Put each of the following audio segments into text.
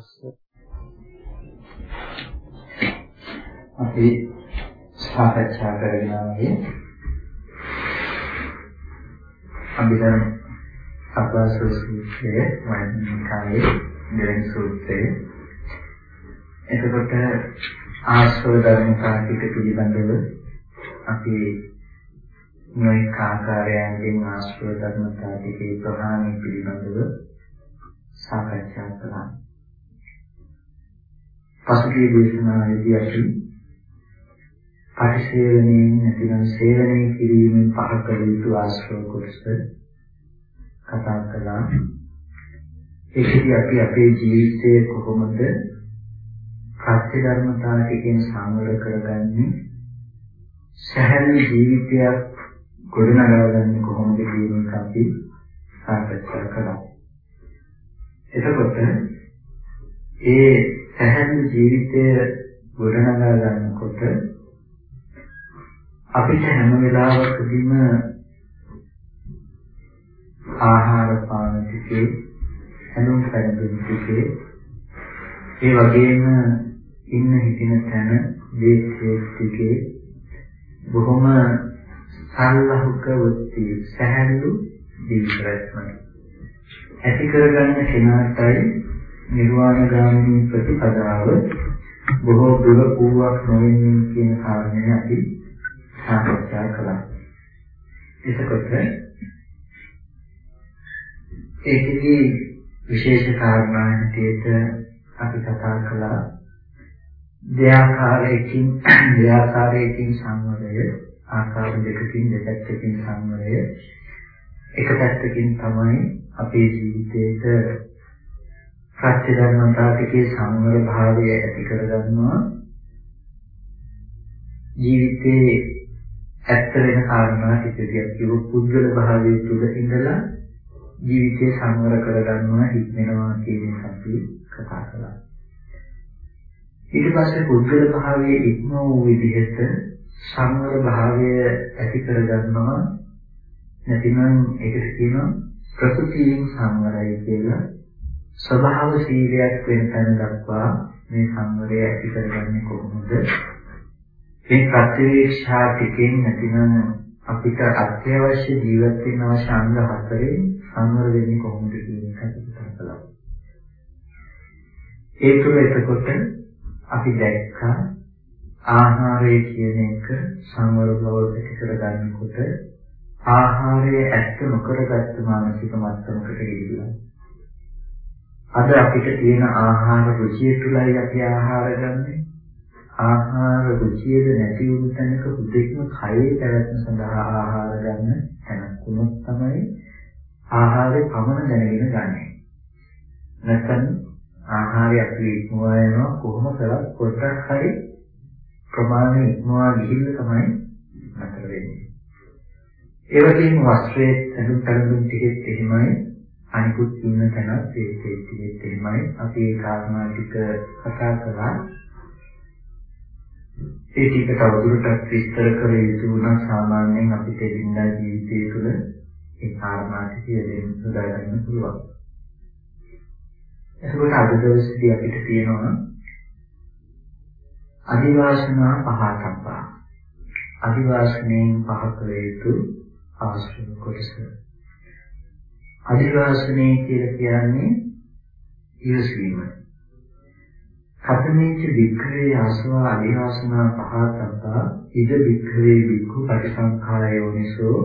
සම්බුද්දස්ස අපි සාකච්ඡා කරගෙන ආවේ අභිධර්ම අභාසෝ සූත්‍රයේ වයින්කායේ දෙවෙනි සූත්‍රයේ එතකොට ආශ්‍රව ධර්ම කාටික පිළිබඳව අපි නොඑක ආකාරයන්ගෙන් ආශ්‍රය ධර්මතා දෙකේ ප්‍රහාණය පිළිබඳව සාකච්ඡා කළා. පසුගිය දේශනාවේදී අපි පරිසේවණයෙන් නැතිනම් සේවනය කිරීමෙන් පහ කළ යුතු ආශ්‍රය කොටස කතා කළා. ඒකදී අපි අපේ ජීවිතය කොහොමද ප්‍රත්‍ය ධර්මතා ටිකෙන් සංවර කරගන්නේ සැහැල්ලු ජීවිතයක් ගොඩනගාගන්නේ කොහොමද කියන එක අපි සාකච්ඡා කළා. එතකොට ඒ සැහැල්ලු ජීවිතය ගොඩනගා ගන්නකොට අපිට හැම වෙලාවකදීම ආහාර පාන ටිකේ හැඳුම් පැනපින් ටිකේ ඒ වගේම ඉන්න හිටින තැන දේශයේ ටිකේ බොහොම සල්ලහුක වෘත්ති සහැල්ලු ජීවිතයයි. ඇති කරගන්න කෙනාටයි නිර්වාණ ගාමී ප්‍රතිපදාව බොහෝ දුර වූවක් නොවෙන්නේ කියන කාරණය අපි සාකච්ඡා කළා. එතකොට ඒකෙදී විශේෂ කාරණා හැටියට අපි කතා කළා දෙආකාරයකින් දෙආකාරයකින් සංවරය ආකාර දෙකකින් දෙපැත්තකින් සංවරය එක පැත්තකින් තමයි අපේ ජීවිතේට සත්‍ය ධර්මතාවකේ සංවර භාවය ඇති කරගන්නවා. ජීවිතේ ඇත්ත වෙන කාරණා ටිකක් කිව්ව පුද්ගල භාවයේ තුල ඉඳලා ජීවිතේ සංවර කරගන්නවා හික්මනවා කියන එක අපි කතා කළා. ඊට පස්සේ පුද්ගල භාවයේ ඉක්ම වූ විදිහට සංවර භාවය ඇති කරගන්නවා. නැතිනම් ඒකට කියනවා ප්‍රකෘතියෙන් සංවරයි කියලා. ස්වභාව සීලයක් වෙන තැන දක්වා මේ සංවරය ඇති කරගන්නේ කොහොමද? මේ ප්‍රතිවේක්ෂා ටිකෙන් නැතිනම් අපිට අත්‍යවශ්‍ය ජීවත් වෙන අවශ්‍ය අංග හතරේ සංවර වෙන්නේ කොහොමද කියන එක අපි කතා කළා. ඒ තුළ එතකොට අපි දැක්කා ආහාරය කියන එක සංවර බවට ඇති කරගන්නකොට ආහාරය ඇත්ත නොකරගත්ත මානසික මට්ටමකට ගිහිල්ලා අද අපිට තියෙන ආහාර රුචිය තුලයි අපි ආහාර ගන්නෙ. ආහාර රුචියද නැති වුණු තැනක හුදෙක්ම කයේ පැවැත්ම සඳහා ආහාර ගන්න තැනක් වුණොත් තමයි ආහාරේ පමණ දැනගෙන ගන්නෙ. නැත්නම් ආහාරය අපි ඉක්මවා යනවා කොහොම කරත් පොඩ්ඩක් හරි ප්‍රමාණය ඉක්මවා ගිහිල්ලා තමයි නතර වෙන්නේ. ඒ වගේම වස්ත්‍රයේ ඇඳුම් පැළඳුම් ටිකෙත් එහෙමයි. අනිකුත් ඉන්න තැනත් ඒ ටිකෙත් එහෙමයි අපි ඒ කාරණා ටික කතා කළා. ඒ ටික තවදුරටත් විස්තර කර යුතු වුණා සාමාන්‍යයෙන් අපිට දිනදා ජීවිතය තුළ ඒ කාරණා ටික යෙදෙන්න හදාගන්න පුළුවන්. එතකොට අද දවසේදී අපිට තියෙනවා අදිවාසනා පහතබ්බා අදිවාසනයෙන් පහ කළ යුතු ආශ්‍රම කොටස අදිවාසනය කියලා කියන්නේ ඉවසීම. කතමේච වික්‍රේ ආසවා අදිවාසනා පහතබ්බා ඉද වික්‍රේ වික්ඛු පරිසංඛායෝනිසෝ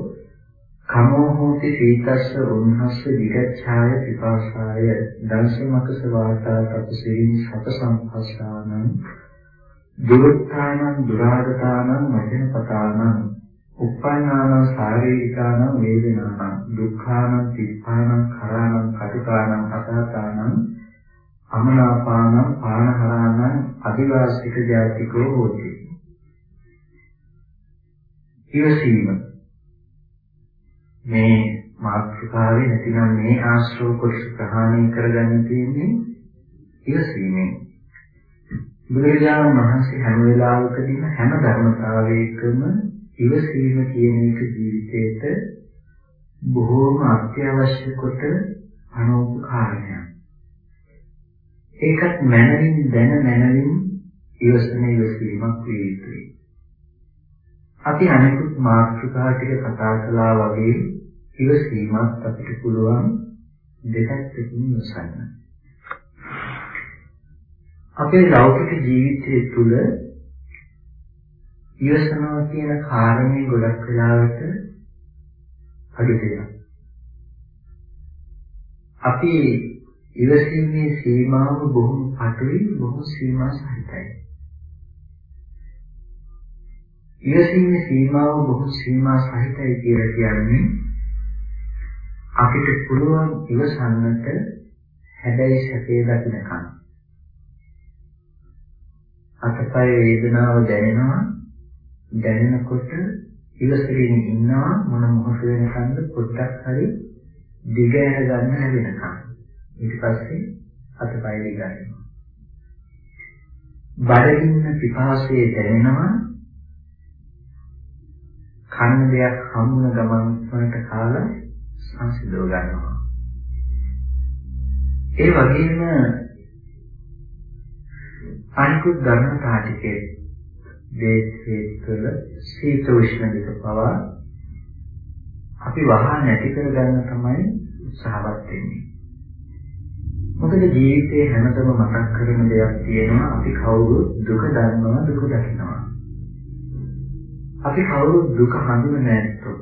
කමෝ හෝති සීතස්ස උන්හස්ස විගච්ඡාය පිපාසාය දංශමකස වාතා තපසිරින් සත සම්පස්සානං දුරුත්තානං දුරාගතානං වචනපතානං උප්පන්නානං ශාරීරිකානං වේදනානං දුක්ඛානං තිප්පානං කරානං කටුකානං අසහතානං අමනාපානං පානහරානං අදිවාසික ජාතිකෝ හෝති. ඉවසීම. මේ මාත්‍රකාවේ නැතිනම් මේ ආශ්‍රව කොටස ප්‍රහාණය කරගන්න තියෙන්නේ ඉවසීමෙන්. බුදුරජාණන් වහන්සේ හැම වෙලාවකදීම හැම ධර්මතාවයකම ඉවසීම කියන එක ජීවිතේට බොහෝම අත්‍යවශ්‍ය කොට අනෝප කාරණයක්. ඒකත් මනරින් දැන මනරින් ඉවසන ඉවසීමක් විය යුතුයි. අපි අනිකුත් මාතෘකා ටික කතා කළා වගේ ඉවසීමක් අපිට පුළුවන් දෙකකින් ඉවසන්න. අපේ ලෞකික ජීවිතය තුළ ඉවසනවා කියන කාරණේ ගොඩක් වෙලාවට අඩු දෙයක්. අපි ඉවසීමේ සීමාව බොහොම පටවි බොහොම සීමා සහිතයි. ඉවසීමේ සීමාව බොහොම සීමා සහිතයි කියලා කියන්නේ අපිට පුළුවන් ඉවසන්නට හැබැයි සැපේ දකින්නකම් අතපය වේදනාව දැනෙනවා දැනෙනකොට ඉවසගෙන ඉන්නවා මොන මොහොත වෙනකන්ද පොඩ්ඩක් හරි දිගහැර ගන්න ලැබෙනකම් ඊට පස්සේ අතපය දිගහැරෙනවා බඩගින්න පිපාසයේ දැනෙනවා කන්න දෙයක් හම්බුන ගමන් වලට කාලා සංසිඳව ගන්නවා. ඒ වගේම අනිකුත් ධර්මතා ටිකේ දේශේත්වල සීත උෂ්ණ දෙක පවා අපි වහා නැති කරගන්න තමයි උත්සාහවත් වෙන්නේ. මොකද ජීවිතේ හැමතෙම මතක් කරන දෙයක් තියෙනවා අපි කවුරුත් දුක දන්නවා දුක දකිනවා. අපි කවුරුත් දුක හඳුනන්නේ නැත්තොත්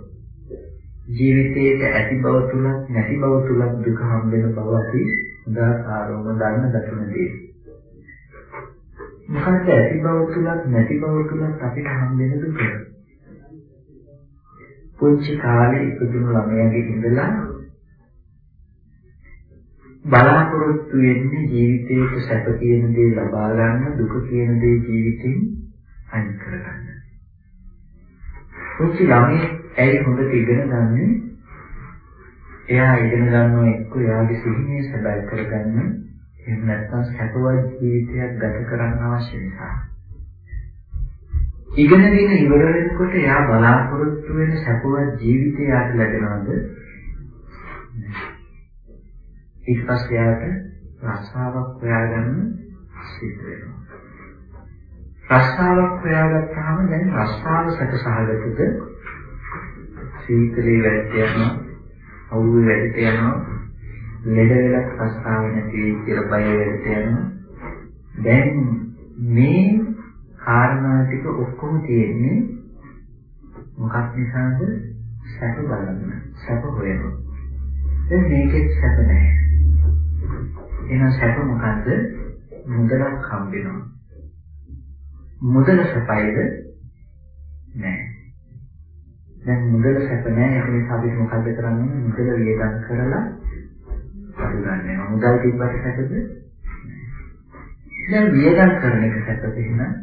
ජීවිතයේ ඇති බව තුලත් නැති බව තුලත් දුක හම්බෙන බව අපි උදාහරණව දන්න දකින දෙයක්. මොකද ඇති බව තුලත් නැති බව තුලත් අපිට හම්බෙන දුක. පුංචි කාලේ ඉපදුණු ළමයාගේ ඉඳලා බලාපොරොත්තු වෙන්නේ ජීවිතයේ සැප කියන දේ ලබා ගන්න දුක කියන දේ ජීවිතෙන් අයින් කරගන්න. පුංචි ළමයි ඇයි හොඳට ඉගෙන ගන්නේ? එයා ඉගෙන ගන්නවා එක්ක එයාගේ සිහිනය සැබෑ කරගන්න එහෙම නැත්නම් සැපවත් ජීවිතයක් ගත කරන්න අවශ්‍ය නිසා. ඉගෙනගෙන ඉවර වෙනකොට එයා බලාපොරොත්තු වෙන සැපවත් ජීවිතය යාට ලැබෙනවද? ඊට පස්සේ යාට රස්සාවක් හොයාගන්න සිද්ධ වෙනවා. රස්සාවක් හොයාගත්තාම දැන් රස්සාව සැකසහගතද? සීතලේ වැඩ යනවා, අවුවේ වැඩ යනවා, ලෙඩ වෙලක් රස්සාව නැති වෙයි කියලා බය වෙලට යනවා. දැන් මේ කාරණා ටික ඔක්කොම තියෙන්නේ මොකක් නිසාද? සැප බලන්න. සැප හොයනවා. දැන් මේකෙත් සැප නැහැ. එහෙනම් සැප මොකද්ද? මුදලක් හම්බෙනවා. මුදල සැපයිද? නැහැ. දැන් මුදල සැප නැහැ. ඒක නිසා අපි මොකද්ද කරන්නේ? මුදල වියදම් කරලා අඳුරන්නේ මුදල් තිබ්බට සැපද? දැන් වියදම් කරන එක සැපද එහෙනම්?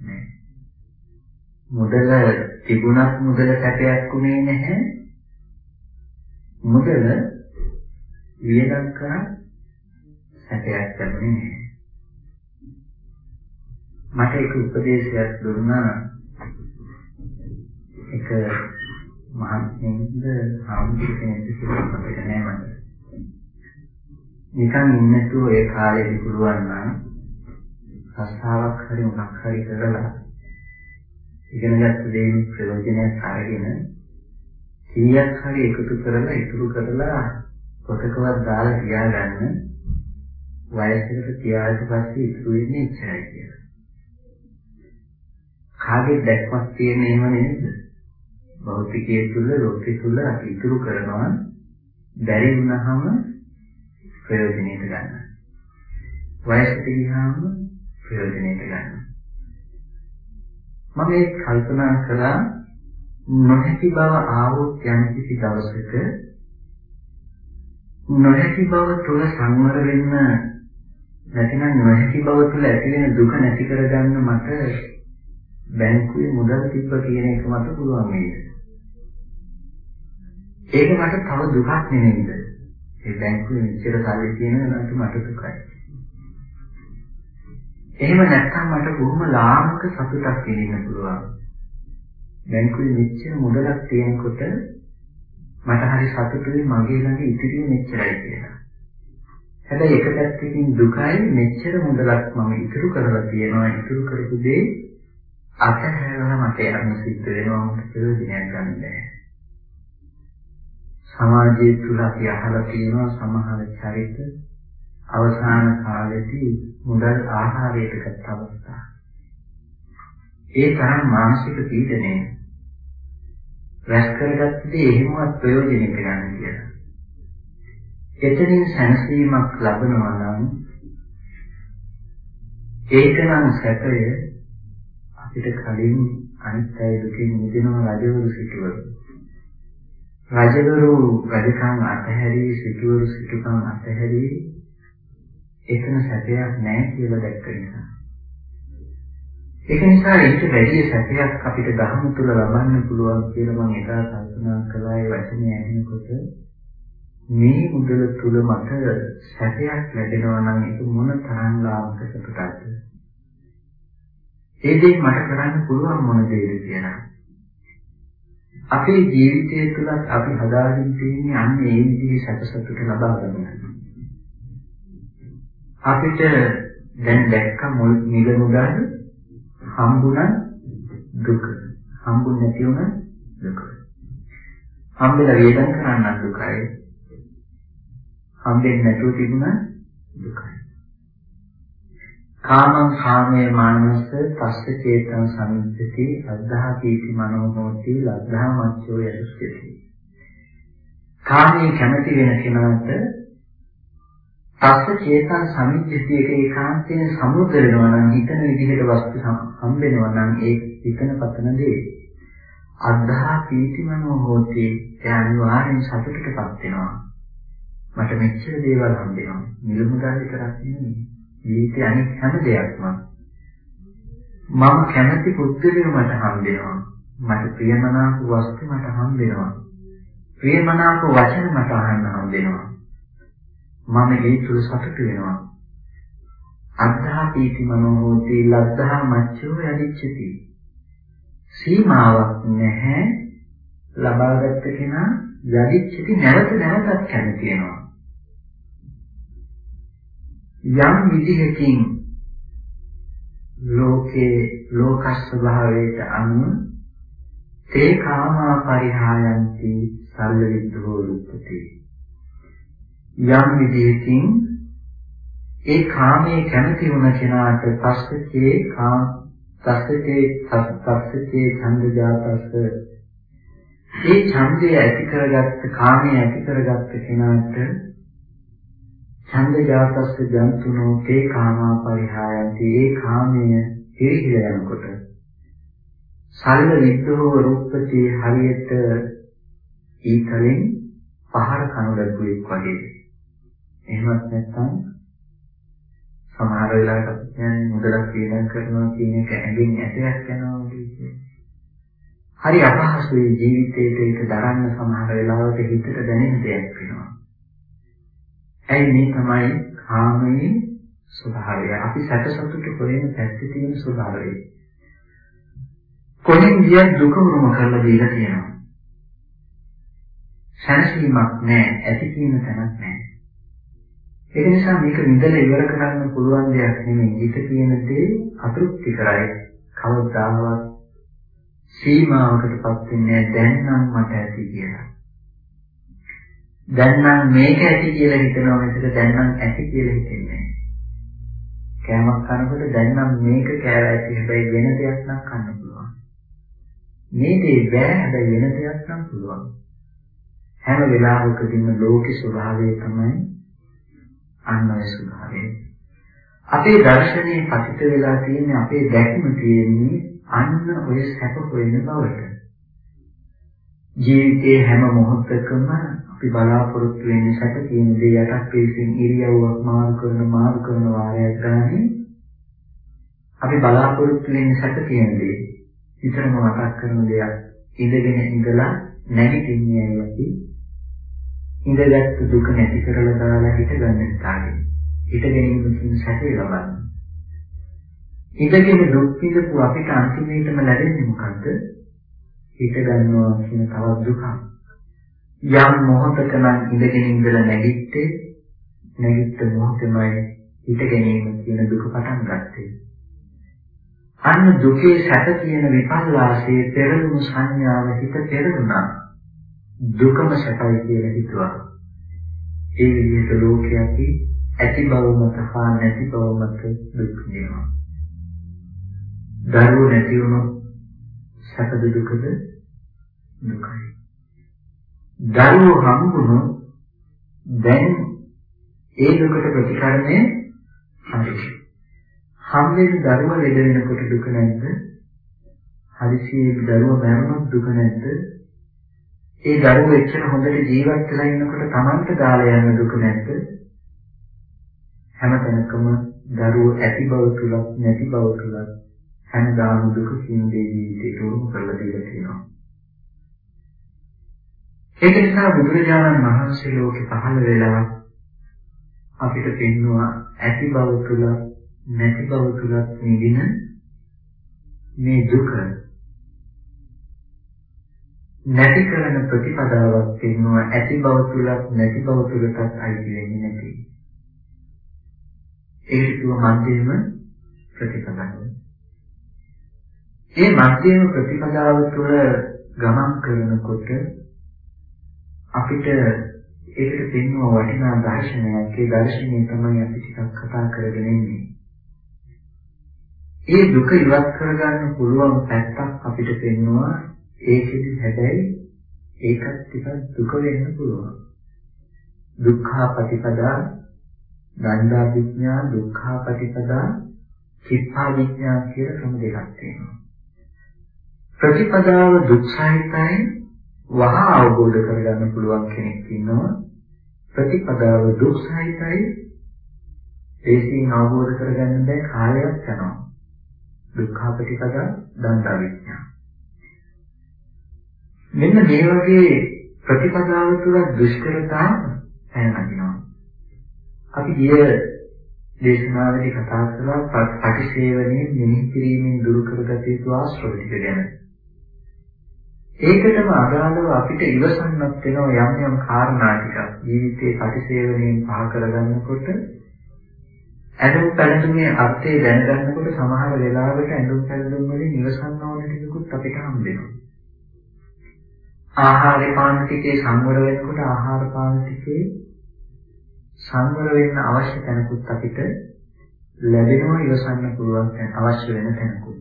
නෑ. මුදල තිබුණත් මුදල සැපයක් උනේ නැහැ. මුදල වියදම් කරා සැපයක් ලැබුණේ නැහැ. මට එක උපදේශයක් දුන්නා එක මහත්මයෙක්ද සාමුද්‍රික කෙනෙක්ද කියලා අපිට නෑ මට. නිකන් ඉන්නතු ඒ කාලේදී පුළුවන් නම් රස්සාවක් හරි මොකක් හරි කරලා ඉගෙනගත්ත දේෙන් ප්‍රයෝජනයක් අරගෙන කීයක් හරි එකතු කරලා ඉතුරු කරලා පොතකවත් දාලා තියාගන්න වයසකට තියාට පස්සේ ඉතුරු වෙන්නේ ඉච්චරයි කියලා. කාගේ දැක්මක් තියෙන එහෙම නේද? භෞතිකයේ තුල ලෝකයේ තුල අපි ඉතුරු කරනවා බැරි වුණාම ප්‍රයෝජනෙට ගන්න. වයසට ගියාම ප්‍රයෝජනෙට ගන්න. මම ඒ කල්පනා කළා නොහැකි බව ආවොත් යම් කිසි දවසක නොහැකි බව තුල සංවර වෙන්න නැතිනම් නොහැකි බව තුල ඇති වෙන දුක නැති කරගන්න මට බැංකුවේ මුදල් තිබ්බ කියන එක මට පුළුවන් නේද? ඒක මට තව දුකක් නෙමෙයිද? ඒ බැංකුවේ මෙච්චර සල්ලි තියෙන නේද මට දුකයි. එහෙම නැත්නම් මට බොහොම ලාමක සතුටක් විඳින්න පුළුවන්. බැංකුවේ මෙච්චර මුදලක් තියෙනකොට මට හරි සතුටුයි මගේ ළඟ ඉතිරි මෙච්චරයි කියලා. හැබැයි එක පැත්තකින් දුකයි මෙච්චර මුදලක් මම ඉතුරු කරලා තියෙනවා ඉතුරු කරපු දේ අතහැරලා මට යන්න සිද්ධ වෙනවා මට ප්‍රයෝජනයක් ගන්න බැහැ. සමාජයේ තුල අපි අහලා තියෙනවා සමහර චරිත අවසාන කාලෙදී මුදල් ආහාරයට ගත් අවස්ථා. ඒ තරම් මානසික පීඩනය රැස් කරගත්ත දේ එහෙමවත් ප්‍රයෝජනෙට ගන්න කියලා. එතනින් සැනසීමක් ලබනවා නම් ඒක නම් සැපය අපිට කලින් අනිත් අය දුකින් මිදෙනවා රජවරු සිටුවරු. රජවරු රජකම් අතහැරී සිටුවරු සිටුකම් අතහැරී එතන සැපයක් නැහැ කියලා දැක්ක නිසා. ඒක නිසා ඊට වැඩි සැපයක් අපිට ධර්ම තුල ලබන්න පුළුවන් කියලා මම එදා කල්පනා කළා ඒ වචනේ ඇහෙනකොට මේ මුදල තුල මට සැපයක් ලැබෙනවා නම් ඒක මොන තරම් ලාභක සතුටක්ද? ඒ දේ මට කරන්න පුළුවන් මොන දේද කියලා. අපේ ජීවිතය තුළ අපි හදාගෙන තියෙන්නේ අන්න ඒ විදිහේ සැප සතුට ලබා ගන්න. අපිට දැන් දැක්ක මුල් නිල මුදල් හම්බුණා දුක. හම්බුනේ නැති වුණා දුක. හම්බෙලා වේදන් කරන්න දුකයි. හම්බෙන්නේ නැතුව තිබුණා දුකයි. කාමං කාමයේ මානස තස්ස චේතං සමිච්ඡති අද්ධා පීති මනෝමෝති ලද්ධා මච්චෝ යසුස්සති කාමයේ කැමති වෙන කෙනාට තස්ස චේතං සමිච්ඡති එක ඒකාන්තයෙන් සමුද වෙනවා නම් හිතන විදිහට වස්තු හම්බ වෙනවා නම් ඒ හිතන පතන දේ. අද්ධා පීති මනෝමෝති ඒ අනිවාර්යෙන් සතුටටපත් වෙනවා. මට මෙච්චර දේවල් හම්බ වෙනවා නිලමුදා විතරක් නෙමෙයි. ජීවිතේ අනිත් හැම දෙයක්ම මම කැමති පුද්ගලයෝ මට හම්බෙනවා. මට ප්‍රියමනාප වස්තු මට හම්බෙනවා. ප්‍රියමනාප වචන මට අහන්න හම්බෙනවා. මම ඒ තුල සතුට වෙනවා. අද්ධා පීති මනෝහෝති ලද්ධා මච්චෝ යදිච්චති. සීමාවක් නැහැ ලබාගත් කෙනා යදිච්චති නැවත නැවතත් කැමති වෙනවා. යම් විදිහකින් ලෝකේ ලෝක ස්වභාවයට අනුව තේ කාමා පරිහායන්ති සල්ල විද්දෝ රූපති යම් විදිහකින් ඒ කාමයේ කැමති වුණ කෙනාට පස්සකේ කාම පස්සකේ පස්සකේ ඡන්ද ජාතස්ස ඒ ඡන්දය ඇති කරගත්ත කාමයේ ඇති කරගත්ත කෙනාට ඡන්ද ජාතස්ස ජන්තුනෝ තේ කාමා පරිහායන්ති. ඒ කාමය පිරිහිලා යනකොට සල්ල විද්දෝ රූපති හරියට ඊතලෙන් පහර කනු ලැබුවෙක් වගේ. එහෙමත් නැත්නම් සමහර වෙලාවට අපි කියන්නේ මුදලක් වේදන් කරනවා කියන එක ඇඟෙන් ඇටයක් යනවා වගේ හරි අපහසුයි ජීවිතේට ඒක දරන්න සමහර වෙලාවට හිතට දැනෙන දෙයක් වෙනවා. ඇයි මේ තමයි කාමයේ ස්වභාවය. අපි සැප සතුට හොයන පැත්තේ තියෙන ස්වභාවය. කොහෙන් ගියත් දුක උරුම කරලා දීලා තියෙනවා. සැනසීමක් නැහැ, ඇති කියන තැනක් නැහැ. ඒ නිසා මේක නිදලා ඉවර කරන්න පුළුවන් දෙයක් නෙමෙයි. හිත කියන දේ අතෘප්ති කරයි. කවදාවත් සීමාවකටපත් වෙන්නේ දැන් නම් මට ඇති කියලා. දැන් නම් මේක ඇති කියලා හිතනවා මිසක දැන් නම් ඇති කියලා හිතෙන්නේ නැහැ. කෑමක් කනකොට දැන් නම් මේක කෑව ඇති හැබැයි වෙන දෙයක් නම් කන්න පුළුවන්. මේ දේ බෑ හැබැයි වෙන දෙයක් නම් පුළුවන්. හැම වෙලාවකදීම ලෝකේ ස්වභාවය තමයි අන්නෝය ස්වභාවය. අපේ දර්ශනයේ පතිත වෙලා තියෙන්නේ අපේ දැක්ම තියෙන්නේ අන්න ඔය සැප හොයන බවට. ජීවිතයේ හැම මොහොතකම අපි බලාපොරොත්තු වෙන්නේ සැප කියන දේ යටත් පිළිසින් ඉරියව්වක් මාරු කරන මාරු කරන වාරයක් ගානේ අපි බලාපොරොත්තු වෙන්නේ සැප කියන දේ. විතරම මතක් කරන දෙයක්. ඉඳගෙන ඉඳලා නැගිටින්නේ ඇයි ඉඳගත් දුක නැති කරලා දාලා හිට ගන්න ස්ථානේ. හිට ගැනීමකින් සැපේ ලබන්න. ඉඳගෙන දුක් විඳපු අපිට අන්තිමේටම ලැබෙන්නේ මොකද්ද? හිත ගන්නවා කියන තවත් දුකක්. යම් මොහොතක නම් ඉඳගෙන ඉඳලා නැගිට්ටේ නැගිට මොහොතමයි හිත ගැනීම කියන දුක පටන් ගත්තේ. අන්න දුකේ සැප කියන විපල්ලාසයේ පෙරළුණු සංඥාව හිත පෙරළුණා. දුකම සැපයි කියලා හිතුවා. ඒ විදිහට ලෝකයේ ඇති බව මත හා නැති බව මත දුක් වෙනවා. දරුවෝ නැති වුණොත් සැපද දුකද දුකයි. දරුවෝ හම්බුනොත් දැන් ඒ දුකට ප්‍රතිකරණය හරි. හම්බෙන දරුවා ලෙඩ වෙනකොට දුක නැද්ද? හදිසියේ දරුවා මැරුණොත් දුක නැද්ද? ඒ දරුවෝ එච්චර හොඳට ජීවත් වෙලා ඉන්නකොට Tamanට දාලා යන දුක නැද්ද? හැමතැනකම දරුවෝ ඇති බව තුලත් නැති බව තුලත් හැමදාම දුක කියන දේ ජීවිතේට උරුම කරලා දීලා තියෙනවා. ඒක නිසා බුදුරජාණන් වහන්සේ ලෝකේ පහළ වෙලා අපිට පෙන්වුවා ඇති බව තුල නැති බව තුල නිදින මේ දුක නැති කරන ප්‍රතිපදාවක් පෙන්වුවා ඇති බව තුලත් නැති බව තුලටත් අයිති වෙන්නේ නැති. ඒක කිව්ව මධ්‍යම ප්‍රතිපදාව. මේ මධ්‍යම ප්‍රතිපදාව තුළ ගමන් කරනකොට අපිට ඒකට පෙන්වන වටිනා දර්ශනයක් ඒ දර්ශනය තමයි අපි ටිකක් කතා කරගෙන ඉන්නේ. ඒ දුක ඉවත් කරගන්න පුළුවන් පැත්තක් අපිට පෙන්වනවා ඒකෙදි හැබැයි ඒකත් ටිකක් දුක වෙන්න පුළුවන්. දුක්ඛා ප්‍රතිපදා දණ්ඩා විඥා දුක්ඛා ප්‍රතිපදා කිප්පා විඥා කියලා ක්‍රම දෙකක් තියෙනවා. ප්‍රතිපදාව දුක්සහිතයි වහා අවබෝධ කරගන්න පුළුවන් කෙනෙක් ඉන්නවා. ප්‍රතිපදාව දුක්සහිතයි. ඒසින් අවබෝධ කරගන්න බැ කාලයක් යනවා. දුක්ඛ ප්‍රතිපදා දන්තා විඥා මෙන්න මේ වගේ ප්‍රතිපදාව තුළ දුෂ්කරතා පැනනගිනවා. අපි ගිය දේශනාවේදී කතා කළා පටිසේවනයේ මෙනෙහි කිරීමෙන් දුරු කරගත යුතු ආශ්‍රව ටික ගැන. ඒකටම අදාළව අපිට ඉවසන්නත් වෙනවා යම් යම් කාරණා ටික ජීවිතේ ප්‍රතිසේවණයෙන් පහ කරගන්නකොට ඇඳුම් පැළඳුමේ අර්ථය දැනගන්නකොට සමහර වෙලාවට ඇඳුම් පැළඳුම් වලින් ඉවසන්න ඕන ටිකකුත් අපිට හම්බ වෙනවා. ආහාර පාන ටිකේ සංවර වෙනකොට ආහාර පාන ටිකේ සංවර වෙන්න අවශ්‍ය තැනකුත් අපිට ලැබෙනවා ඉවසන්න පුළුවන් තැන අවශ්‍ය වෙන තැනකුත්.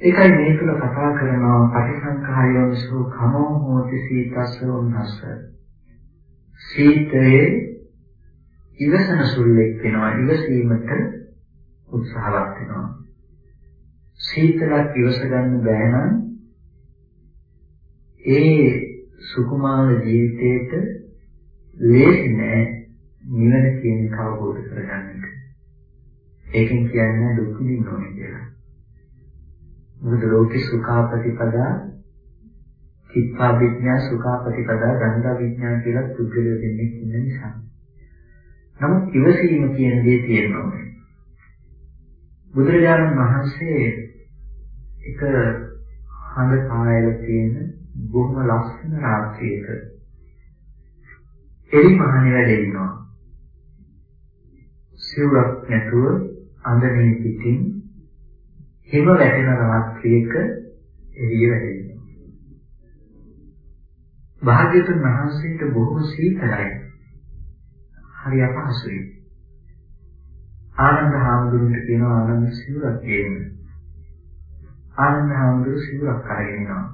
ඒකයි මේ තුල කතා කරනවා පටිසංඛායෝසෝ කමෝ හෝති සීතස්සෝ නස්ස. සීතේ ඉවසන සුළුෙක් වෙනවා ඉවසීමට උත්සාහවත් වෙනවා. සීතලක් ඉවස ගන්න බෑ නම් ඒ සුකුමාර ජීවිතේට ලේසි නෑ නිවන කියන එක අවබෝධ කරගන්න එක. ඒකෙන් කියන්නේ දුක් විඳින්න ඕනේ කියලා. මොකද ලෝකේ සුඛාපටිපදා කිප්පා විඥා සුඛාපටිපදා ගන්ධා විඥා කියලා පුද්ගලයෝ දෙන්නෙක් ඉන්න නිසා. නමුත් ඉවසීම කියන දේ තියෙනවා. බුදුරජාණන් වහන්සේ එක හඳ කායල තියෙන බොහොම ලස්සන රාත්‍රියක එලි මහණේ වැඩ ඉන්නවා. සිවුරක් නැතුව අඳනේ පිටින් හිම වැටෙන රාත්‍රියක එළිය වැටෙනවා. භාග්‍යතුන් වහන්සේට බොහෝ සීතලයි. හරි අපහසුයි. ආනන්ද හාමුදුරුවන්ට කියනවා ආනන්ද සිවුරක් දෙන්න. ආනන්ද හාමුදුරුවෝ සිවුරක් අරගෙන එනවා.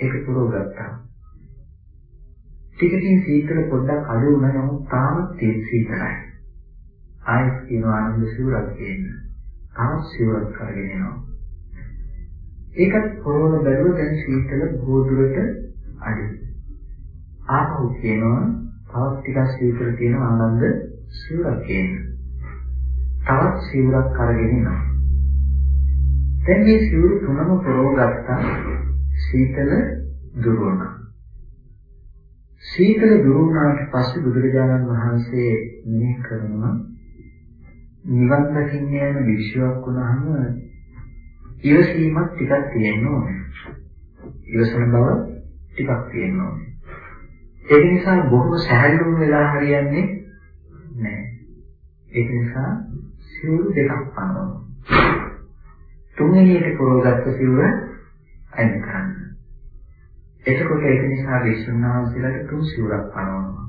ඒක පුරව ගත්තා. ටිකකින් සීතල පොඩ්ඩක් අඩු වුණා නමුත් තාමත් සීතලයි. ආයෙත් කියනවා ආනන්ද සිවුරක් දෙන්න. තවත් සිවුරක් කරගෙන එනවා. ඒකත් කොරෝන බැලුව දැන් සීතල බොහෝ දුරට අඩුයි. ආපහු කියනවා තවත් ටිකක් සීතල තියෙන ආනන්ද සිවුරක් කියන්න. තවත් සිවුරක් අරගෙන එනවා. දැන් මේ සිවුරු තුනම පරවගත්තා සීතල දුර වුණා. සීතල දුර වුණාට පස්සේ බුදුරජාණන් වහන්සේ මෙහෙ කරනවා නිවන් දකින්න යන විශ්වාසයක් වුණාම ඉවසීමක් ටිකක් තියෙන්න ඕනේ. ඉවසන බව ටිකක් තියෙන්න ඕනේ. ඒක නිසා බොහොම සැහැල්ලුම වෙලා හරියන්නේ නැහැ. ඒක නිසා සිවුරු දෙකක් පනවනවා. තුන්වෙනියට පොරවගත්ත සිවුර අයින් කරන්න. එතකොට ඒක නිසා විශ්වනාථයලට තුන් සිවුරක් පනවනවා.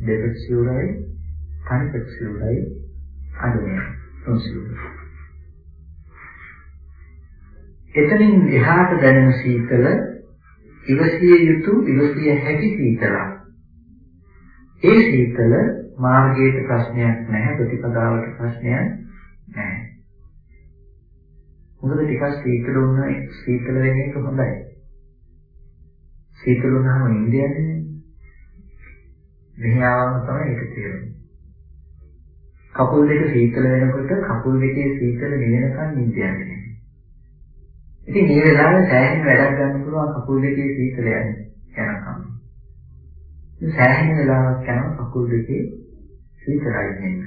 දෙපෙක් සිවුරයි, තනිපෙක් සිවුරයි අඳුනේ තුන් සිවුර. එතනින් එහාට දැනෙන සීතල ඉවසිය යුතු ඉවසිය හැකි සීතලක්. ඒ සීතල මාර්ගයේ ප්‍රශ්නයක් නැහැ ප්‍රතිපදාවට ප්‍රශ්නයක් නැහැ. මොකද ටිකක් සීතල වුණා සීතල වෙන එක හොඳයි. සීතල වුණාම ඉන්දියාවේ මෙහි ආවම තමයි ඒක තේරෙන්නේ. කකුල් දෙක සීතල වෙනකොට කකුල් දෙකේ සීතල නිවෙනකන් ඉන්දියාවේ. ඉතින් මේ වෙලාවේ සෑහෙන වැඩක් ගන්න පුළුවන් කකුල් දෙකේ සීතල යනකම්. සෑහෙන වෙලාවක් යනවා කකුල් දෙකේ සීතලයි වෙන්න.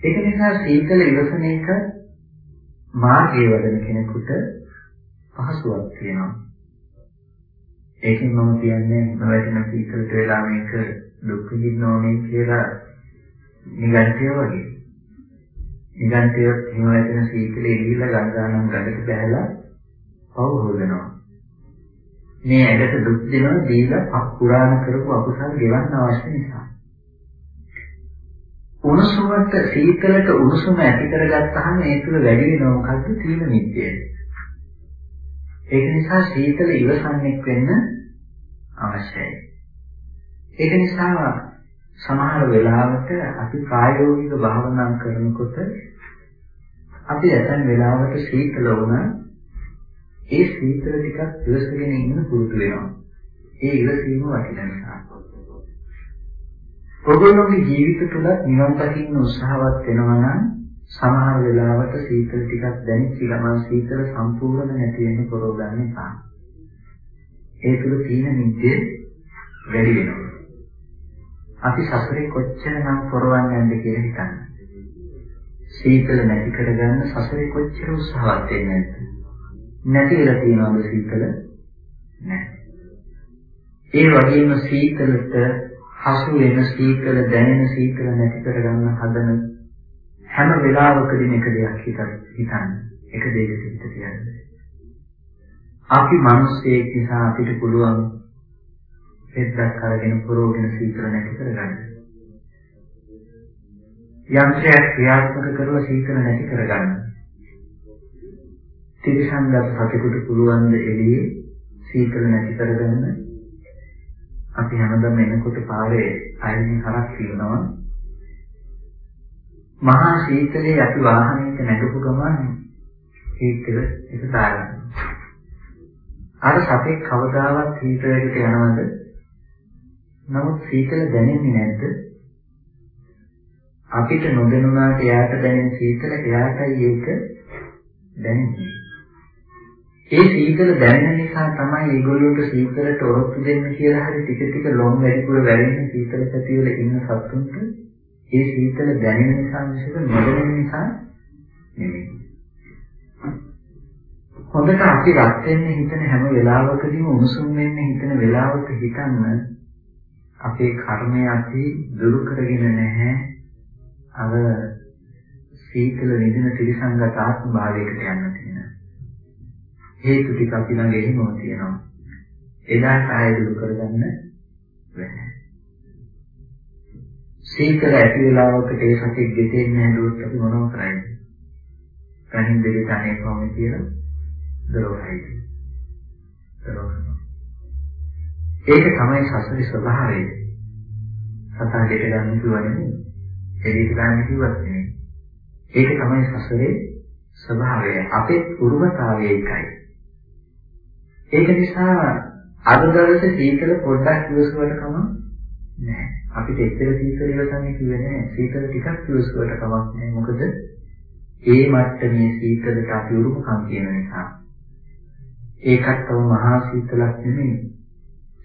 ඒක නිසා සීතල ඉවසන එක මාර්ගයේ වඩන කෙනෙකුට පහසුවක් තියෙනවා. ඒකෙන් මම කියන්නේ නොවැටෙන සීතලට වෙලා මේක දුක් විඳින්න ඕනේ කියලා නිගන්ඨය වගේ. නිගන්ඨය හිම වැටෙන සීතලේ ඉහිලා ගංගානම් ගඟට බැහැලා පව හොදනවා. මේ ඇඟට දුක් දෙනවා දීලා පුරාණ කරපු අකුසල් ගෙවන්න අවශ්‍ය නිසා. උණුසුමට සීතලට උණුසුම ඇති කරගත්තාම ඒ තුළ වැඩි වෙනව මොකද්ද තීන මිද්දේ. ඒක නිසා සීතල ඉවසන්නෙක් වෙන්න අවශ්‍යයි. ඒක නිසා සමහර වෙලාවට අපි ප්‍රායෝගික භාවනා කරනකොට අපි ඇතන් වෙලාවට සීතල වුණා ඒ සීතල ටිකක් ඉවසගෙන ඉන්න පුරුදු වෙනවා. ඒ ඉවසීම වටින නිසා. ඔයගොල්ලෝගේ ජීවිත තුළ නිවන් දකින්න උත්සාහවත් වෙනවා නම් සමහර වෙලාවට සීතල ටිකක් දැනෙච්ච ගමන් සීතල සම්පූර්ණ නැති වෙන්න පොරොගන්න එපා. ඒ තුළ තියෙන නිද්දේ වැඩි වෙනවා. අපි සසරේ කොච්චරනම් පොරවන්නේ නැද්ද කියලා හිතන්න. සීතල නැති කරගන්න සසරේ කොච්චර උත්සාහවත් වෙන්නේ නැද්ද? නැති වෙලා තියෙනවද සීතල? නැහැ. ඒ වගේම සීතලට හසු වෙන සීතල දැනෙන සීතල නැති කරගන්න හදන හැම වෙලාවකදීම එක දෙයක් හිතන්න. එක දෙයකට හිත තියන්න. අපි මිනිස්සෙක් නිසා අපිට පුළුවන් පෙත්තක් අරගෙන පුරවගෙන සීතල නැති කරගන්න. යන්ත්‍රයක් ක්‍රියාත්මක කරලා සීතල නැති කරගන්න. තිරසංගත සතෙකුට පුළුවන් ද එළියේ සීතල නැති කරගන්න අපි හැමදාම එනකොට පාරේ අයින් හරක් තියෙනවා මහා සීතලේ අපි වාහනයක නැගපු ගමන් සීතල එක දාගන්න අර සතෙක් කවදාවත් සීතලයකට යනවද නමුත් සීතල දැනෙන්නේ නැද්ද අපිට නොදැනුණාට එයාට දැනෙන සීතල එයාටයි ඒක දැනෙන්නේ ඒ සීතල දැනෙන නිසා තමයි ඒගොල්ලෝට සීතලට ඔරොත්තු දෙන්න කියලා හරි ටික ටික ලොම් වැඩිපුර වැරෙන සීතල පැතිවල ඉන්න සතුන්ට ඒ සීතල දැනෙන නිසා මිසක නොදැනෙන නිසා නෙමෙයි. හොඳට අපි රත් වෙන්න හිතන හැම වෙලාවකදීම උණුසුම් වෙන්න හිතන වෙලාවක හිතන්න අපේ කර්මය අපි දුරු කරගෙන නැහැ අර සීතල නිදින ත්‍රිසංගත ආත්ම භාවයකට යන්න තියෙනවා. හේතු ටික අපි ළඟ එහෙමම තියෙනවා. එදාට ආයෙ දුරු කරගන්න බැහැ. සීතල ඇති වෙලාවකට ඒ සතෙක් ගෙතෙන්නේ නැදුවත් අපි මොනව කරන්නේ? කනින් දෙවිත අනේ කොහොමද කියලා දරවයි. දරවනවා. ඒක තමයි සසරේ ස්වභාවය. සතා දෙක ගන්න කිව්වනේ. එළියට ගන්න කිව්වත් නෙමෙයි. ඒක තමයි සසරේ ස්වභාවය. අපේ උරුමතාවය ඒකයි. ඒක නිසා අද දවසේ සීතල පොඩ්ඩක් ඉවසුවට කම නෑ. අපිට එච්චර සීතල ඉවසන්නේ කිව්වේ නෑ. සීතල ටිකක් ඉවසුවට කමක් නෑ. මොකද ඒ මට්ටමේ සීතලට අපි උරුමකම් කියන නිසා. ඒකත් තව මහා සීතලක් නෙමෙයි.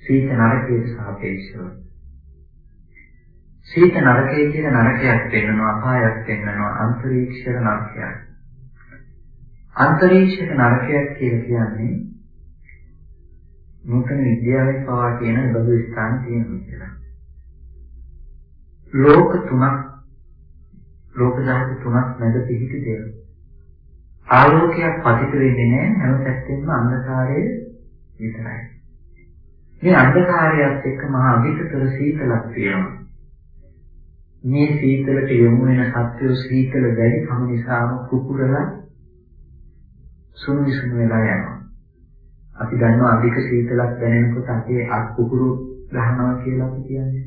සීත නරකයට සාපේක්ෂව. සීත නරකයේ කියන නරකයක් වෙන්නනවා අපායක් වෙන්නනවා අන්තරීක්ෂ නරකයක්. අන්තරීක්ෂ නරකයක් කියලා කියන්නේ නූතන විද්‍යාවෙන් පවා කියන බඳු ස්ථාන තියෙනවා කියලා. ලෝක තුනක් ලෝක ධාතු තුනක් මැද පිහිටි දෙයක්. ආලෝකයක් පතිත වෙන්නේ නැහැ හැම පැත්තෙම අන්ධකාරය විතරයි. මේ අන්ධකාරයත් එක්ක මහා අවිතතර සීතලක් තියෙනවා. මේ සීතලට යොමු වෙන සත්‍යෝ සීතල දැඩි කම නිසාම කුකුරලා සුණු විසුණු වෙලා යනවා. අපි දන්නවා අධික සීතලක් දැනෙනකොට අපේ අත් කුකුරු ගහනවා කියලා අපි කියන්නේ.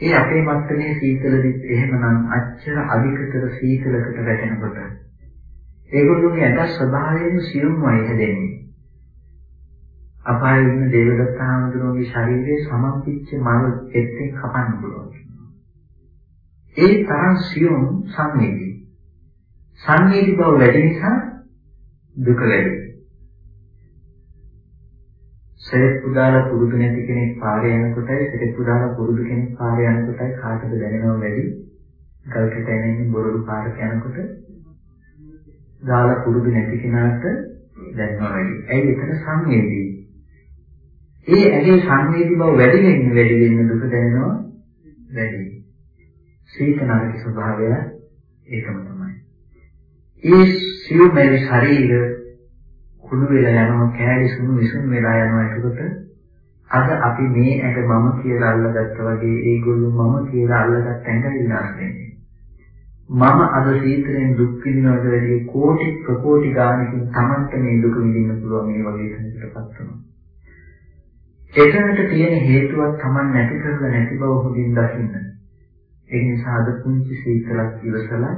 ඒ අපේ මත්තනේ සීතලෙදිත් එහෙමනම් අච්චර අධිකතර සීතලකට වැටෙනකොට ඒගොල්ලෝගේ ඇඟ ස්වභාවයෙන් සියුම්මයි හැදෙන්නේ. අපායේ ඉන්න දේවදත්ත හාමුදුරුවෝගේ ශරීරයේ සමපිච්ච මල් පෙත්තෙන් කපන්න පුළුවන්. ඒ තරම් සියුම් සංවේදී. සංවේදී බව වැඩි නිසා දුක වැඩි. සෙරෙප්පු දාලා පුරුදු නැති කෙනෙක් පාරේ යනකොටයි සෙරෙප්පු දාලා පුරුදු කෙනෙක් පාරේ යනකොටයි කාටද දැනෙනව වැඩි. ගල්කට එනින් බොරළු පාරට යනකොට දාලා පුරුදු නැති කෙනාට දැනෙනව වැඩි. ඇයි එතන සංවේදී. ඒ ඇගේ සංවේදී බව වැඩි වෙන්න වැඩි වෙන්න දුක දැනෙනවා වැඩි. සීතනාගේ ස්වභාවය ඒකම තමයි. ඒ සිව්මෙලි ශරීර කුණු වෙලා යනවා කෑලි සුණු විසුණු වෙලා යනවා එතකොට අද අපි මේ ඇඟ මම කියලා අල්ලගත්තා වගේ ඒගොල්ලෝ මම කියලා අල්ලගත්ත ඇඟ විනාශ වෙන්නේ. මම අද සීතලෙන් දුක් විඳිනවට වැඩිය කෝටි ප්‍රකෝටි ගානකින් Tamanට මේ දුක විඳින්න පුළුවන් මේ වගේ කෙනෙකුටපත් වෙනවා. එතනට තියෙන හේතුවක් Taman නැති කරලා නැති බව හොඳින් දකින්න. ඒ නිසා අද පුංචි සීතලක් ඉවසලා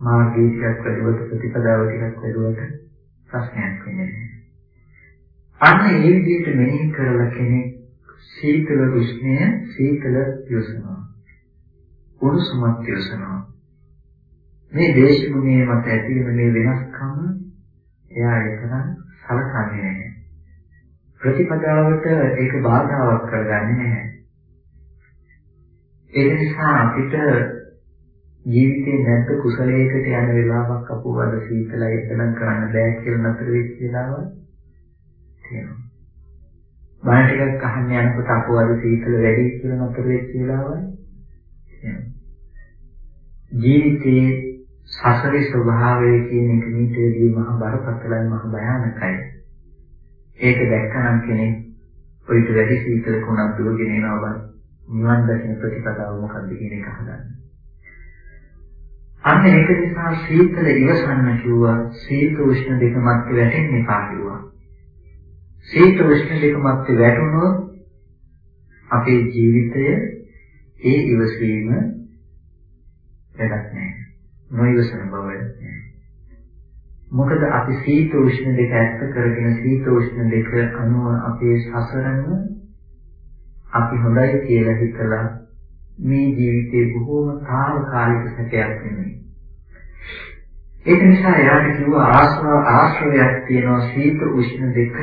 මාර්ගයේ ටිකක් වැඩිවට ප්‍රතිපදාව ටිකක් වැඩිවට ප්‍රශ්නයක් වෙන්නේ නැහැ. අන්න ඒ විදිහට මෙනෙහි කරලා කෙනෙක් සීතල උෂ්ණය සීතල යොසනවා. උණුසුමත් යොසනවා. මේ දේශගුණයේ මත ඇති වෙන මේ වෙනස්කම එයා එතන සලකන්නේ නැහැ. ප්‍රතිපදාවට ඒක බාධාවක් කරගන්නේ නැහැ. ඒ නිසා අපිට ජීවිතේ නැත්ත කුසලයකට යන වෙලාවක් අපෝ අද සීතලයි එතනම් කරන්න බෑ කියලා නතර වෙච්ච වෙලාවක් තියෙනවා. බණ ටිකක් අහන්න යනකොට අපෝ අද සීතල වැඩි කියලා නතර වෙච්ච වෙලාවක් තියෙනවා. ජීවිතයේ සසරේ ස්වභාවය කියන එක නිතරදී මහ බරපතලයි මහ භයානකයි. ඒක දැක්කනම් කෙනෙක් ඔයිට වැඩි සීතලක උනත් දුවගෙන එනවා නිවන් දැකීම ප්‍රතිපදාව මොකක්ද කියන එක හදන්න. අන්න ඒක නිසා සීතල ඉවසන්න කිව්වා සීත උෂ්ණ දෙක මැද වැටෙන්න එපා කිව්වා. සීත උෂ්ණ දෙක මැද වැටුණොත් අපේ ජීවිතය ඒ ඉවසීම වැඩක් නැහැ. නොඉවසන බව වැඩක් නැහැ. මොකද අපි සීත උෂ්ණ දෙක ඇත්ත කරගෙන සීත උෂ්ණ දෙක අනුව අපේ සසරම අපි හොඳයි කියලා හිතලා මේ ජීවිතේ බොහෝම తాවකාලික සැපයක් වෙන්නේ. ඒක නිසා එයාට කිව්වා ආශ්‍රව ආශ්‍රවයක් තියෙනවා සීත උෂ්ණ දෙක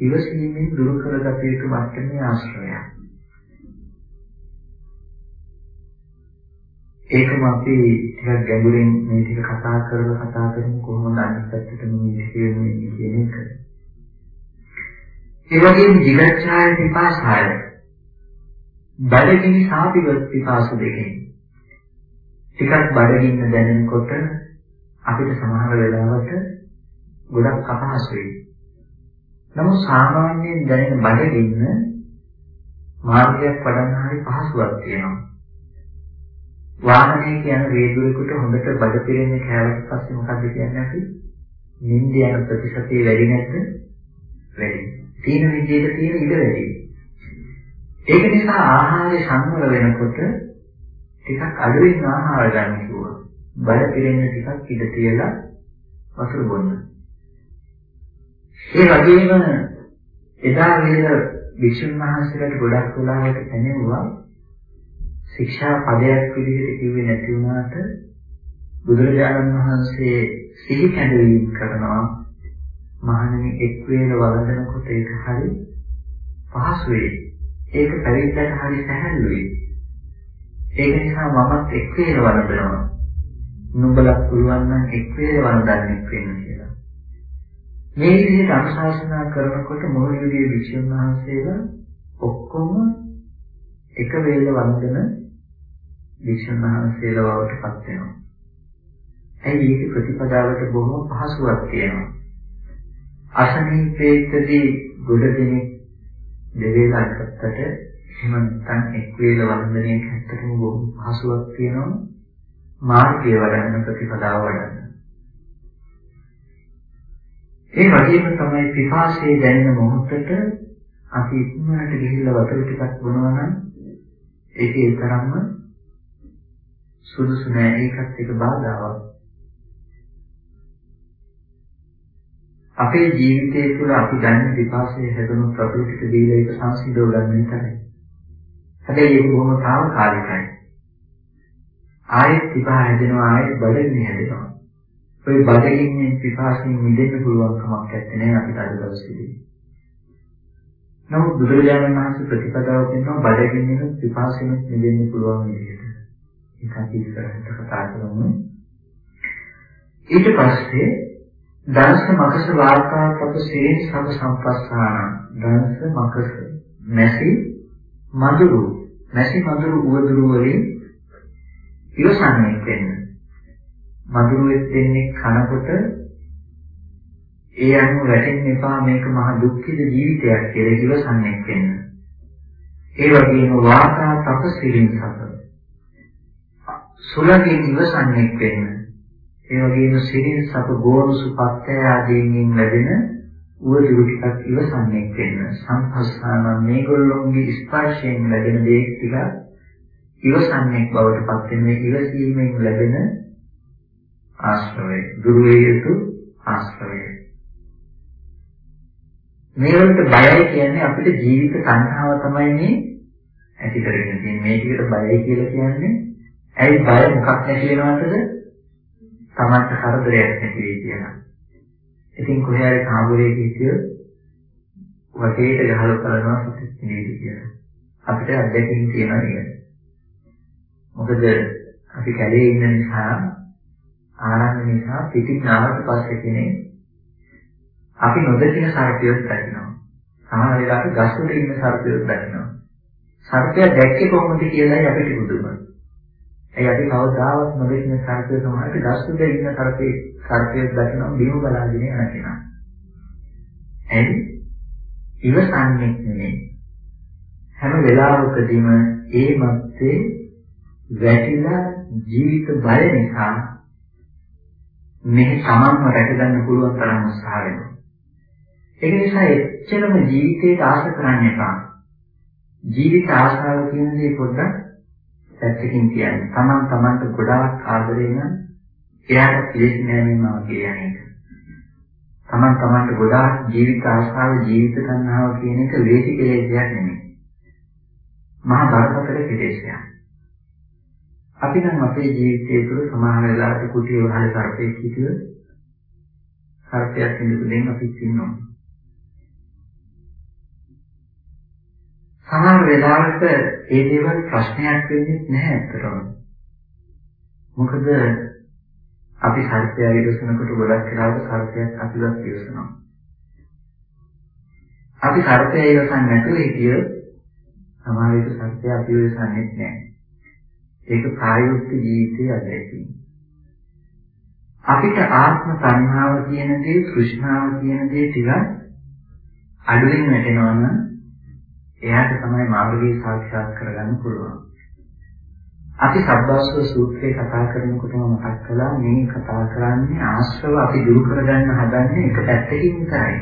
ඉවසීමෙන් දුරු කරගත යුතු මට්ටමේ ආශ්‍රවයක්. ඒකම අපි ටිකක් ගැඹුරින් මේ ටික කතා කරලා කතා කරමු කොහොමද අනිත් පැත්තට මේ කියන්නේ කියන එක. ඒ වගේම ජීවචාය විපාසාය බඩගිනි සාපිව පිපාසු දෙකෙන් ටිකක් බඩගින්න දැනෙනකොට අපිට සමහර වෙලාවට ගොඩක් අපහසුයි. නමුත් සාමාන්‍යයෙන් දැනෙන බඩගින්න මාර්ගයක් වඩන්න හරි පහසුවක් තියෙනවා. වාහනයේ කියන වේගයකට හොඳට බඩ පිරෙන්නේ කෑවට පස්සේ මොකද කියන්නේ අපි? නිින්ද යන ප්‍රතිශතය වැඩි නැද්ද? වැඩි. තීන විදියට තියෙන ඉඩ වැඩි. ඒක නිසා ආහාරය සංවර වෙනකොට ටිකක් අඩුවෙන් ආහාර ගන්න කිව්වා. බඩ පිරෙන්න ටිකක් ඉඳ තියලා වතුර බොන්න. ඒ වගේම එදා වේල වික්ෂුන් වහන්සේලාට ගොඩක් වෙලාවට දැනෙවුවා ශික්ෂා පදයක් විදිහට කිව්වේ නැති වුණාට බුදුරජාණන් වහන්සේ සිහි කැඳවීම කරනවා මහණෙනි එක් වේල වළඳනකොට ඒක හරි පහසුයි. ඒක පරිද්දට හරි සැහැල්ලුයි. ඒක නිසා මමත් එක් වේල වළඳනවා. නුඹලා පුළුවන් නම් එක් වේල වළඳන්නෙක් වෙන්න කියලා. මේ විදිහට අනුශාසනා කරනකොට මොහොත විදිහේ වික්ෂුන් වහන්සේලා ඔක්කොම එක වේල වන්දන වික්ෂුන් වහන්සේලා බවට පත් වෙනවා. ඇයි මේක ප්‍රතිපදාවට බොහොම පහසුවක් තියෙනවා. අසනීපේකදී ගොඩ දෙනෙක් දෙවේලා ගත්තට එහෙම නැත්නම් එක් වේල වන්දනයක ඇත්තටම බොහොම පහසුවක් තියෙනවා මාර්ගය වඩන්න ප්‍රතිපදාව වඩන්න. ඒ වගේම තමයි පිපාසයේ දැනෙන මොහොතට අපි ඉක්මනට ගිහිල්ලා වතුර ටිකක් බොනවා නම් ඒකේ තරම්ම සුදුසු නෑ ඒකත් එක බාධාවක්. අපේ ජීවිතය තුළ අපි ගන්න විපාසය හැදුණු ප්‍රകൃතික දීලා ඒක සංසිඳව ගන්න විතරයි. හැබැයි ඒක බොහොම తాවකාලිකයි. ආයෙත් විපා හැදෙනවා ආයෙත් බඩගිනි හැදෙනවා. ඔය බඩගින්නේ විපාසයෙන් මිදෙන්න පුළුවන් කමක් නැත්තේ අපිට අද දවසේදී. නමුත් බුදුරජාණන් වහන්සේ ප්‍රතිපදාව කියනවා බඩගින්නෙන විපාසයෙන් මිදෙන්න පුළුවන් විදිහට. ඒකත් ඉස්සරහට කතා කරමු. ඊට පස්සේ දර්ශ මකස වාර්තාපතසේ සම සම්පස්සාන දර්ශ මකස නැසි මදුරු නැසි මදුරු උවදුරු වලින් ඉවසන්නේ වෙන්න මදුරුවෙත් දෙන්නේ කනකොට ඒ අනුව වැටෙන්න එපා මේක මහ දුක්ඛිත ජීවිතයක් කියලා ඉවසන්නේ වෙන්න ඒ වගේම වාර්තා තපසිරින් සත සුලකින් ඉවසන්නේ වෙන්න ඒ වගේම සිරින් සප ගෝරුසු පත්‍ය ආදීන්ගෙන් ලැබෙන උවදුරු ටිකක් ඉවසන්නේ වෙන්න සංහස්සාන මේගොල්ලොන්ගේ ස්පර්ශයෙන් ලැබෙන දේ ටික ඉවසන්නේ බවට පත් වෙන මේ ඉවසීමෙන් ලැබෙන ආශ්‍රවය. දුරු යුතු ආශ්‍රවය. මේ වලට බයයි කියන්නේ අපිට ජීවිත සංහාව තමයි මේ ඇති කරගෙන තියෙන්නේ. මේ ටිකට බයයි කියලා කියන්නේ ඇයි බය මොකක් නැති වෙනවද තමන්ට කරදරයක් නැති වෙයි කියලා. ඉතින් කොහේ හරි කාමරයේ කිසිය වටේට ගහලා බලනවා සතුට නිවි කියලා. අපිට අත්දැකීම් තියෙනවා නේද? මොකද අපි කැලේ ඉන්න නිසා ආරම්භ නිසා පිටින් ආවට පස්සේ කෙනෙක් අපි නොදකින සර්පියක් දකිනවා. සමහර වෙලාවට ගස් උඩ ඉන්න සර්පියක් දකිනවා. සර්පයා දැක්කේ කොහොමද කියලායි අපිට බුදුම. ඒ අපි කවදාවත් නොදකින සර්පය තමයි දස්තුද ඉන්න සර්පේ සර්පය දකිනවා බිම බලාගෙන යන කෙනා. එයි ඉවසන්නේ නෙමෙයි. හැම වෙලාවකදීම ඒ මැත්තේ වැටිලා ජීවිත බය නිසා මේ සමන්ව රැකගන්න පුළුවන් තරම් උත්සාහ වෙනවා. ඒක නිසා එච්චරම ජීවිතයට ආශ කරන්න එපා. ජීවිත ආශාව කියන දේ පොඩ්ඩක් පැත්තකින් කියන්නේ. Taman tamanට ගොඩාක් ආදරේ නම් එයාට පිළිස් නෑමීම වගේ යන්නේක. Taman tamanට ගොඩාක් ජීවිත ආශාව ජීවිත තණ්හාව කියන එක ලේසි කෙලෙසයක් නෙමෙයි. මහා බරපතල කෙලෙසයක්. අපි නම් අපේ ජීවිතය තුළ සමාන වෙලාවට කුටිය වහල සර්පෙක් හිටියොත් සර්පයක් ඉඳපු දෙන්න අපි ඉන්නවා. සමහර වෙලාවට ඒ දේවල් ප්‍රශ්නයක් වෙන්නේ නැහැ අතරම. මොකද අපි සර්පය ඉවසනකොට ගොඩක් වෙලාවට සර්පයක් අපිවත් ඉවසනවා. අපි සර්පය ඉවසන්නේ නැතුව හිටිය සමහර විට සර්පය අපිව ඉවසන්නේ නැහැ. ඒක ප්‍රායෝගික ජීවිතයේ අත්දැකීම. අපිට ආත්ම සංහාව කියන දේ, තෘෂ්ණාව කියන දේ ටිකක් අඩුවෙන් වැටෙනවා නම් එයාට තමයි මාර්ගය සාක්ෂාත් කරගන්න පුළුවන්. අපි සබ්බාසව සූත්‍රයේ කතා කරනකොටම මතක් කළා මේ කතා කරන්නේ ආශ්‍රව අපි දුරු කරගන්න හදන්නේ එක පැත්තකින් විතරයි.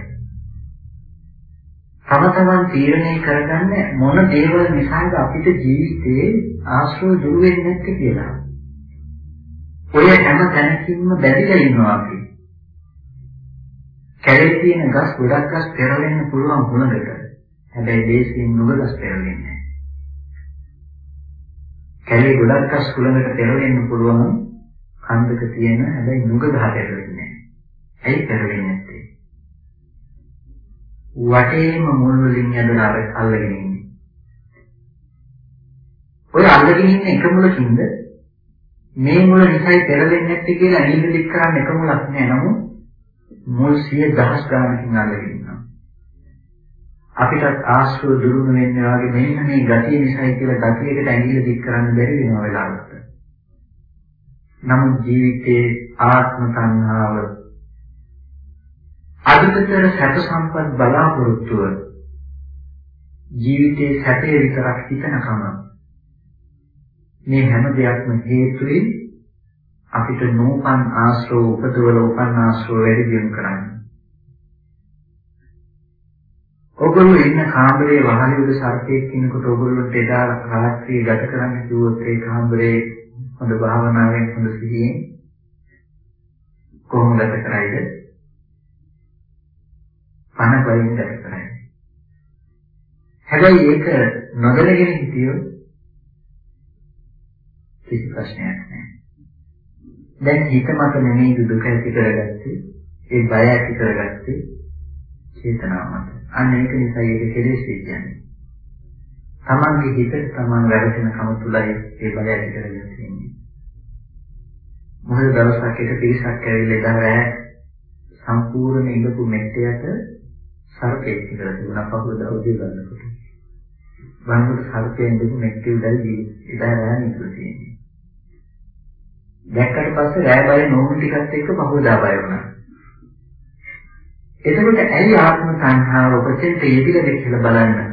තම තමන් තීරණය කරගන්න මොන දේවල් නිසාද අපිට ජීවිතේ ආශ්‍රව දුරු වෙන්නේ නැත්තේ කියලා. ඔය හැම තැනකින්ම බැඳිලා ඉන්නවා අපි. කැලේ තියෙන ගස් ගොඩක් ගස් පෙරලෙන්න පුළුවන් වුණකට හැබැයි දේශයෙන් නුගගස් පෙරලෙන්නේ නැහැ. කැලේ ගොඩක් අස් කුලකට පෙරලෙන්න පුළුවන් කන්දක තියෙන හැබැයි නුග ගහ පෙරලෙන්නේ නැහැ. ඇයි පෙරලෙන්නේ නැත්තේ? වටේම මුල් වලින් යදලා අල්ලගෙන ඉන්නේ. ඔය අල්ලගෙන ඉන්න එක මුලකින්ද මේ මුල නිසයි පෙරලෙන්නේ නැත්තේ කියලා නිහිලික් කරන්න එක මුලක් නෑ නමුත් මුල් 100 දහස් ගානකින් අල්ලගෙන ඉන්නවා. අපිටත් ආශ්‍රව දුරුම වෙන්නේ වගේ මෙන්න මේ ගතිය නිසායි කියලා ගතියකට ඇඟිලි දික් කරන්න බැරි වෙනවා වෙලාවකට. නමුත් ජීවිතයේ ආත්ම සංහාව අධිකතර සැප සම්පත් බලාපොරොත්තුව ජීවිතයේ සැපේ විතරක් හිතනකම මේ හැම දෙයක්ම හේතුයි අපිට නූපන් ආශ්‍රව උපදවල උපන් ආශ්‍රව වැඩි දියුණු කරන්න. ඔගොල්ලෝ ඉන්න කාමරේ වහලේ උඩ සර්පෙක් ඉන්නකොට ඔගොල්ලන්ට එදා රාත්‍රියේ ගත කරන්න කිව්වොත් ඒ කාමරේ හොඳ භාවනාවෙන් හොඳ සිහියෙන් කොහොම ගත කරයිද? පණ වලින් ගත කරයි. හැබැයි ඒක නොදැනගෙන හිටියොත් කිසි ප්‍රශ්නයක් නැහැ. දැන් හිත මත නෙමෙයි දුක ඇති කරගත්තේ, ඒ බය ඇති කරගත්තේ චේතනාව මත. අන්න ඒක නිසා ඒක කෙලෙස් කියන්නේ. තමන්ගේ හිතට තමන් වැරදෙන කම තුලයි ඒ බය ඇති කරගෙන තියෙන්නේ. මොකද දවසක් එක පිරිසක් ඇවිල්ලා එදා රෑ සම්පූර්ණ ඉඳපු මෙට්ටයට සර්පෙක් කියලා තිබුණා පහුවදා උදේ ගන්නකොට. වන්කොට සර්පයෙන් දෙපු මෙට්ටේ උඩයි එදා රෑ නිකුත් තියෙන්නේ. දැක්කට පස්සේ රෑ බය නෝන ටිකත් එක්ක පහවදා බය වුණා. එතකොට ඇයි ආත්ම සංහාව ඔබට යෙදිලාද කියලා බලන්න.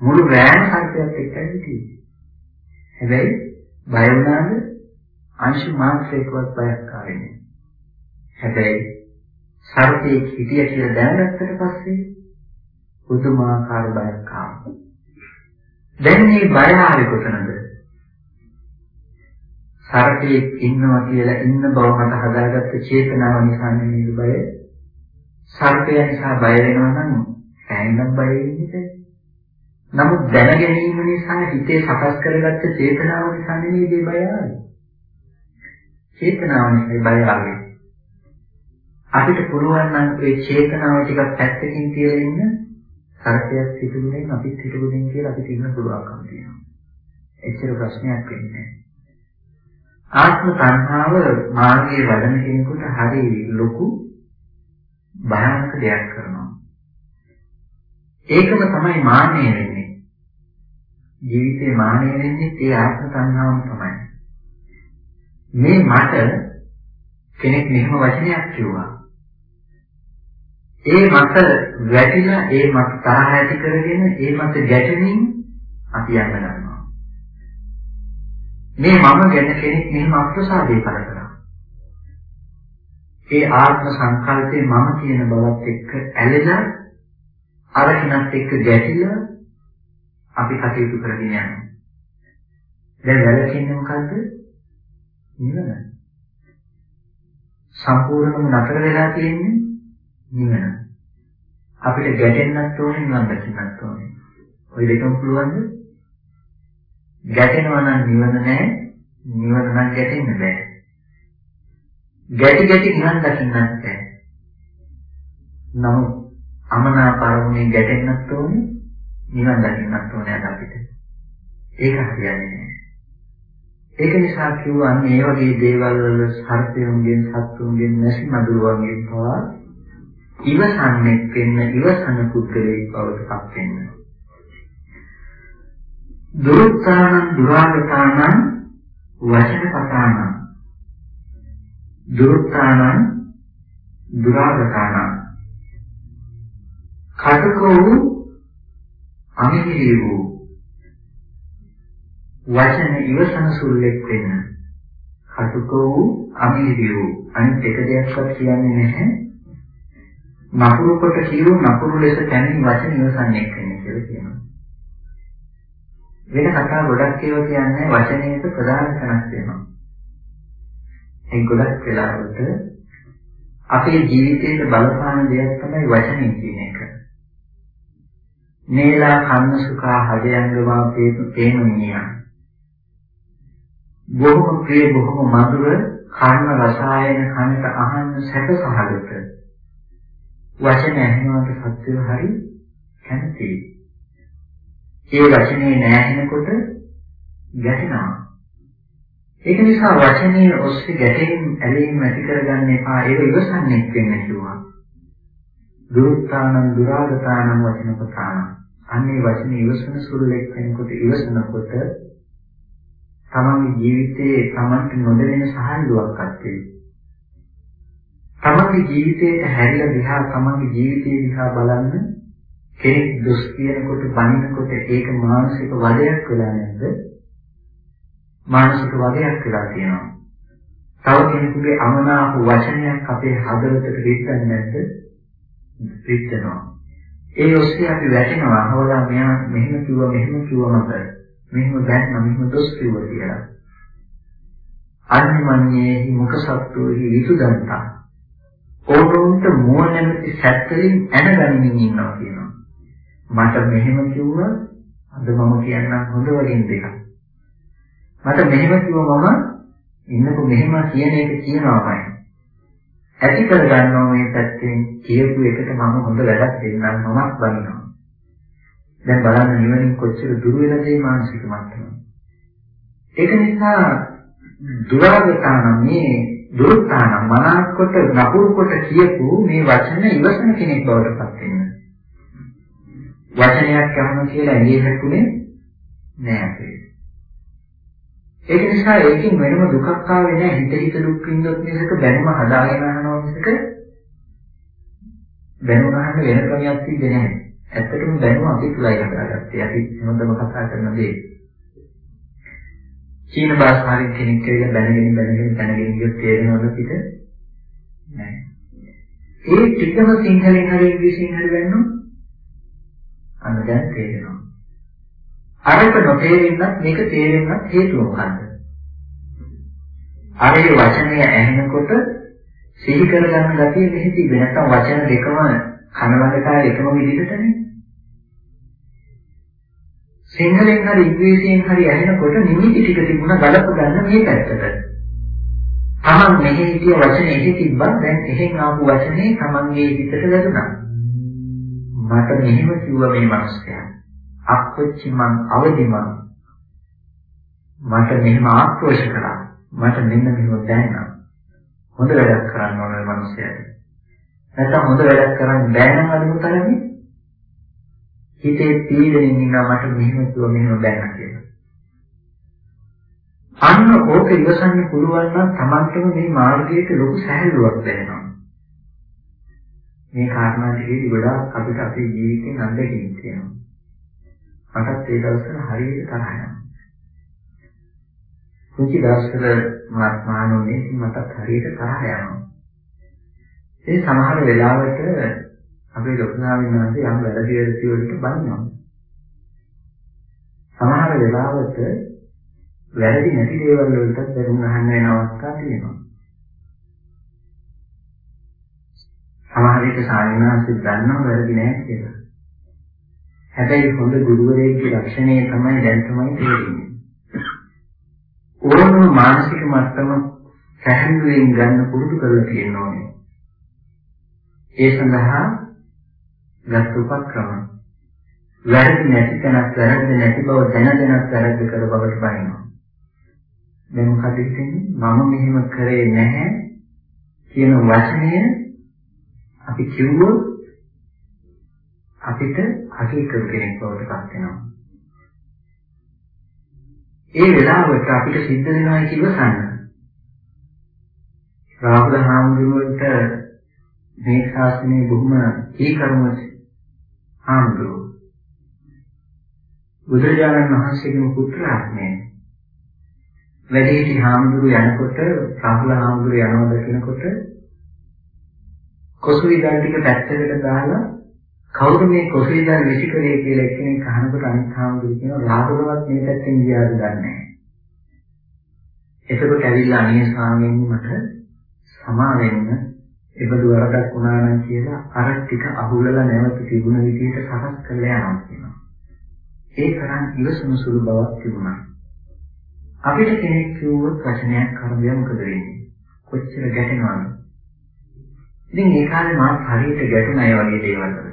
මුළු රෑම සංකේතයක් එක්කයි හිටියේ. හැබැයි බය වුණාද අංශු මාත්‍රයකවත් බයක් ආවේ නැහැ. හැබැයි සර්පේ හිටිය කියලා දැනගත්තට පස්සේ පුදුමාකාර බයක් ආවා. දැන් මේ බය ආවේ කොතනද? සරකෙක් ඉන්නවා කියලා ඉන්න බව මත හදාගත්ත චේතනාව නිසා නෙමෙයි බය. සර්පය නිසා බය වෙනවා නම් සෑහෙනම් බය වෙන්නේ නමුත් දැන ගැනීම නිසා හිතේ සකස් කරගත්ත චේතනාව නිසා නෙමෙයි මේ බය ආවේ. චේතනාව නිසා බය ආවේ. අපිට පුළුවන් නම් ඒ චේතනාව ටිකක් පැත්තකින් තියලා ඉන්න සර්පයක් සිටුුනේ අපිත් සිටුුනේ කියලා අපිට ඉන්න පුළුවන්කම තියෙනවා. එච්චර ප්‍රශ්නයක් වෙන්නේ නැහැ. ආත්ම සංහාව මාර්ගයේ වඩන කෙනෙකුට හරි ලොකු භයානක දෙයක් කරනවා. ඒකම තමයි මාන්නය වෙන්නේ. ජීවිතේ මාන්නය වෙන්නේ ඒ ආත්ම සංහාවම තමයි. මේ මට කෙනෙක් මෙහෙම වචනයක් කිව්වා. ඒ මත වැටිලා ඒ මත තරහ ඇති කරගෙන ඒ මත ගැටෙමින් අපි යන්න ගන්නවා. මේ මම ගැන කෙනෙක් මෙහෙම අප්‍රසාදේ පළ කරා. ඒ ආත්ම සංකල්පේ මම කියන බවත් එක්ක ඇලෙලා අරකිනත් එක්ක ගැටිලා අපි කටයුතු කරගෙන යනවා. දැන් වැළකෙන්නේ මොකද්ද? නිවන. සම්පූර්ණයෙන්ම නතර වෙලා තියෙන්නේ නිවන. අපිට ගැටෙන්නත් ඕනේ නිවන් දකින්නත් ඕනේ. ওই දෙකම පුළුවන්ද? ගැටෙනවා නම් නිවන නැහැ. නිවන නම් ගැටෙන්න බෑ. ගැටි ගැටි නිවන් දකින්නත් බෑ. නමුත් අමනාපරමුණේ ගැටෙන්නත් ඕනේ. නිවන් දකින්නත් ඕනේ අද අපිට. ඒක හරියන්නේ නැහැ. ඒක නිසා කිව්වා මේ වගේ දේවල් වල සර්පයන්ගෙන් සත්තුන්ගෙන් නැසි මදුරුවන්ගෙන් පවා ඉවසන්නේ වෙන්න ඉවසන පුද්ගලයෙක් බවට පත් වෙන්න. දුරුත්තානං දුරාගතානං වචනපතානං දුරුත්තානං දුරාගතානං. කටකෝ අමිහිරි වූ වචන ඉවසන සුල්ලෙක් වෙන්න කටකෝ අමිහිරි වූ. අනිත් එක දෙයක්වත් කියන්නේ නැහැ. නපුරු කොට කියු නපුරු ලෙස තැනින් වචන ඉවසන්නේ කියන්නේ කියලා කියනවා. වෙන කතා ගොඩක් ඒවා කියන්නේ වචනයක ප්‍රධාන තැනක් වෙනවා. ඒ ගොඩක් වෙලාවට අපේ ජීවිතේට බලපාන දෙයක් තමයි වචනේ කියන එක. නේලා කන්න සුඛා හදයන්ගවා පේනුනියා බොහොම ප්‍රිය බොහොම මధుර කර්ම රසායන කනට අහන්න සැපසහගත වචන ඇහෙනවට සත්‍යය හරි කැමතියි. ඒ වචනේ නැහෙනකොට ගැටෙනවා. ඒක නිසා වචනේ ඔස්සේ ගැටෙමින් ඇලීම් ඇති කරගන්න එපා. ඒක ඉවසන්නේ වෙන්න කිව්වා. දුරුත්තානං දුරාගතානං වචනපතාන. අන්නේ වචනේ ඉවසන සුළුලෙක් වෙනකොට ඉවසනකොට තමන්ගේ ජීවිතයේ තමන්ට නොදැනෙන සහල්ුවක් ඇත්තේ. තමන්ගේ ජීවිතයට හැරිලා දිහා තමන්ගේ ජීවිතය දිහා බලන්න කෙනෙක් දුස් කියනකොට බනිනකොට ඒක මානසික වදයක් වෙලා නැද්ද? මානසික වදයක් වෙලා තියෙනවා. තව කෙනෙකුගේ අමනාප වචනයක් අපේ හදවතට රිද්දන්නේ නැද්ද? රිද්දනවා. ඒ ඔස්සේ අපි වැටෙනවා. හවලා මෙයා මෙහෙම කිව්වා මෙහෙම කිව්වා මත මෙහෙම දැක්ම මෙහෙම දොස් කිව්වා කියලා. අන්‍යමඤ්ඤේහි මුඛ සත්වෝහි විසුදන්තා. ඕනෝන්ට මුව නැමැති සැත්තලින් ඇනගනිමින් ඉන්නවා කියනවා. මට මෙහෙම කිව්වා අද මම කියන්නම් හොඳ වලින් දෙකක්. මට මෙහෙම කිව්වා මම ඉන්නකො මෙහෙම කියන එක කියනවාමයි. ඇති කර ගන්නවා මේ පැත්තෙන් කියපු එකට මම හොඳ වැඩක් දෙන්නම් මමත් බනිනවා. දැන් බලන්න නිවනින් කොච්චර දුර වෙනද මේ මානසික මට්ටම. ඒක නිසා දුරාගතාන මේ දුරුත්තාන මනාකොට නපුරු කොට කියපු මේ වචන ඉවසන කෙනෙක් බවට පත් වෙන්න. වචනයක් අහන කියලා ඇඟේ හැකුනේ නෑ අපේ. ඒක නිසා ඒකෙන් වෙනම දුකක් ආවේ නෑ හිත හිත දුක් විඳොත් මිසක බැනුම හදාගෙන යනවා මිසක බැනුම ගන්න වෙන ක්‍රමයක් තිබෙන්නේ නෑ. ඇත්තටම දැනුම අපි තුලයි හදාගත්තේ. අපි හොඳම කතා කරන දේ. චීන භාෂාවෙන් කෙනෙක් කියලා බැනගෙන බැනගෙන දැනගෙන ගියොත් තේරෙනවද පිට? නෑ. ඒ ටිකම සිංහලෙන් හරි ඉංග්‍රීසියෙන් හරි වෙන්නෝ අන්න දැන් තේරෙනවා. අරක නොතේරෙන්නත් මේක තේරෙන්නත් හේතුව මොකද්ද? අර ඒ වචනය ඇහෙනකොට සිහි කරගන්න ගැතිය මෙහි තිබෙන නැත්නම් වචන දෙකම කනවලකාරය එකම විදිහටනේ. සිංහලෙන් හරි ඉංග්‍රීසියෙන් හරි ඇහෙනකොට නිමිති ටික තිබුණා ගලප ගන්න මේ පැත්තට. තමන් මෙහි හිටිය වචනේ එහි තිබ්බා දැන් එහෙන් ආපු වචනේ තමන්ගේ හිතට වැදුනා. මට මෙහෙම කිව්ව මේ මිනිස්සයා. අක්කොච්චි මං අවදිමන්. මට මෙහෙම ආක්‍රෝෂ කරා. මට මෙන්න මෙහෙම දැනෙනවා. හොඳ වැඩක් කරන්න ඕන මේ මිනිස්සයාට. නැත්නම් හොඳ වැඩක් කරන්න බෑ නම් අදුම තරමේ හිතේ තීරණින් ඉන්නවා මට මෙහෙම කිව්ව මෙහෙම බෑ කියලා. අන්න ඕක ඉවසන්න පුළුවන් නම් Tamanටම මේ මාර්ගයට ලොකු සැහැල්ලුවක් දැනෙනවා. මේ කාරණා ටිකේදී ගොඩාක් අපිට අපේ ජීවිතෙන් අත්දැකීම් තියෙනවා. මටත් ඒ දවස්වල හරියට තරහ යනවා. කුංචි දවස්වල මාත් මානෝනේ මටත් හරියට තරහ යනවා. ඒ සමහර වෙලාවට අපේ ලොකු ස්වාමීන් වහන්සේ යම් වැරදි වැරදි වලට බලනවා. සමහර වෙලාවට වැරදි නැති දේවල් වලට බැරුම් අහන්න වෙන අවස්ථා තියෙනවා. සමහර විට සායනාසි දන්නව වැරදි නැහැ කියලා. හැබැයි හොඳ ගුරුවරයෙක්ගේ ලක්ෂණය තමයි දැන් තමයි තේරෙන්නේ. ඕනම මානසික මට්ටම සැහැල්ලුවෙන් ගන්න පුරුදු කරලා තියෙන්න ඕනේ. ඒ සඳහා ගත් උපක්‍රම වැරදි නැති තැනක් වැරදි නැති බව දැන දැනත් වැරද්ද කර බවට බනිනවා. දැන් මොකද හිතෙන්නේ? මම මෙහෙම කරේ නැහැ කියන වචනය අපි කිව්වොත් අපිට අකීකරු කෙනෙක් බවට පත් වෙනවා. ඒ වෙලාවට අපිට සිද්ධ වෙනවා කිව්වසන්න. රාහුල හාමුදුරුවන්ට මේ ශාසනයේ බොහොම කීකරුම ආම්දුරු බුදුරජාණන් වහන්සේගේ පුත්‍රාත්මය වැඩිහිටි හාමුදුරු යනකොට සාහල හාමුදුරු යනවා දකිනකොට කොසුවිදල් ටික පැත්තකට දාලා කවුරු මේ කොසුවිදල් විසිකලේ කියලා එක්කෙනෙක් අහනකොට අනිත් හාමුදුරු කියනවා රාහුලවත් මේ පැත්තෙන් ගියාද දන්නේ නැහැ. එතකොට ඇවිල්ලා අනේ ස්වාමීන් මට සමා වෙන්න ඒබඳු වරදක් වුණා නම් කියලා අර ටික අහුලලා නැවත තිබුණ විදිහට සකස් කරලා යනවා කියනවා. ඒ තරම් ඉවසුම සුළු බවක් තිබුණා. අපිට කෙනෙක් කිව්වොත් වචනයක් කරබිය මොකද වෙන්නේ? කොච්චර ගැටෙනවද? ඉතින් ඒ කාලේ මම හරියට ගැටුණා ඒ වගේ දේවල් වලට.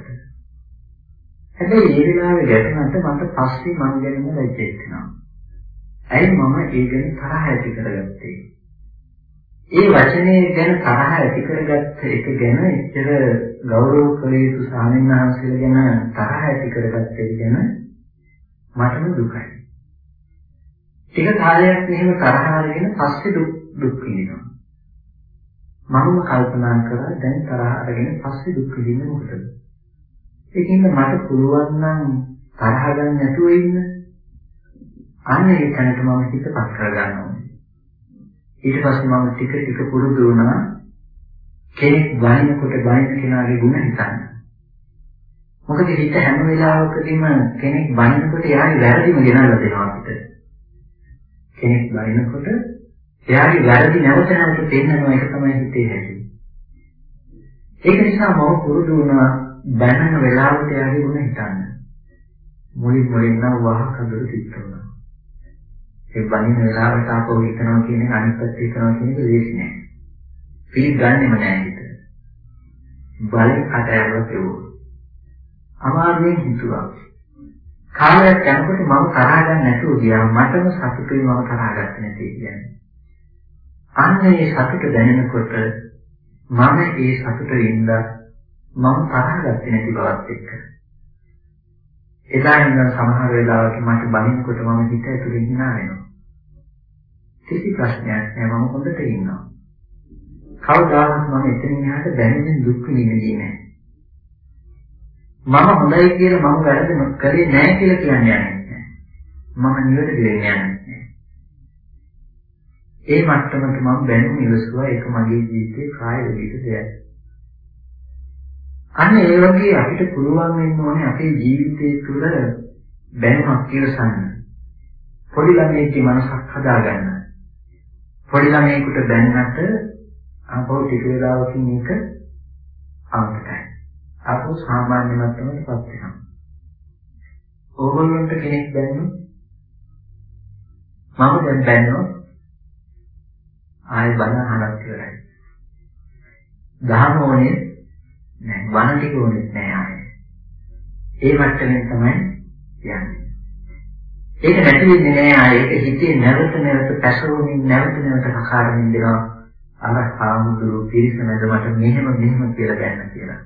හැබැයි ඒ වෙලාවේ ගැටුණාට මට පස්සේ මම ගැනම ලැජ්ජෙත් වෙනවා. ඇයි මම ඒ ගැන තරහ ඇති කරගත්තේ? ඒ වචනේ ගැන තරහ ඇති කරගත්ත එක ගැන එච්චර ගෞරව කළ යුතු ස්වාමීන් වහන්සේලා ගැන තරහ ඇති කරගත්ත එක ගැන මටම දුකයි. ටික කාලයක් මෙහෙම තරහ අරගෙන පස්සේ දුක් දුක් විඳිනවා. මමම කල්පනා කරා දැන් තරහ අරගෙන පස්සේ දුක් විඳින්නේ මොකටද? ඒකින්ද මට පුළුවන් නම් තරහ ගන්න නැතුව ඉන්න. අන්න ඒ තැනට මම හිතපත් කරගන්න ඕනේ. ඊට පස්සේ මම ටික ටික පුරුදු වුණා කෙනෙක් වයින්කොට වයින් කෙනාගේ ಗುಣ හිතන්න. මොකද හිත හැම වෙලාවකදීම කෙනෙක් වයින්කොට එයාගේ වැරදිම ගෙනල්ලා දෙනවා අපිට. කෙනෙක් වයින්කොට එයාගේ වැරදි නැවත නැවත පෙන්නනවා ඒක තමයි හිතේ හැටි. ඒක නිසා මම පුරුදු වුණා දැනන වෙලාවට එයාගේ ಗುಣ හිතන්න. මුලින් මුලින් නම් වහ කඳුළු සිත් වුණා. ඒ බණින වෙලාවට ආපහු හිතනවා කියන එක අනිත් පැත්ත හිතනවා කියන එක ලේසි නෑ. පිළිගන්නෙම නෑ හිත. බලෙන් කට ඇරලා පෙවුවා. අමාරුවෙන් හිතුවා. කාලයක් යනකොට මම තරහ ගන්න නැතුව ගියා. මටම සතුටුයි මම තරහ ගත්තේ නැති කියන්නේ. අන්න ඒ සතුට දැනෙනකොට මම ඒ සතුට වින්ද මම තරහ ගත්තේ නැති බවත් එක්ක. එදා ඉඳන් සමහර වෙලාවට මට බනිනකොට මම හිත ඇතුලේ hina වෙනවා. කිසි ප්‍රශ්නයක් නෑ මම හොඳට ඉන්නවා. කවදාවත් මම එතනින් එහාට දැනෙන්නේ දුක් විඳින්නේ නෑ. මම හොඳයි කියලා මම වැරදි කරේ නෑ කියලා කියන්නේ නැහැ. මම නිවැරදි වෙන්නේ නැහැ. ඒ මට්ටමට මම දැනුම් ඉවසුවා ඒක මගේ ජීවිතේ කාය විදිහට දෙයක්. අන්න ඒ වගේ අපිට පුළුවන් වෙන්න ඕනේ අපේ ජීවිතය තුළ දැනුමක් ඉවසන්න. පොඩි ළමයෙක්ගේ මනසක් හදාගන්න. පොඩි ළමයෙකුට දැන්නට අපෝ ටික වේලාවකින් මේක අමතකයි. අපෝ සාමාන්‍ය මට්ටමකට පත් වෙනවා. ඕගොල්ලන්ට කෙනෙක් දැන්නොත් මම දැන් දැන්නොත් ආයෙ බණ අහලක් ඉවරයි. දහම ඕනේ නෑ බණ ටික ඕනේ නෑ ආයෙ. ඒ මට්ටමින් තමයි යන්නේ. ඒක නැති වෙන්නේ නෑ ආයේ ඒක හිතේ නැවත නැවත පැසරුමින් නැවත නැවත කකාරමින් දෙනවා අර කාමුදුරු පිරිස මැද මට මෙහෙම මෙහෙම කියලා දැනන කියලා.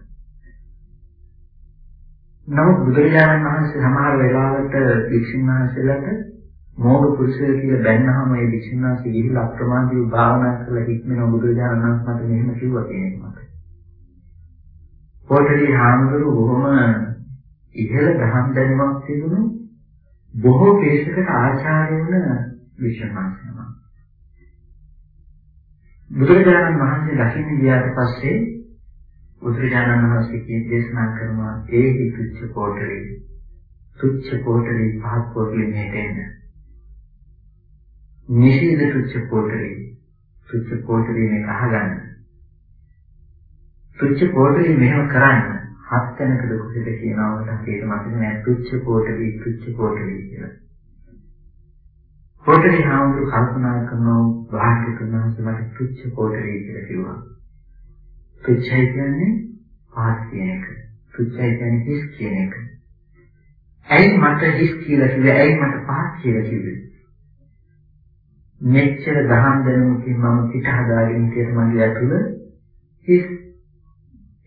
නමුත් බුදුරජාණන් වහන්සේ සමහර වෙලාවට වික්ෂුන් වහන්සේලාට මෝග පුරුෂය කියලා බැන්නහම ඒ වික්ෂුන් වහන්සේ ගිහිල්ලා අප්‍රමාදීව භාවනා කරලා හික්මන බුදුරජාණන් වහන්සේ මට මෙහෙම කිව්වා කියන එක මට. පොඩි හාමුදුරු බොහොම ඉහළ දහම් දැනුමක් තිබුණු බොහෝ පිරිසකට ආචාර්ය වුණ විශ්වනාථයම. බුදුරජාණන් වහන්සේ දකින්න ගියාට පස්සේ බුදුරජාණන් වහන්සේ කියන දේශනා කරනවා ඒහි තුච්ච කෝටලේ තුච්ච කෝටලේ පහත් කෝටලේ මෙහෙට නිසීද තුච්ච කෝටලේ තුච්ච කෝටලේ මේක අහගන්න. තුච්ච කෝටලේ මෙහෙම කරන්න හත් තැනක දුකද කියනවා මට ඒක මතක නෑ තුච්ච කෝටලි තුච්ච කෝටලි කියලා. කෝටලි හාමුදුරු කල්පනා කරනවා භාග්‍යතුන් වහන්සේ මට තුච්ච කෝටලි කියලා කිව්වා. තුච්චයි කියන්නේ පහත් කියන එක. තුච්චයි කියන්නේ හිස් කියන එක. ඇයි මට හිස් කියලා කිව්වේ? ඇයි මට පහත් කියලා කිව්වේ? මෙච්චර දහම් දැනුමකින් මම පිට හදාගෙන හිටියට මගේ ඇතුළ හිස්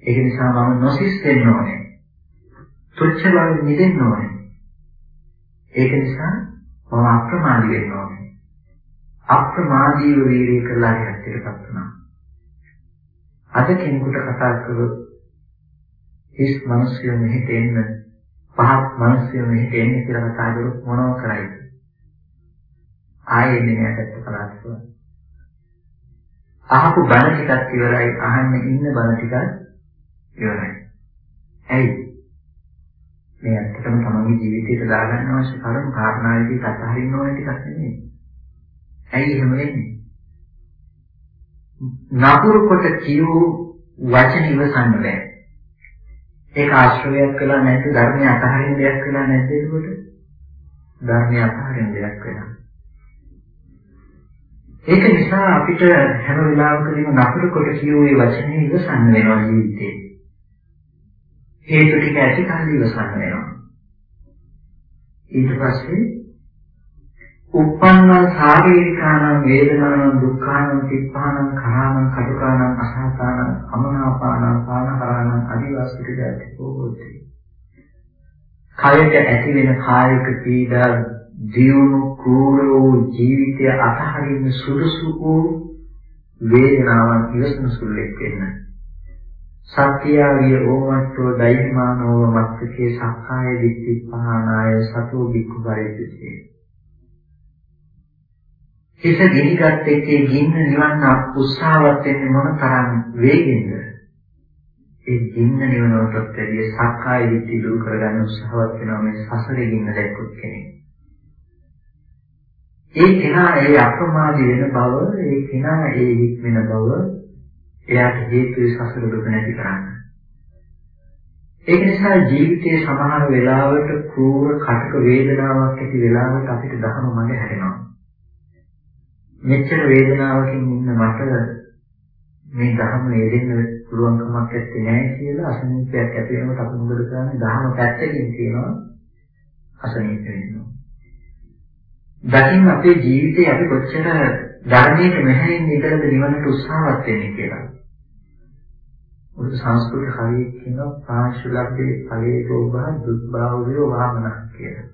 ඒක නිසා මම නොසිස් වෙන්න ඕනේ. තුච්ච බව නිදෙන්න ඕනේ. ඒක නිසා මම අප්‍රමාදී වෙන්න ඕනේ. අප්‍රමාදීව වීර්ය කරලා හැටියටපත් වෙනවා. අද කෙනෙකුට කතා කරොත් හිස් මිනිස්සු මෙහෙට එන්න පහත් මිනිස්සු මෙහෙට එන්න කියලා කතා කරොත් මොනව කරයිද? ආයෙ එන්නේ නැහැ පැත්ත අහපු බණ ටිකක් ඉවරයි අහන්න ඉන්න බණ ටිකක් ඉවරයි. ඇයි? මේ ඇත්තටම තමන්ගේ ජීවිතයට දාගන්න අවශ්‍ය කරුණු කාරණාවේදී අතහරින්න ඕන ටිකක් නෙමෙයි. ඇයි එහෙම වෙන්නේ? නපුරු කොට කියූ වචන ඉවසන්න බෑ. ඒක ආශ්‍රවයක් කළා නැත්නම් ධර්මය අතහරින දෙයක් කළා නැද්ද ඒකට? ධර්මය අතහරින දෙයක් වෙනවා. ඒක නිසා අපිට හැම වෙලාවකදීම නතර කොට කියුවේ වචනේ ඉවසන්න වෙනවා ජීවිතේ. හේතු ටික ඇති කාලේ ඉවසන්න වෙනවා. ඊට පස්සේ උප්පන්න ශාරීරිකානම් වේදනානම් දුක්ඛානම් තිප්පානම් කරානම් කටුකානම් අසහතානම් අමනාපානම් පානහරානම් අදිවාසික දැක්කෝති. කයට ඇති වෙන කායික පීඩා ජීවුණු කෝරෝ ජීවිතය අතහරින්න සුදුසු වූ වේදනාවන් ඉවසන සුළුෙක් වෙන්න. සත්‍යාවිය ඕමත්තෝ දෛහිමානෝව මත්තකේ සක්කාය දිට්ඨි පහනාය සතෝ බික්ඛු පරිද්දේ හිත ගිනිගත් එක්කේ ගින්න නිවන්න උත්සාහවත් වෙන්නේ මොන තරම් වේගෙන්ද? ඒ ගින්න නිවනටත් වැඩිය සක්කාය දිට්ඨිය දුරු කරගන්න උත්සාහවත් වෙනවා මේ සසරේ ගින්න දැක්කොත් කෙනෙක්. ඒ කෙනා ඒ අප්‍රමාදී වෙන බව, ඒ කෙනා ඒ හිත් වෙන බව එයාට හේතු සසර දුක නැති කරන්න. ඒක නිසා ජීවිතයේ සමහර වෙලාවට ක්‍රූර කටක වේදනාවක් ඇති වෙලාවට අපිට දහම මඟ හැරෙනවා. මෙච්චර වේදනාවකින් ඉන්න මට මේ ධර්ම යෙදෙන්න පුළුවන් කමක් නැත්තේ නෑ කියලා අසනීපයක් ඇති වෙනකොට අපි මොකද කරන්නේ? ධර්ම පැත්තකින් කියනවා අසනීප වෙනවා. දකින්න අපේ ජීවිතේ අපි කොච්චර ධර්මයට මෙහෙයින් ඉඳලාද නිවනට උත්සාහවත් වෙන්නේ කියලා. උදේ සංස්කෘත කවියේ කියනවා පාංශුලබ්බේ ඵලයේ රෝගහ දුක්භාවය වාමනක් කියලා.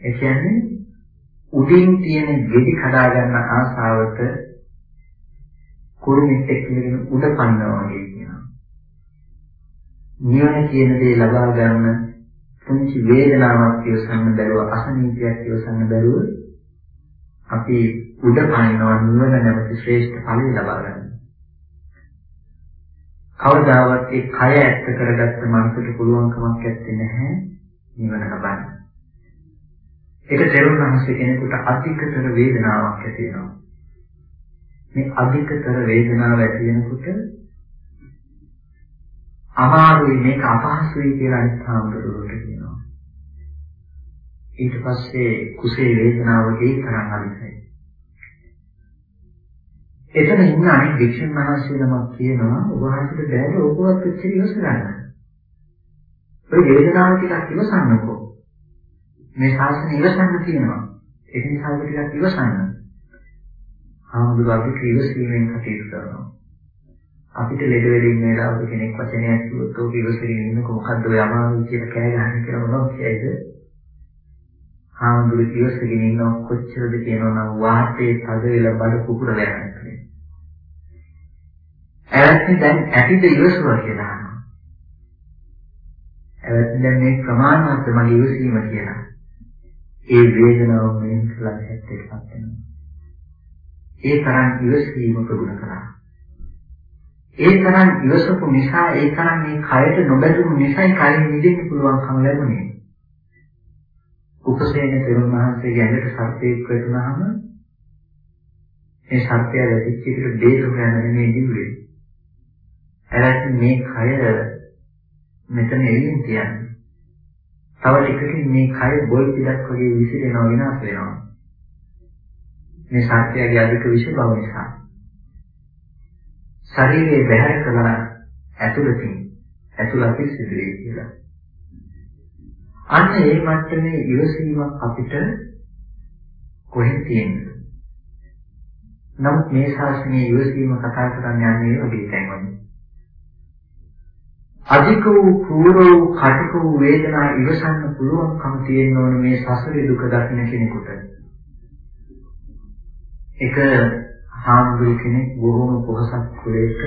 ඒ කියන්නේ උඩින් තියෙන ගෙඩි කඩා ගන්න ආසාවට කුරුමිත් එක්කගෙන උඩ පන්නවා වගේ කියනවා. නිවන කියන දේ ලබා ගන්න පුංචි වේදනාවක් ඉවසන්න බැරුව අසනීපයක් ඉවසන්න බැරුව අපි උඩ පනිනවා නිවන නැමැති ශ්‍රේෂ්ඨ ඵලය ලබා ගන්න. කවදාවත් ඒ කය ඇත්ත කරගත්ත මනසට පුළුවන් කමක් නැත්තේ නිවන ලබන්න. ඒක තෙරුණ වහන්සේ කෙනෙකුට අධිකතර වේදනාවක් ඇති වෙනවා. මේ අධිකතර වේදනාව ඇති වෙනකොට අමාරුයි මේක අපහසුයි කියලා අනිත් හාමුදුරුවෝට කියනවා. ඊට පස්සේ කුසේ වේදනාව ඒ තරම් අධිකයි. එතන ඉන්න අනෙක් වික්ෂණ මහසී නමක් කියනවා ඔබ වහන්සේට බැහැ ඔබවත් පිටින් ඉවස ගන්න. ඔය වේදනාව ටිකක් ඉවසන්නකෝ. මේ ශාසනය ඉවසන්න තියෙනවා. ඒක නිසා ඔබ ටිකක් ඉවසන්න. ආමුදුරගේ ක්‍රීවසීමෙන් කටයුතු කරනවා. අපිට ලෙඩ වෙලින් වෙලාවක කෙනෙක් වචනයක් කිව්වොත් ඔබ ඉවසගෙන ඉන්නකො මොකද්ද ඔය අමාරු කියලා කෑ ගහන්න කියලා මොනවද කියයිද? ආමුදුර ඉවසගෙන ඉන්න කොච්චරද කියනවා නම් වාතයේ තද වෙලා බඩ කුකුර වැරෙනවා. ඇත්තට දැන් ඇතිද ඉවසුවා කියලා අහනවා. ඇත්තට දැන් මේ ප්‍රමාණවත් මගේ ඉවසීම කියලා. ඒ වේදනාව මෙන් කළා හැත්තේටපත් වෙනවා. ඒ තරම් ඉවසීම ප්‍රගුණ කළා. ඒ තරම් ඉවසපු නිසා ඒ තරම් මේ කයට නොබැඳුණු නිසායි කයින් මිදෙන්න පුළුවන්කම ලැබුණේ. උපසේන තෙරුන් වහන්සේගේ ඇඟට සර්පයෙක් වැටුනහම මේ සර්පය වැටිච්ච එකට බේර හොයන්න නෙමෙයි දිව්වේ. එලත් මේ කය මෙතන එළියෙන් තියන්නේ. තව ටිකකින් මේ කය බොල් පිටක් වගේ විසිරෙනවා විනාශ වෙනවා. මේ සත්‍යයේ අධික විෂ බව නිසා. ශරීරයේ බැහැර කළ ඇතුළතින් ඇතුළත සිදුවේ කියලා. අන්න ඒ මට්ටමේ ඉවසීමක් අපිට කොහෙද තියෙන්නේ? නමුත් මේ ශාස්ත්‍රයේ ඉවසීම කතා කරන්නේ අන්නේ වගේ තැන්වල. අධික වූ කෝර වූ කටක වූ වේදනා ඉවසන්න පුළුවන්කම තියෙන්න ඕන මේ සසරේ දුක දකින්න කෙනෙකුට. එක හාමුදුරු කෙනෙක් බොහොම පොහසත් කුලයක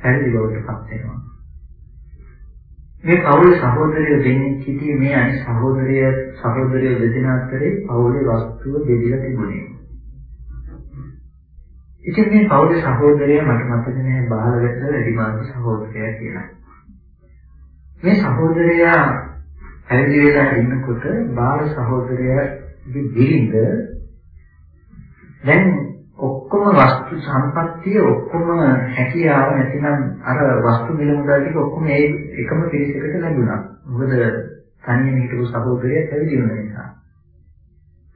පැවිදි බවට පත් වෙනවා. මේ පවුලේ සහෝදරයෝ දෙන්නේ සිටියේ මේ අනිත් සහෝදරය සහෝදරයෝ දෙදෙනා අතරේ පවුලේ වස්තුව බෙදලා තිබුණේ. ඉතින් මේ පවුලේ සහෝදරයා මට මතක නෑ බාලවැස වැඩිමාන සහෝදරයා කියලා. මේ සහෝදරයා පැවිදි වෙලා ඉන්නකොට බාල සහෝදරයාගේ බිරිඳ දැන් ඔක්කොම වස්තු සම්පත්තිය ඔක්කොම හැකියාව නැතිනම් අර වස්තු මිල මුදල් ටික ඔක්කොම ඒ එකම පිරිසකට ලැබුණා. මොකද තනියම හිටපු සහෝදරයෙක් ඇවිදින නිසා.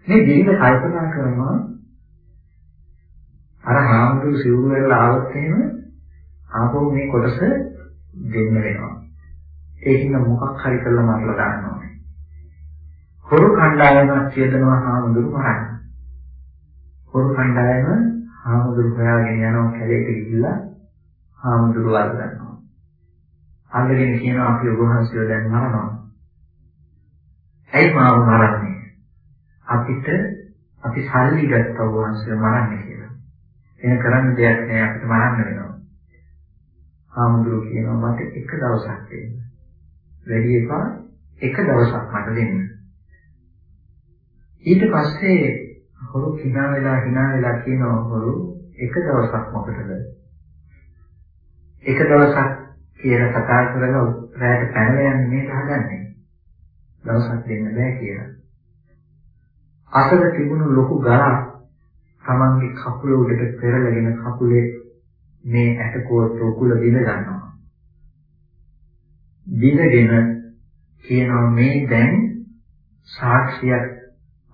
මේ දෙන්න කල්පනා කරනවා අර හාමුදුරු සිවුරු වෙලා ආවොත් එහෙම ආපහු මේ කොටස දෙන්න වෙනවා. ඒකින් මොකක් හරි කරලා මරලා දාන්න ඕනේ. හොරු කණ්ඩායමක් කියදනවා හාමුදුරු මරන්න. හොරු කණ්ඩායම හාමුදුරු හොයාගෙන යනවා කැලේට ගිහිල්ලා හාමුදුරු අල්ලගන්නවා. අල්ලගෙන කියනවා අපි ඔබ වහන්සේව දැන් මරනවා. ඇයි මාව මරන්නේ? අපිට අපි සල්ලි ගත්තා ඔබ වහන්සේව මරන්න කියලා. එන කරන්න දෙයක් නෑ අපිට මරන්න වෙනවා. හාමුදුරු කියනවා මට එක දවසක් දෙන්න. වැඩි එපා එක දවසක් මට දෙන්න. ඊට පස්සේ හොරු hina වෙලා hina වෙලා කියනවා හොරු එක දවසක් මොකටද? එක දවසක් කියලා කතා කරලා රැයට පැනලා යන්නේ හදන්නේ. දවසක් දෙන්න බෑ කියලා. අසල තිබුණු ලොකු ගලක් තමන්ගේ කකුල උඩට පෙරලගෙන කකුලේ මේ ඇටකෝත් උකුල දින ගන්නවා. දිනගෙන කියනවා මේ දැන් සාක්ෂියක්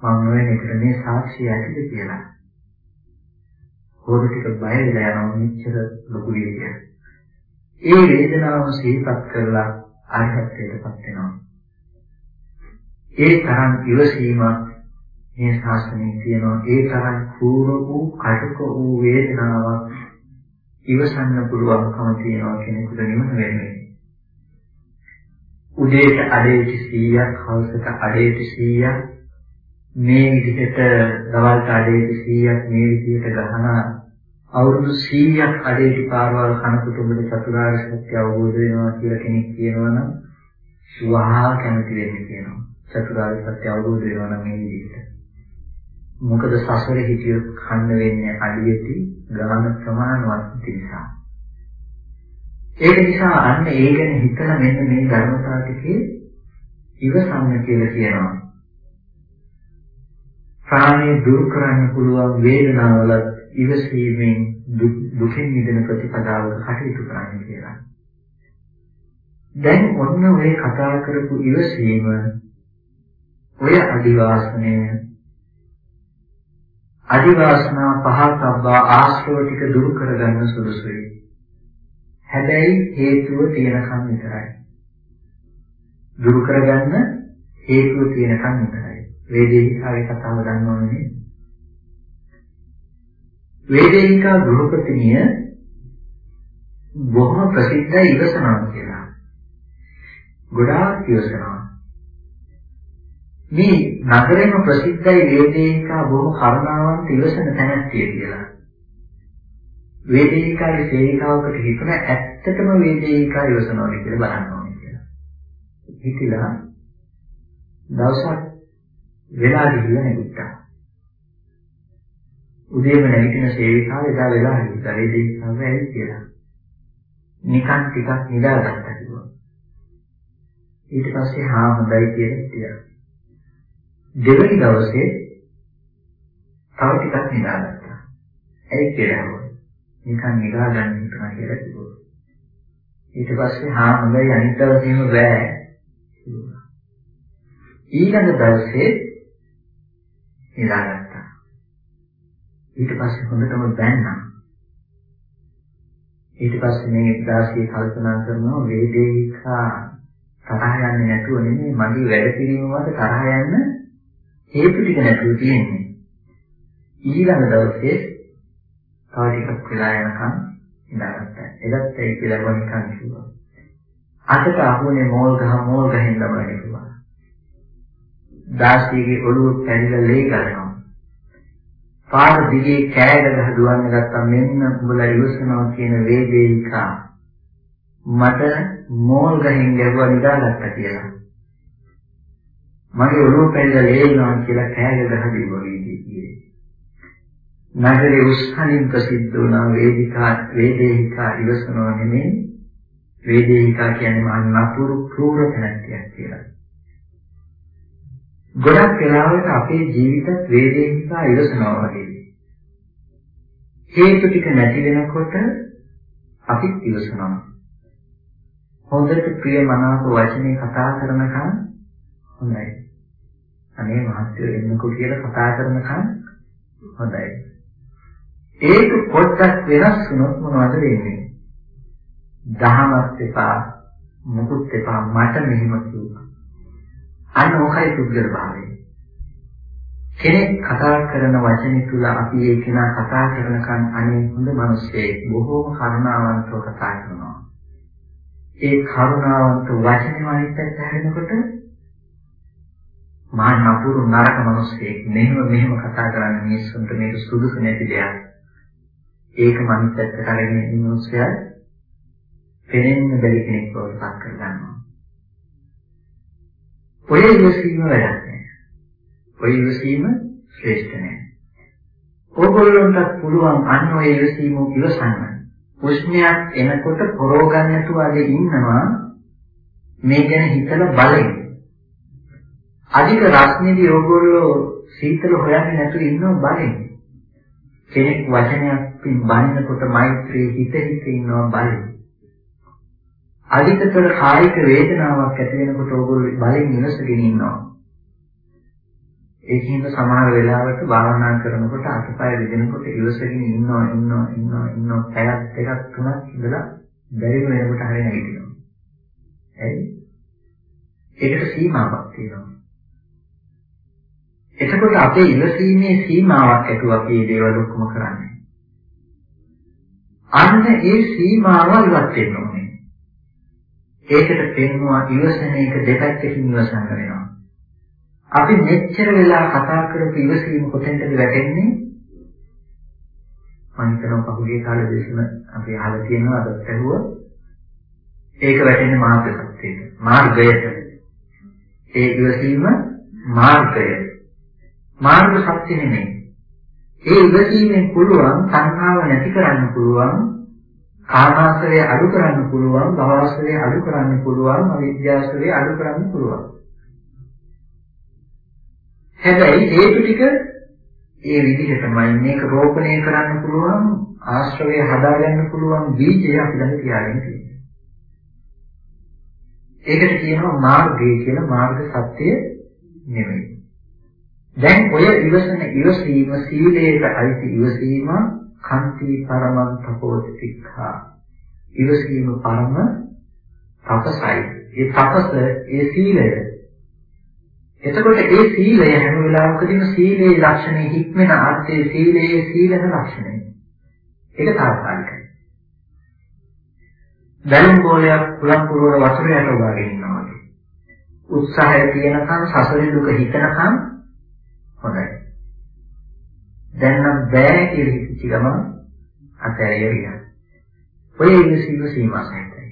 මම වෙන එකට මේ සාක්ෂිය ඇතිද කියලා. හොරු ටික බය වෙලා යනවා මෙච්චර ලොකු වේගයක්. ඒ වේදනාව සිහිපත් කරලා ආයතයටපත් වෙනවා. ඒ තරම් ඉවසීමක් මේ ශාස්ත්‍රයේ තියෙනවා. ඒ තරම් කූර වූ කටක වූ වේදනාවක් ඉවසන්න පුළුවන්කම තියෙනවා කෙනෙකුට නිවන වෙන්නේ. උදේට අඩේට 100ක් හවසට අඩේට 100ක් මේ විදිහට දවල්ට අඩේට 100ක් මේ විදිහට ගහන අවුරුදු 100ක් අඩේට පාරවල් කනකොට ඔබට චතුරාර්ය සත්‍ය අවබෝධ වෙනවා කියලා කෙනෙක් කියනවනම් සුවහා කැමති වෙන්නේ කියනවා. චතුරාර්ය සත්‍ය අවබෝධ වෙනවා නම් මේ විදිහට. මොකද සසර හිතියොත් කන්න වෙන්නේ අඩියති ගාන ප්‍රමාණවත් නිසා. ඒක නිසා අන්න ඒ ගැන හිතලා මෙන්න මේ ධර්මතාව ටිකේ ඉවසන්න කියලා කියනවා. ප්‍රාණය දුරු කරන්න පුළුවන් වේදනාවල ඉවසීමෙන් දුකෙන් මිදෙන ප්‍රතිපදාවක කටයුතු කරන්න කියලා. දැන් ඔන්න ඔය කතා කරපු ඉවසීම ඔය අදිවාසනය අදිවාසනා පහතබ්බා ආශ්‍රව ටික දුරු කරගන්න සුදුසුයි. හැබැයි හේතුව තියෙනකම් විතරයි. දුරු කරගන්න හේතුව තියෙනකම් විතරයි. වේදේහිකාවේ කතාව දන්නවනේ. වේදේහිකා ගෘහපතිනිය බොහොම ප්‍රසිද්ධයි ඉවසනවා කියලා. ගොඩාක් ඉවසනවා. මේ නගරේම ප්‍රසිද්ධයි වේදේහිකා බොහොම කරුණාවන්ත ඉවසන තැනැත්තිය කියලා. වේදේහිකාගේ සේවිකාවකට හිතුණ ඇත්තටම වේදේහිකා ඉවසනවාද කියලා බලන්න ඕනේ කියලා. හිතිලා දවසක් වෙලා ගිහිල්ලා නැගිට්ටා. උදේම නැගිටින සේවිකාව එදා වෙලා හිටියා වේදේහිකාව ඇයි කියලා. නිකන් ටිකක් නිදාගත්තා කිව්වා. ඊට පස්සේ හා හොඳයි කියලා හිටියා. දෙවනි දවසේ තව ටිකක් නිදාගත්තා. ඇයි කියලා නිකන් නිදා ගන්න හිතනවා කියලා කිව්වා. ඊට පස්සේ හා හොඳයි අනිත් දවසේම බෑ කිව්වා. ඊළඟ දවසේ නිදාගත්තා. ඊට පස්සේ හොඳටම බැන්නා. ඊට පස්සේ මේ දාසිය කල්පනා කරනවා වේදේහිකා තරහ යන්නේ නැතුව නෙමෙයි මගේ වැඩ කිරීම වල තරහ යන්න හේතු ටික නැතුව තියෙන්නේ. ඊළඟ දවසේ තව ටිකක් වෙලා යනකම් ඉඳගත්තා. එදත් ඒ කියලා නිකන් කිව්වා. අතට අහුනේ මෝල් ගහ මෝල් ගහෙන් තමයි කිව්වා. දාසියගේ ඔළුව පැරිලා ලේ ගන්නවා. පාර දිගේ කෑග ගහ දුවන්න ගත්තා මෙන්න උඹලා ඉවසනවා කියන වේදේයිකා මට මෝල් ගහෙන් ගැහුවා නිදාගත්තා කියලා. මගේ ඔළුව පැරිලා ලේ වෙනවා කියලා කෑග ගහ දිවුවා නගරේ උස්හලින් ප්‍රසිද්ධ වුණා වේදිකා වේදේහිකා ඉවසනව නෙමෙයි වේදේහිකා කියන්නේ මහා නපුරු ක්‍රූර තැනක් කියලා. ගොඩක් වෙලාවට අපේ ජීවිතත් වේදේහිකා ඉවසනවා වගේ. හේතු ටික නැති වෙනකොට අපි ඉවසනවා. හොඳට ප්‍රිය මනාප වචනේ කතා කරනකම් හොඳයි. අනේ මහත්ය එන්නකෝ කියලා කතා කරනකම් හොඳයි. ඒක පොඩ්ඩක් වෙනස් වුණොත් මොනවද වෙන්නේ? දහමත් එපා මුකුත් එපා මට මෙහෙම කිව්වා. අන්න ඕකයි පුද්ගල භාවය. කෙනෙක් කතා කරන වචනේ තුල අපි ඒ කෙනා කතා කරනකන් අනේ හොඳ මිනිස්සෙක් බොහෝම කරුණාවන්තව කතා කරනවා. ඒ කරුණාවන්ත වචනේ අනිත් හැරෙනකොට මා නපුරු නරක මිනිස්සෙක් මෙහෙම මෙහෙම කතා කරන්නේ මිනිස්සුන්ට මේක සුදුසු නැති දෙයක්. ඒක මනිත් පැත්තට අරගෙන ඉන්න මිනිස්සයා පෙනෙන්න බැරි කෙනෙක් බවට පත් කර ගන්නවා. ඔය ඉවසීම වැඩක් නෑ. ඔය ඉවසීම ශ්‍රේෂ්ඨ නෑ. ඕගොල්ලන්ට පුළුවන් අන්න ඔය ඉවසීම ඉවසන්න. උෂ්ණයක් එනකොට පොරෝගන්න නැතුව අද ඉන්නවා මේ ගැන හිතලා බලන්න. අධික රස්නේදී ඕගොල්ලෝ සීතල හොයන්නේ නැතුව ඉන්නව බලන්න. කෙනෙක් වචනයක් පින් බනිනකොට මෛත්‍රී හිත හිත ඉන්නවා බලන්න. අධිකතර කායික වේදනාවක් ඇති වෙනකොට ඕගොල්ලෝ බලෙන් ඉවසගෙන ඉන්නවා. ඒකින්ද සමහර වෙලාවට භාවනා කරනකොට අතපය රිදෙනකොට ඉවසගෙන ඉන්නවා ඉන්නවා ඉන්නවා ඉන්නවා පැයක් දෙකක් තුනක් ඉඳලා බැරි වෙනකොට හරිය නැගිටිනවා. ඇයි? ඒකට සීමාවක් තියෙනවා. එතකොට අපේ ඉවසීමේ සීමාවක් ඇතුව අපි මේ දේවල් ඔක්කොම කරන්නේ. අන්න ඒ සීමාව ඉවත් වෙන්න ඕනේ. ඒකට පෙන්නවා ඉවසන එක දෙපැත්තකින් ඉවසන්න වෙනවා. අපි මෙච්චර වෙලා කතා කරපු ඉවසීම කොතෙන්ද වැටෙන්නේ? මම හිතනවා පහුගිය කාලේ දේශන අපි අහලා තියෙනවා අදත් ඇහුවා. ඒක වැටෙන්නේ මාර්ග සත්‍යයට. මාර්ගයට. ඒ ඉවසීම මාර්ගය. මාර්ග සත්‍ය නෙමෙයි. ඒ ඉවසීමෙන් පුළුවන් සංහාව නැති කරන්න පුළුවන් කාමාශ්‍රය අඩු කරන්න පුළුවන් භවශ්‍රය අඩු කරන්න පුළුවන් අවිද්‍යාශ්‍රය අඩු කරන්න පුළුවන් හැබැයි හේතු ටික ඒ විදිහටමයි මේක රෝපණය කරන්න පුළුවන් ආශ්‍රවය හදාගන්න පුළුවන් බීජය අපි ළඟ තියාගෙන තියෙනවා. ඒකට කියනවා මාර්ගය කියලා මාර්ග සත්‍ය නෙමෙයි. දැන් ඔය ඉවසන ඉවසීම සීලයට අයිති ඉවසීම කන්ති පරමං තපෝතික්ඛා. ඉවසීම පරම තපසයි. ඒ තපස ඒ සීලය එතකොට ඒ සීලය හැම වෙලාවකදීම සීලේ ලක්ෂණේ හික්මෙන අර්ථයේ සීලයේ සීලන ලක්ෂණය. ඒක තාත්කාලිකයි. දැනුම් ගෝලයක් කුලම් පුරවර වතුරයට උගාගෙන ඉන්නවා වගේ. උත්සාහය තියෙනකන් සසරේ දුක හිතනකන් හොඳයි. දැන් නම් බෑ කියලා හිතච්ච ගමන් අතෑරියා. ඔය ඉවසීම සීමා සහිතයි.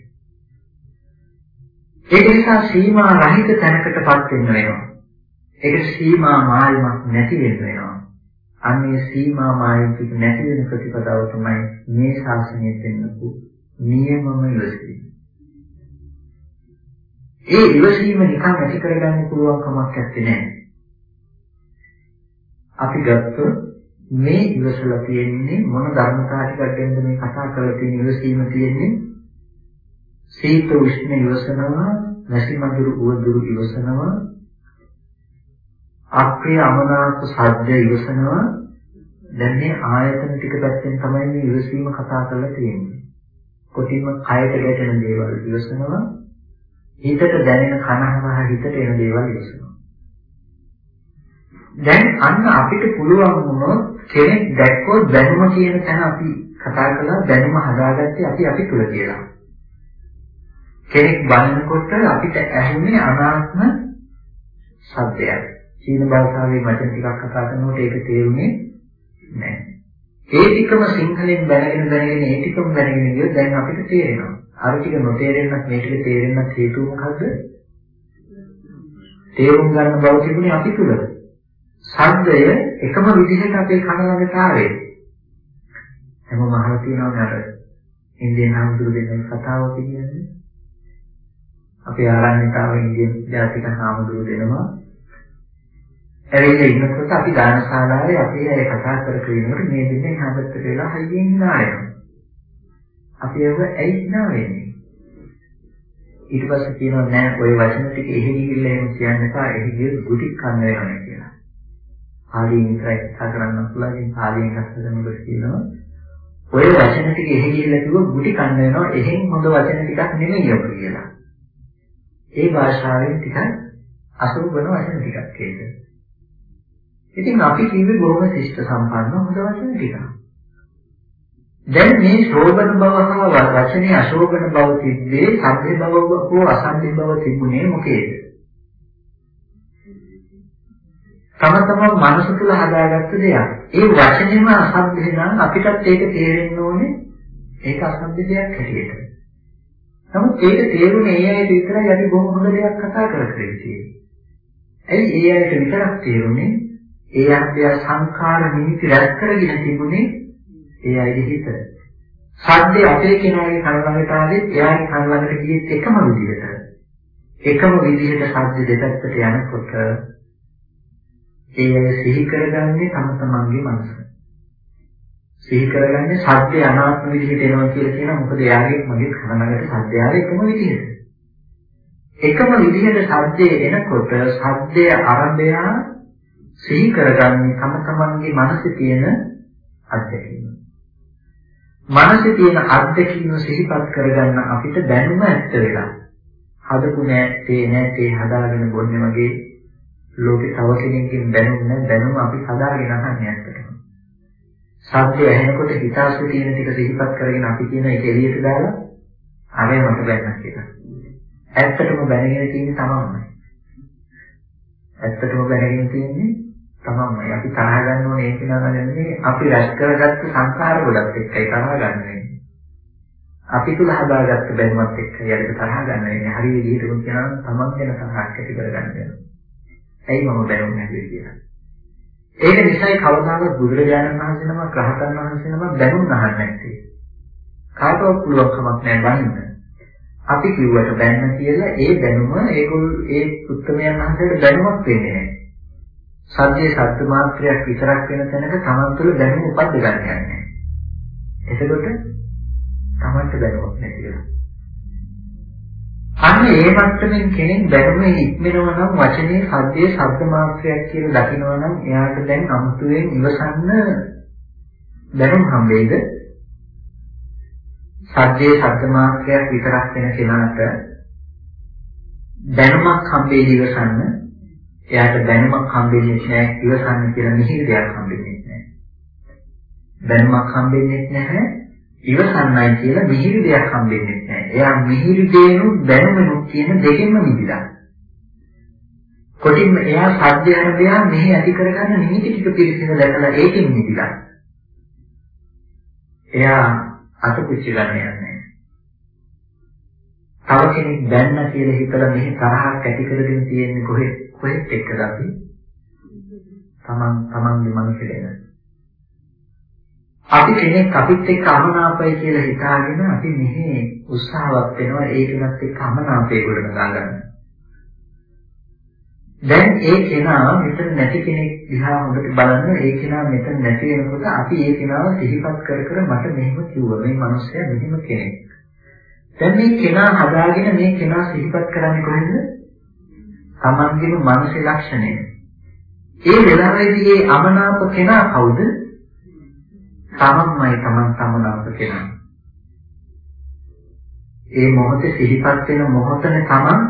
ඒක නිසා සීමා රහිත තැනකටපත් වෙන්න වෙනවා. ඒක සීමා මායිමක් නැති වෙන්න වෙනවා. අන්නේ සීමා මායිමක් නැති වෙන ප්‍රතිපදාව තමයි මේ ශාසනය දෙන්නපු නියමම ඉවසීම. ඒ ඉවසීම නිකන් ඇති කරගන්න පුළුවන් කමක් නැත්තේ. අපි ගත්තොත් මේ ඉවසලා තියෙන්නේ මොන ධර්මතා ටිකක් ගැනද මේ කතා කරලා තියෙන ඉවසීම තියෙන්නේ සීත උෂ්ණ ඉවසනවා නැසි මඳුරු උවදුරු ඉවසනවා අප්‍රිය අමනාප සද්ද ඉවසනවා දැන් මේ ආයතන ටික පැත්තෙන් තමයි මේ ඉවසීම කතා කරලා තියෙන්නේ. කොටින්ම කයට ගැටෙන දේවල් ඉවසනවා හිතට දැනෙන කනහරහ හිතට එන දේවල් ඉවසනවා. දැන් අන්න අපිට පුළුවන් වුණොත් කෙනෙක් දැක්කොත් දැනුම කියන තැන අපි කතා කළා දැනුම හදාගත්තේ අපි අපි තුල කියලා. කෙනෙක් බලනකොට අපිට ඇහුනේ අනාත්ම සත්‍යයක්. චීන භාෂාවේ වචන ටිකක් කතා කරනකොට ඒක තේරුනේ නැහැ. ඒ ටිකම සිංහලෙන් දැනගෙන දැනගෙන ඒ ටිකම දැනගෙන ගියොත් දැන් අපිට තේරෙනවා. අර ටික නොතේරෙන්නත් මේ ටික තේරෙන්නත් හේතුව මොකද්ද? තේරුම් ගන්න බව තිබුණේ අපි තුල. ශබ්දය එකම විදිහට අපේ කන ළඟට ආවේ. හැමෝම අහලා තියෙනවනේ අර ඉන්දියන් හාමුදුරු දෙන්නා කතාව කියන්නේ. අපේ ආරණ්‍යතාව ඉන්දියන් ජාතික හාමුදුරු දෙනවා ඇවිල්ලා ඉන්නකොට අපි දානශාලාවේ අපි අය කතා කර කර ඉන්නකොට මේ දෙන්නේ හැමතෙත් වෙලා හයියෙන් hina වෙනවා. අපි ඒව ඇයි hina වෙන්නේ? ඊට පස්සේ කියනවා නෑ ওই වචන ටික එහෙ ගිහිල්ලා එහෙම කියන්න එපා එහෙ ගිය ගුටි කන්න වෙනවා කියලා. පාලියෙන් විතරයි කතා කරන්න පුළුවන් පාලියෙන් කතා කරනකොට කියනවා ඔය වචන ටික එහෙ ගිහිල්ලා කිව්ව ගුටි කන්න වෙනවා එහෙන් හොඳ වචන ටිකක් නෙමෙයි ඔබ කියලා. ඒ භාෂාවෙන් ටිකක් අසුබන වචන ටිකක් ඒක. ඉතින් අපි කිව්වේ බොහොම ශිෂ්ට සම්පන්න හොඳ වචන ටිකක්. දැන් මේ ශෝභන බව හා වචනේ අශෝභන බව තිබ්බේ සබ්බේ බව හෝ අසබ්බේ බව තිබුණේ මොකේද? තම තමන් මනස තුළ හදාගත්ත දෙයක්. ඒ වචනේම අසබ්බේ නම් අපිටත් ඒක තේරෙන්න ඕනේ ඒක අසබ්බේ දෙයක් හැටියට. නමුත් ඒක තේරුනේ ඒ අයට විතරයි අපි බොහොම හොඳ දෙයක් කතා කර කර ඉන්නේ. ඇයි ඒ අයට විතරක් තේරුනේ? ඒ අධ්‍ය සංඛාර නිමිති රැස් කරගෙන තිබුණේ ඒ අයගේ හිත. සද්දේ අපේ කෙනාගේ කන ළඟට ආවෙත් එයාගේ කන ළඟට ගියෙත් එකම විදිහට. එකම විදිහට සද්ද දෙපැත්තට යනකොට ඒ අය සිහි කරගන්නේ තම තමන්ගේ මනස. සිහි කරගන්නේ සද්ද අනාත්ම විදිහට එනවා කියලා කියන මොකද එයාගේ මගේ කන ළඟට සද්ද ආවේ එකම විදිහට. එකම විදිහට සද්දේ එනකොට සද්දේ ආරම්භය සිහි කරගන්නේ තම තමන්ගේ මනසේ තියෙන අත්දැකීම. මනසේ තියෙන අත්දැකීම සිහිපත් කරගන්න අපිට දැනුම ඇත්ත වෙලා. හදපු නැත්තේ නැත්තේ හදාගෙන බොන්නේ වගේ ලෝකේ තව කෙනෙක්ගෙන් දැනුම් නැහැ දැනුම අපි හදාගෙන අහන්නේ ඇත්තටම. සත්‍ය ඇහෙනකොට හිතාසු තියෙන ටික සිහිපත් කරගෙන අපි කියන එක එළියට දාලා අරය මට බැන්න කියලා. ඇත්තටම බැනගෙන තියෙන්නේ තමන්මයි. ඇත්තටම බැනගෙන තියෙන්නේ තමන්මයි අපි තරහ ගන්න ඕනේ ඒක නම නෙමෙයි අපි රැස් කරගත්ත සංස්කාර ගොඩක් එක්කයි තරහ ගන්න අපි තුල හදාගත්ත බැනුමත් එක්කයි යරිට තරහ ගන්න වෙන්නේ. හරි විදිහට කියනවා තමන් ගැන තරහක් ඇති කරගන්න වෙනවා. ඇයි මම බැනුම් නැති කියලා. ඒක නිසායි කවදාවත් බුදුරජාණන් වහන්සේ නමක් රහතන් වහන්සේ නමක් බැනුම් අහන්නේ නැත්තේ. කාටවත් පුළුවන්කමක් නැහැ බනින්න. අපි කිව්වට බැන්න කියලා ඒ බැනුම ඒගොල්ලෝ ඒ උත්තරමයන් වහන්සේට බැනුමක් වෙන්නේ නැහැ. සත්‍යයේ සත්‍ය මාත්‍රයක් විතරක් වෙන තැනක තමන් තුළ දැනුම උපද්ද ගන්න යන්නේ. එතකොට තමන්ට දැනුමක් නැති වෙනවා. අන්න ඒ මට්ටමින් කෙනෙක් දැනුමේ ඉක්මනවා නම් වචනේ සද්දේ ශබ්ද මාත්‍රයක් කියලා දකිනවා නම් එයාට දැන් අමුතුවෙන් ඉවසන්න දැනුම් හම්බෙයිද? සද්දේ ශබ්ද මාත්‍රයක් විතරක් වෙන කෙනාට දැනුමක් හම්බෙයිද ඉවසන්න? එයාට දැනුමක් හම්බෙන්නේ නැහැ ඉවසන්න කියලා මිහිරි දෙයක් හම්බෙන්නේ නැහැ. දැනුමක් හම්බෙන්නේ නැහැ ඉවසන්නයි කියලා මිහිරි දෙයක් හම්බෙන්නේ නැහැ. එයා මිහිරි දේනු දැනුමනු කියන දෙකෙන්ම මිදිලා. කොටින්ම එයා සද්ද යන දෙයක් මෙහි ඇති කරගන්න නිමිති ටික පිළිසින දැකලා ඒකෙන් මිදිලා. එයා අතපුච්ච ගන්න යන්නේ. තව කෙනෙක් දැන්න කියලා හිතලා මෙහි තරහක් ඇති කරගෙන තියෙන්නේ කොහෙද? කොහෙත් එක්කද අපි තමන් තමන්ගේ මනසෙදෙන අපි කෙනෙක් අපිත් එක්ක අමනාපයි කියලා හිතාගෙන අපි මෙහි උත්සාහවත් වෙනවා ඒකවත් එක්ක අමනාපය ගොඩනගා ගන්න. දැන් ඒ කෙනා මෙතන නැති කෙනෙක් දිහා හොඳට බලන්න ඒ කෙනා මෙතන නැති වෙනකොට අපි ඒ කෙනාව සිහිපත් කර කර මට මෙහෙම කිව්වා මේ මිනිස්සයා මෙහෙම කෙනෙක්. දැන් මේ කෙනා හදාගෙන මේ කෙනා සිහිපත් කරන්නේ කොහෙන්ද? තමන්ගේම මානසික ලක්ෂණය. ඒ වෙලාවේදී ඒ අමනාප කෙනා කවුද? තමන්මයි තමන් තමනාප කෙනා. ඒ මොහොතේ සිහිපත් වෙන මොහොතනේ තමන්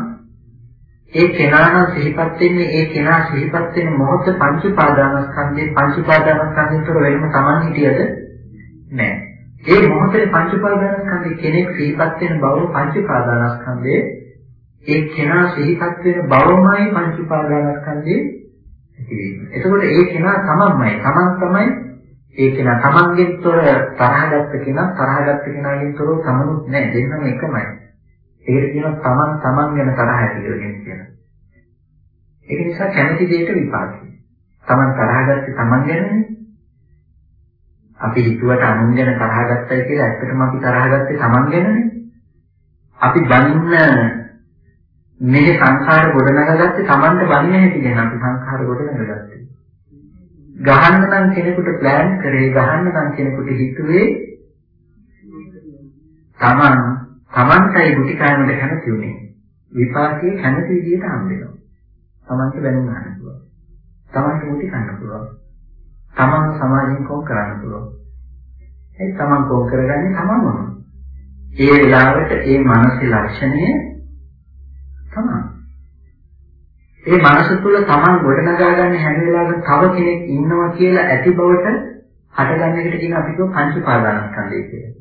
ඒ කෙනා නම් සිහිපත් වෙන්නේ ඒ කෙනා සිහිපත් වෙන මොහොත පංච උපාදානස්කන්ධේ පංච උපාදානස්කන්ධේතර වෙනම තමන් හිටියද නෑ. ඒ මොහොතේ පංච උපාදානස්කන්ධේ කෙනෙක් සිහිපත් වෙන බව පංච උපාදානස්කන්ධේ ඒ කෙනා සිහිපත් වෙන බවමයි පංච උපාදානස්කන්ධේ ඇතිවීම. එතකොට ඒ කෙනා තමන්මයි. තමන් තමයි ඒ කෙනා තමන්ගෙන් තොර තරහගත්ත කෙනා තරහගත්ත කෙනාගෙන් තොරව තමනුත් නැහැ. දෙන්නම එකමයි. ඒකට කියනවා තමන් තමන් ගැන තරහ ඇති කරගෙන කියලා. ඒක නිසා කැමැති දෙයට විපාකයි. තමන් තරහගත්තේ තමන් ගැනනේ. අපි හිතුවට අනුන් ගැන තරහගත්තයි කියලා ඇත්තටම අපි තරහගත්තේ තමන් ගැනනේ. අපි බනින්න මේ සංඛාර ගොඩනගාගත්තේ Tamanට බලින හැටි ගැන අපි සංඛාර ගොඩනගාගත්තේ. ගහන්න නම් කෙනෙකුට ප්ලෑන් කරේ ගහන්න නම් කෙනෙකුට හිතුවේ Taman Tamanටයි ගුටි කෑමට කැමති උනේ. විපාකයේ කැමති විදිහට හම්බ වෙනවා. Tamanට බැනුම් ගන්න පුළුවන්. Tamanට ගුටි කන්න පුළුවන්. Taman සමාජයෙන් කොම් කරන්න පුළුවන්. ඒ Taman කොම් කරගන්නේ Tamanම. ඒ වෙලාවට ඒ මානසික ලක්ෂණය තමයි. ඒ මනස තුළ Taman ගොඩනගා ගන්න හැම වෙලාවෙම තව කෙනෙක් ඉන්නවා කියලා ඇති බවට හටගන්න එකට කියන අපි කියව පංච පාදානස්කන්ධය කියලා.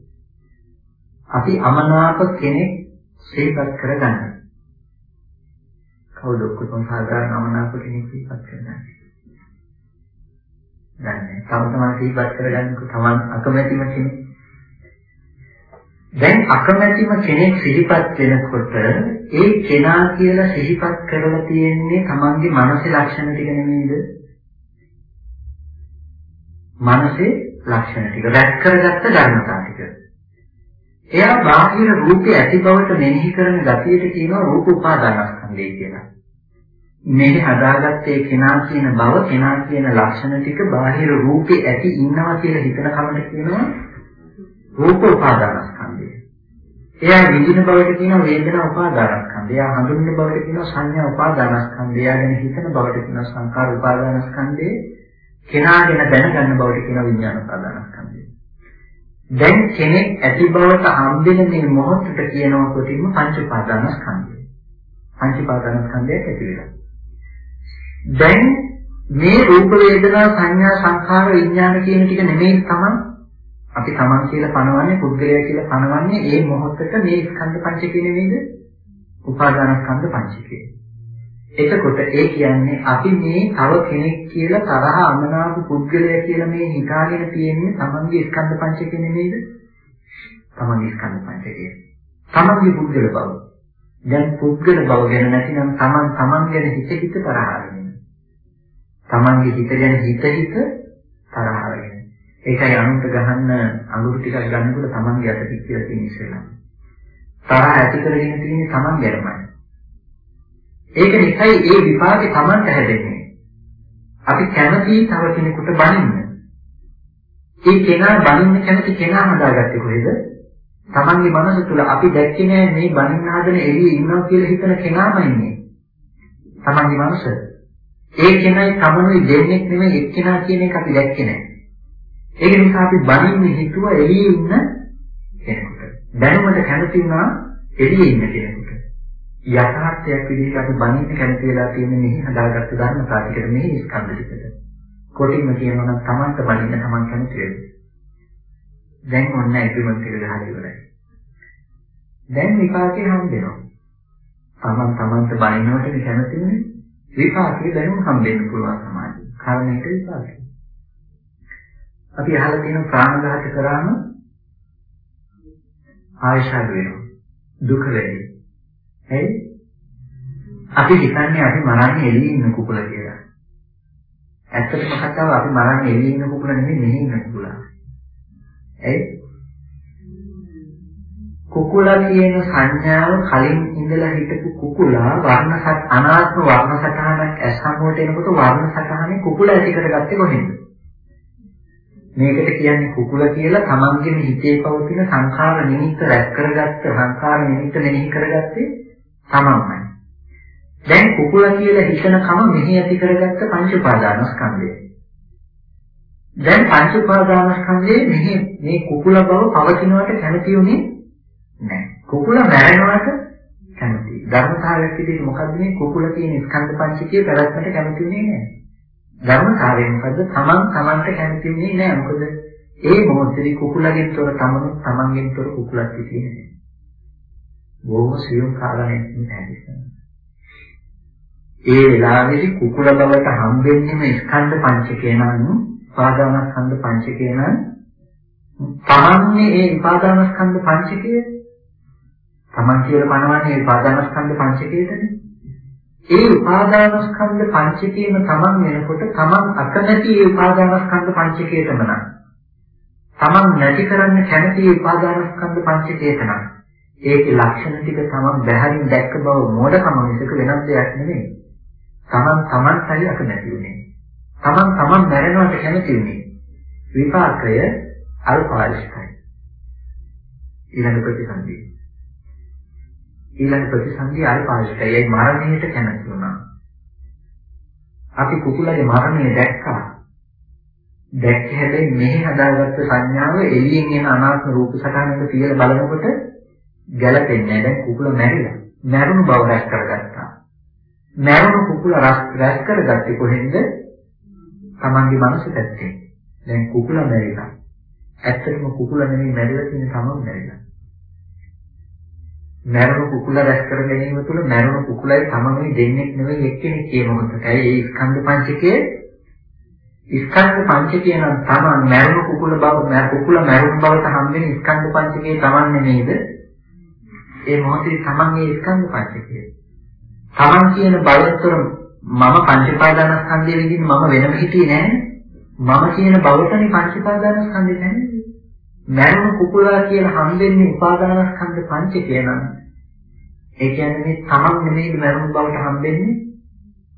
අපි අමනාප කෙනෙක් සිහිපත් කරගන්න. කවුද ඔක්කොම සාධාරණ අමනාප කෙනෙක් සිහිපත් කරගන්නේ? දන්නේ. තම තමන් සිහිපත් කරගන්නකො තමන් අකමැතිම කෙනෙක්. දැන් අකමැතිම කෙනෙක් සිහිපත් වෙනකොට ඒ කෙනා කියලා සිහිපත් කරලා තියෙන්නේ තමන්ගේ මානසික ලක්ෂණ ටික නෙමෙයිද? මානසික ලක්ෂණ ටික රැක් කරගත්ත ධර්මතා ටික. එයා බාහිර රූපේ ඇති බවට මෙනෙහි කරන ගතියට කියනවා රූප උපාදානස්කන්ධය කියලා. මේ හදාගත්තේ කෙනා කියන බව කෙනා කියන ලක්ෂණ ටික බාහිර රූපේ ඇති ඉන්නවා කියලා හිතන කමට කියනවා රූප උපාදානස්කන්ධය. එයා විඳින බවට කියනවා වේදනා උපාදානස්කන්ධය. එයා හඳුනන බවට කියනවා සංඥා උපාදානස්කන්ධය. එයා ගැන හිතන බවට කියනවා සංකාර උපාදානස්කන්ධය. කෙනාගෙන දැනගන්න බවට කියනවා විඥාන උපාදානස්කන්ධය. දැන් කෙනෙක් ඇති බවට හම්බෙන මේ මොහොතට කියනවා කොටින්ම පංච උපාදානස්කන්ධය. පංච උපාදානස්කන්ධයක් ඇති වෙනවා. දැන් මේ රූප වේදනා සංඥා සංඛාර විඥාන කියන ටික නෙමෙයි තමයි අපි තමන් කියලා පනවන්නේ පුද්ගලයා කියලා පනවන්නේ ඒ මොහොතට මේ ස්කන්ධ පංචකය නෙමෙයිද? උපාදානස්කන්ධ පංචකය. එතකොට ඒ කියන්නේ අපි මේ තව කෙනෙක් කියලා තරහ අමනාප පුද්ගලයා කියලා මේ හිතාගෙන තියෙන්නේ තමන්ගේ ස්කන්ධ පංචකය නෙමෙයිද? තමන්ගේ ස්කන්ධ පංචකය. තමන්ගේ පුද්ගල බව. දැන් පුද්ගල බව ගැන නැතිනම් තමන් තමන් ගැන හිත හිත තරහ වෙනවා. තමන්ගේ හිත ගැන හිත හිත තරහ වෙනවා. ඒකයි අනුන්ට ගහන්න අඟුරු ටිකක් ගන්නකොට තමන්ගේ අත පිටිලා තියෙන ඉස්සෙල්ලා. තරහ ඇති කරගෙන තියෙන්නේ තමන් ගැනමයි. ඒක නිසායි ඒ විපාකේ තමන්ට හැදෙන්නේ. අපි කැමති තව කෙනෙකුට බනින්න. ඒ කෙනා බනින්න කැමති කෙනා හදාගත්තේ කොහෙද? තමන්ගේ මනස තුල අපි දැක්කේ නෑ මේ බනින්න හදන එළියේ ඉන්නවා කියලා හිතන කෙනාම ඉන්නේ. තමන්ගේ මනස. ඒ කෙනයි තමනුයි දෙන්නේ නෙමෙයි එක්කෙනා කියන එක අපි දැක්කේ නෑ. ඒක නිසා අපි බනින්න හිතුවා එළියේ ඉන්න කෙනෙකුට. දැනුමට කැමති වුණා එළියේ ඉන්න කෙනෙකුට. යථාර්ථයක් විදිහට අපි බණින්න කැමති වෙලා තියෙන මෙහි හදාගත්ත ධර්ම ප්‍රාතිකට මෙහි ස්කන්ධ ටිකට. කොටින්ම කියනවා නම් Tamanta බණින්න Taman කැමති වෙන්නේ. දැන් ඔන්න ඇග්‍රීමන්ට් එක ගහලා ඉවරයි. දැන් විපාකේ හම්බෙනවා. Taman Tamanta බණිනවට කැමතිනේ විපාකේ දැනුම් හම්බෙන්න පුළුවන් සමාජයේ. කාරණේට විපාකේ. අපි අහලා තියෙන ප්‍රාණඝාත කරාම ආයශාද වෙනවා. දුක වැඩි. ඇයි? අපි හිතන්නේ අපි මරන්නේ එළියේ ඉන්න කුකුල කියලා. ඇත්තටම කතාව අපි මරන්නේ එළියේ ඉන්න කුකුල නෙමෙයි මෙහි ඉන්න කුකුල. ඇයි? කුකුලා කියන සංඥාව කලින් ඉඳලා හිටපු කුකුලා වර්ණ අනාත්ම වර්ණ සටහනක් ඇස් හමුවට එනකොට වර්ණ සටහනේ කුකුල ඇති කරගත්තේ කොහෙන්ද? මේකට කියන්නේ කුකුල කියලා තමන්ගේ හිතේ පවතින සංඛාර නිමිත්ත රැස් කරගත්ත සංඛාර නිමිත්ත මෙනෙහි කරගත්තේ තමන්මයි. දැන් කුකුල කියලා හිතන කම මෙහි ඇති කරගත්ත පංච උපාදානස්කන්ධය. දැන් පංච උපාදානස්කන්ධයේ මෙහි මේ කුකුල බව පවතිනවට කැමති උනේ නැහැ. කුකුල මැරෙනවට කැමති. ධර්මතාවයක් විදිහට මොකද්ද මේ කුකුල කියන ස්කන්ධ පංචකයේ පැවැත්මට කැමති උනේ නැහැ. ධර්මතාවය මොකද්ද? තමන් තමන්ට කැමති උනේ නැහැ. මොකද ඒ මොහොතේ කුකුලගෙන් තොර තමන් තමන්ගෙන් තොර කුකුලක් තියෙන්නේ. බොහොම සියුම් කාරණයක් නෙමෙයි. ඒ වෙලාවේදී කුකුල බවට හම්බෙන්නේම ස්කන්ධ පංචකය නම් උපාදානස්කන්ධ පංචකය නම් තමන්නේ ඒ උපාදානස්කන්ධ පංචකය තමන් කියලා පනවන්නේ ඒ උපාදානස්කන්ධ පංචකයටනේ. ඒ උපාදානස්කන්ධ පංචකයම තමන් වෙනකොට තමන් අකමැති ඒ උපාදානස්කන්ධ පංචකයටම නම් තමන් නැති කරන්න කැමති ඒ උපාදානස්කන්ධ පංචකයට නම් ඒකේ ලක්ෂණ ටික තමන් බැහැරින් දැක්ක බව මෝඩකම මිසක වෙනත් දෙයක් නෙමෙයි. තමන් තමන්ටයි අකමැති උනේ. තමන් තමන් මැරෙනවට කැමති උනේ. විපාකය අල්පාරිෂ්ඨයි. ඊළඟ ප්‍රතිසන්දිය. ඊළඟ ප්‍රතිසන්දිය අල්පාරිෂ්ඨයි. ඒ මරණයට කැමති වුණා. අපි කුකුලගේ මරණය දැක්කා. දැක්ක හැබැයි මෙහි හදාගත්ත සංඥාව එළියෙන් එන අනාත්ම රූප සටහනක තියලා බලනකොට ගැලපෙන්නේ නැහැ. දැන් කුකුල මැරිලා. මැරුණු බව රැස් කරගත්තා. මැරුණු කුකුල රැස් කරගත්තේ කොහෙන්ද? Tamange මනස පැත්තේ. දැන් කුකුල මැරිලා. ඇත්තටම කුකුල නෙමෙයි මැරිලා තියෙන තමන් මැරිලා. මැරුණු කුකුල රැස් කර ගැනීම තුළ මැරුණු කුකුලයි තමන්ගේ දෙන්නෙක් නෙවෙයි එක්කෙනෙක් කියන මොහොතට. ඒ ස්කන්ධ පංචකයේ ස්කන්ධ පංචකය නම් තමන් මැරුණු කුකුල බව කුකුල මැරුණු බවට හම්බෙන ස්කන්ධ පංචකයේ තමන් නෙමෙයිද? ඒ මොහොතේ තමන්ගේ ස්කන්ධ පංචකය. තමන් කියන බලතර මම පංචපාදානස්කන්ධය විදිහින් මම වෙනම හිටියේ නෑ. මම කියන බවතනේ පංචපාදානස්කන්ධය නැහැ. මරණ කුකුලා කියලා හම්බෙන්නේ උපාදානස්කන්ධ පංචකය නම් ඒ කියන්නේ තමන් නෙමෙයි මරණ බවට හම්බෙන්නේ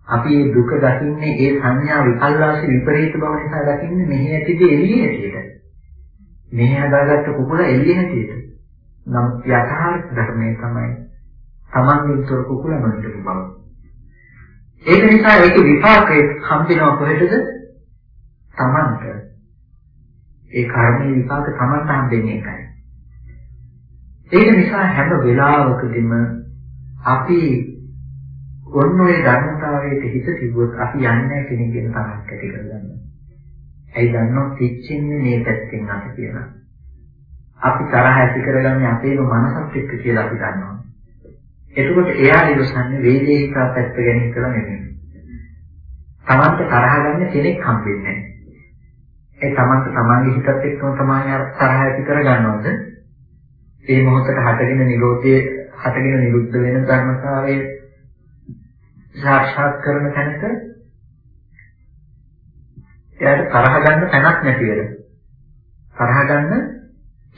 අපි මේ දුක දකින්නේ ඒ සංඥා විකල්ලාශි විපරීත බව නිසා දකින්නේ මෙහි ඇතිදී එළියේ හැටියට. මෙහි හදාගත්ත කුකුල එළියේ හැටියට. නම් යථාර්ථ ධර්මයේ තමයි තමන්ගේ උතර කුකුල නොනිටු බව. ඒක නිසා ඒක විපාකයේ හම්බෙනව කොහෙටද? තමන්ට. ඒ කර්මයේ විපාක තමන්ට හම්බෙන්නේ ඒකයි. ඒක නිසා හැම වෙලාවකදීම අපි ඔන්න ඔය ධර්මතාවයට හිත තිබුවොත් අපි යන්නේ කෙනෙක්ගෙන් තරහක් ඇති කරගන්නවා. ඇයි දන්නව පිච්චෙන්නේ මේ පැත්තෙන් අපි කියලා. අපි තරහ ඇති කරගන්නේ අපේම මනසත් එක්ක කියලා අපි දන්නවා. එතකොට එයා ඉවසන්නේ වේදේහිකා පැත්ත ගැන හිතලා නෙමෙයි. තමන්ට තරහ ගන්න කෙනෙක් හම්බෙන්නේ නැහැ. ඒ තමන්ට තමන්ගේ හිතත් එක්කම තමයි තරහ ඇති කරගන්නවද? ඒ මොහොතට හටගෙන නිරෝධයේ හටගෙන නිරුද්ධ වෙන ධර්මතාවයේ සාක්ෂාත් කරන තැනක එයාට තරහ ගන්න තැනක් නැති වෙලා. තරහ ගන්න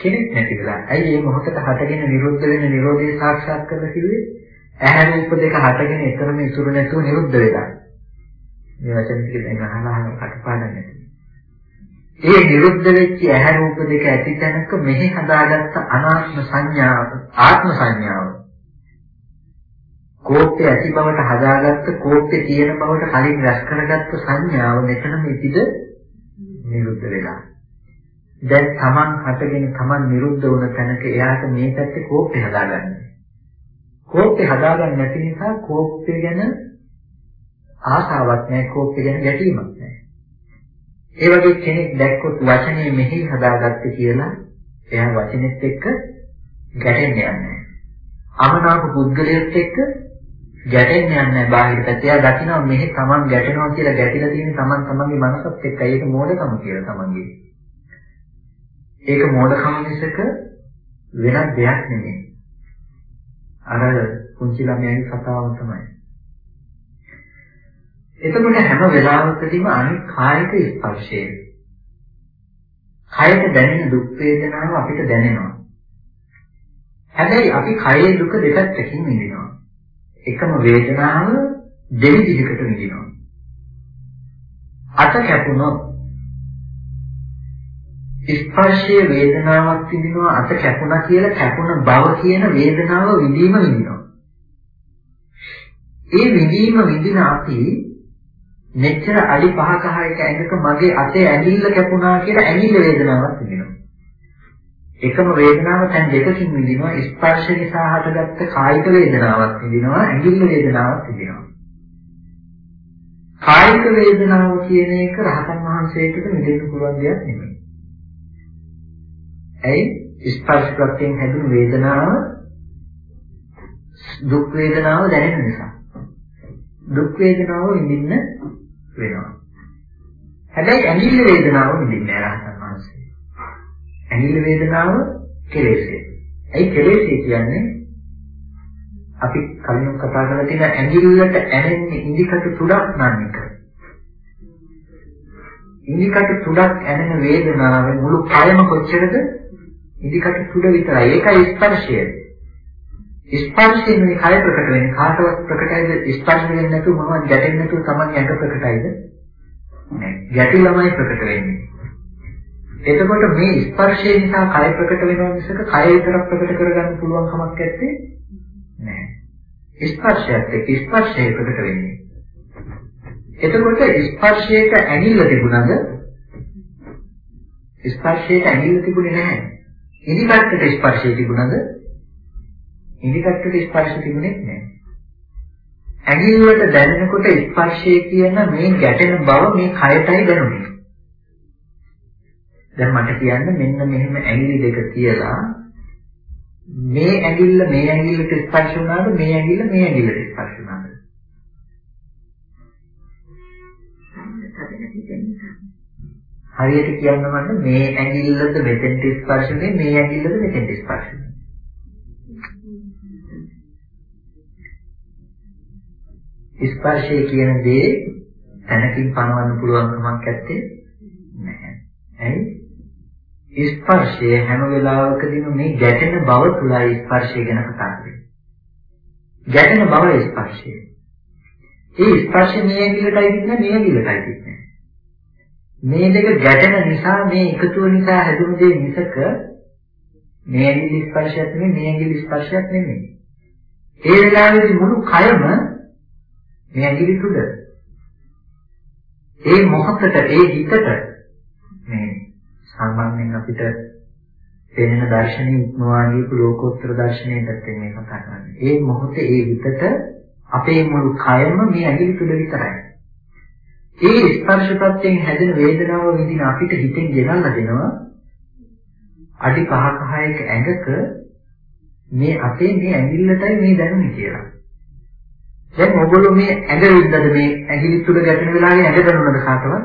කෙනෙක් නැති වෙලා. ඇයි මේ මොහොතට හටගෙන නිරුද්ධ වෙන නිරෝධය සාක්ෂාත් කරලා කිව්වේ? ඇහැ රූප දෙක හටගෙන එකම ඉතුරු නැතුව නිරුද්ධ වෙලා. මේ වචන ටික දැන් අහලා කටපාඩම් නැති. ඒ නිරුද්ධ වෙච්ච ඇහැ රූප දෙක ඇති තැනක මෙහි හදාගත්ත අනාත්ම සංඥාව ආත්ම සංඥාව. කෝප්පේ ඇති බවට හදාගත්ත කෝප්පේ තියෙන බවට කලින් රැස් කරගත්ත සංඥාව මෙතනම ඉතිද නිරුද්ධ වෙලා. දැන් Taman හටගෙන Taman නිරුද්ධ වුණ තැනක එයාට මේ පැත්තේ කෝප්පේ හදාගන්න. කෝප්පේ හදාගන්න නැති නිසා කෝප්පේ ගැන ආසාවක් නැහැ කෝප්පේ ගැන ගැටීමක්. නැහැ ඒ වගේ කෙනෙක් දැක්කොත් වචනේ මෙහි හදාගත්තේ කියලා එයා වචනෙත් එක්ක ගැටෙන්න යන්නේ අමනාප පුද්ගලයෙක් එක්ක ගැටෙන්න යන්නේ බාහිර පැත්තේ. එයා දකිනවා මෙහි Taman ගැටෙනවා කියලා ගැටිලා තියෙන Taman Tamanගේ මනසත් එක්ක. ඒක මෝඩකම කියලා Tamanගේ. ඒක මෝඩකම මිසක වෙනත් දෙයක් නෙමෙයි. අර කුංචි ළමයාගේ කතාව තමයි. එතකොට හැම වෙලාවකදීම අනිත් කායික ස්පර්ශය. කයට දැනෙන දුක් වේදනාව අපිට දැනෙනවා. හැබැයි අපි කයේ දුක දෙපැත්තකින් විඳිනවා. එකම වේදනාව දෙවිදිහකට විඳිනවා. අත කැපුණොත් ස්පර්ශයේ වේදනාවක් විඳිනවා අත කැපුණා කියලා කැපුණ බව කියන වේදනාව විඳීම විඳිනවා. ඒ විඳීම විඳින අපි මෙච්චර අඩි 5ක 6ක ඇඟක මගේ අතේ ඇඟිල්ල කැපුණා කියලා ඇඟිල්ල වේදනාවක් විඳිනවා. එකම වේදනාව දැන් දෙකකින් විඳිනවා ස්පර්ශ නිසා හටගත්ත කායික වේදනාවක් විඳිනවා ඇඟිල්ල වේදනාවක් විඳිනවා. කායික වේදනාව කියන එක රහතන් වහන්සේට මිදෙන්න පුළුවන් දෙයක් නෙමෙයි. ඇයි ස්පර්ශ ප්‍රත්‍යයෙන් හැදුණු වේදනාව දුක් වේදනාව දැනෙන නිසා. දුක් වේදනාව විඳින්න වෙනවා. හැබැයි ඇඟිල්ල වේදනාව විඳින්නේ රහතන් වහන්සේ. ඇඟිල්ල වේදනාව කෙලෙසේ. ඇයි කෙලෙසේ කියන්නේ? අපි කලින් කතා කරලා තියෙන ඇඟිල්ලට ඇනෙන්නේ ඉන්දිකටු තුඩක් නම් එක. ඉන්දිකටු තුඩක් ඇනෙන වේදනාවේ මුළු කයම කොච්චරද? ඉන්දිකටු තුඩ විතරයි. ඒකයි ස්පර්ශය. ස්පර්ශයෙන් මේ කය ප්‍රකට වෙන්නේ. කාටවත් ප්‍රකටයිද? ස්පර්ශ වෙන්නේ නැතුව මොනවද ගැටෙන්නේ නැතුව Taman ඇඟ ප්‍රකටයිද? නෑ. ගැටිලමයි ප්‍රකට වෙන්නේ. එතකොට මේ ස්පර්ශය නිසා කය ප්‍රකට වෙනවා මිසක කය විතරක් ප්‍රකට කරගන්න පුළුවන් කමක් නැත්තේ? නෑ. ස්පර්ශයත් එක්ක ස්පර්ශය ප්‍රකට වෙන්නේ. එතකොට ස්පර්ශයට ඇඟිල්ල තිබුණාද? ස්පර්ශයට ඇඟිල්ල තිබුණේ නැහැ. ඉදිකටට ස්පර්ශය තිබුණාද? ඉදිකටට ස්පර්ශ තිබුණේ නැහැ. ඇඟිල්ලට දැනෙනකොට ස්පර්ශය කියන මේ ගැටෙන බව මේ කයටයි දැනුනේ. දැන් මට කියන්න මෙන්න මෙහෙම ඇඟිලි දෙක තියලා මේ ඇඟිල්ල මේ ඇඟිල්ලට ස්පර්ශ වුණාද මේ ඇඟිල්ල මේ ඇඟිල්ලට ස්පර්ශ වුණාද? හරියට කියන්න මට මේ ඇඟිල්ලද මෙතෙන්ට ස්පර්ශ වෙන්නේ මේ ඇඟිල්ලද මෙතෙන්ට ස්පර්ශ ස්පර්ශය කියන දේ තැනකින් පනවන්න පුළුවන් කමක් නැත්තේ නැහැ. ඇයි? ස්පර්ශය හැම වෙලාවකදීම මේ ගැටෙන බව තුලයි ස්පර්ශය ගැන කතා කරන්නේ. ගැටෙන බව ස්පර්ශය. ඒ ස්පර්ශය මේ ඇඟිල්ලටයි තින්නේ මේ ඇඟිල්ලටයි තින්නේ. මේ දෙක ගැටෙන නිසා මේ එකතුව නිසා හැදුණු දේ මිසක මේ ඇඟිලි ස්පර්ශයක් නෙමෙයි මේ ඇඟිලි ස්පර්ශයක් නෙමෙයි. ඒ වෙලාවේදී මුළු කයම මේ ඇඟිලි තුල ඒ මොහොතට ඒ හිතට මේ සාමාන්‍යයෙන් අපිට පෙනෙන දර්ශනීය ඉක්මවා ගියපු ලෝකෝත්තර දර්ශනයකට මේ කතා කරන්නේ. ඒ මොහොතේ ඒ හිතට අපේ මුළු කයම මේ ඇඟිලි තුල විතරයි. ඒ ස්පර්ශ ප්‍රත්‍යයෙන් හැදෙන වේදනාව විඳින අපිට හිතෙන් ගෙනල්ලා දෙනවා අඩි 5ක 6ක ඇඟක මේ අපේ මේ ඇඟිල්ලටයි මේ දැනුනේ කියලා. දැන් ඔයගොල්ලෝ මේ ඇඟ විද්දද මේ ඇඟිලි තුල ගැටෙන වෙලාවේ ඇඟ දැනුණාද කාටවත්?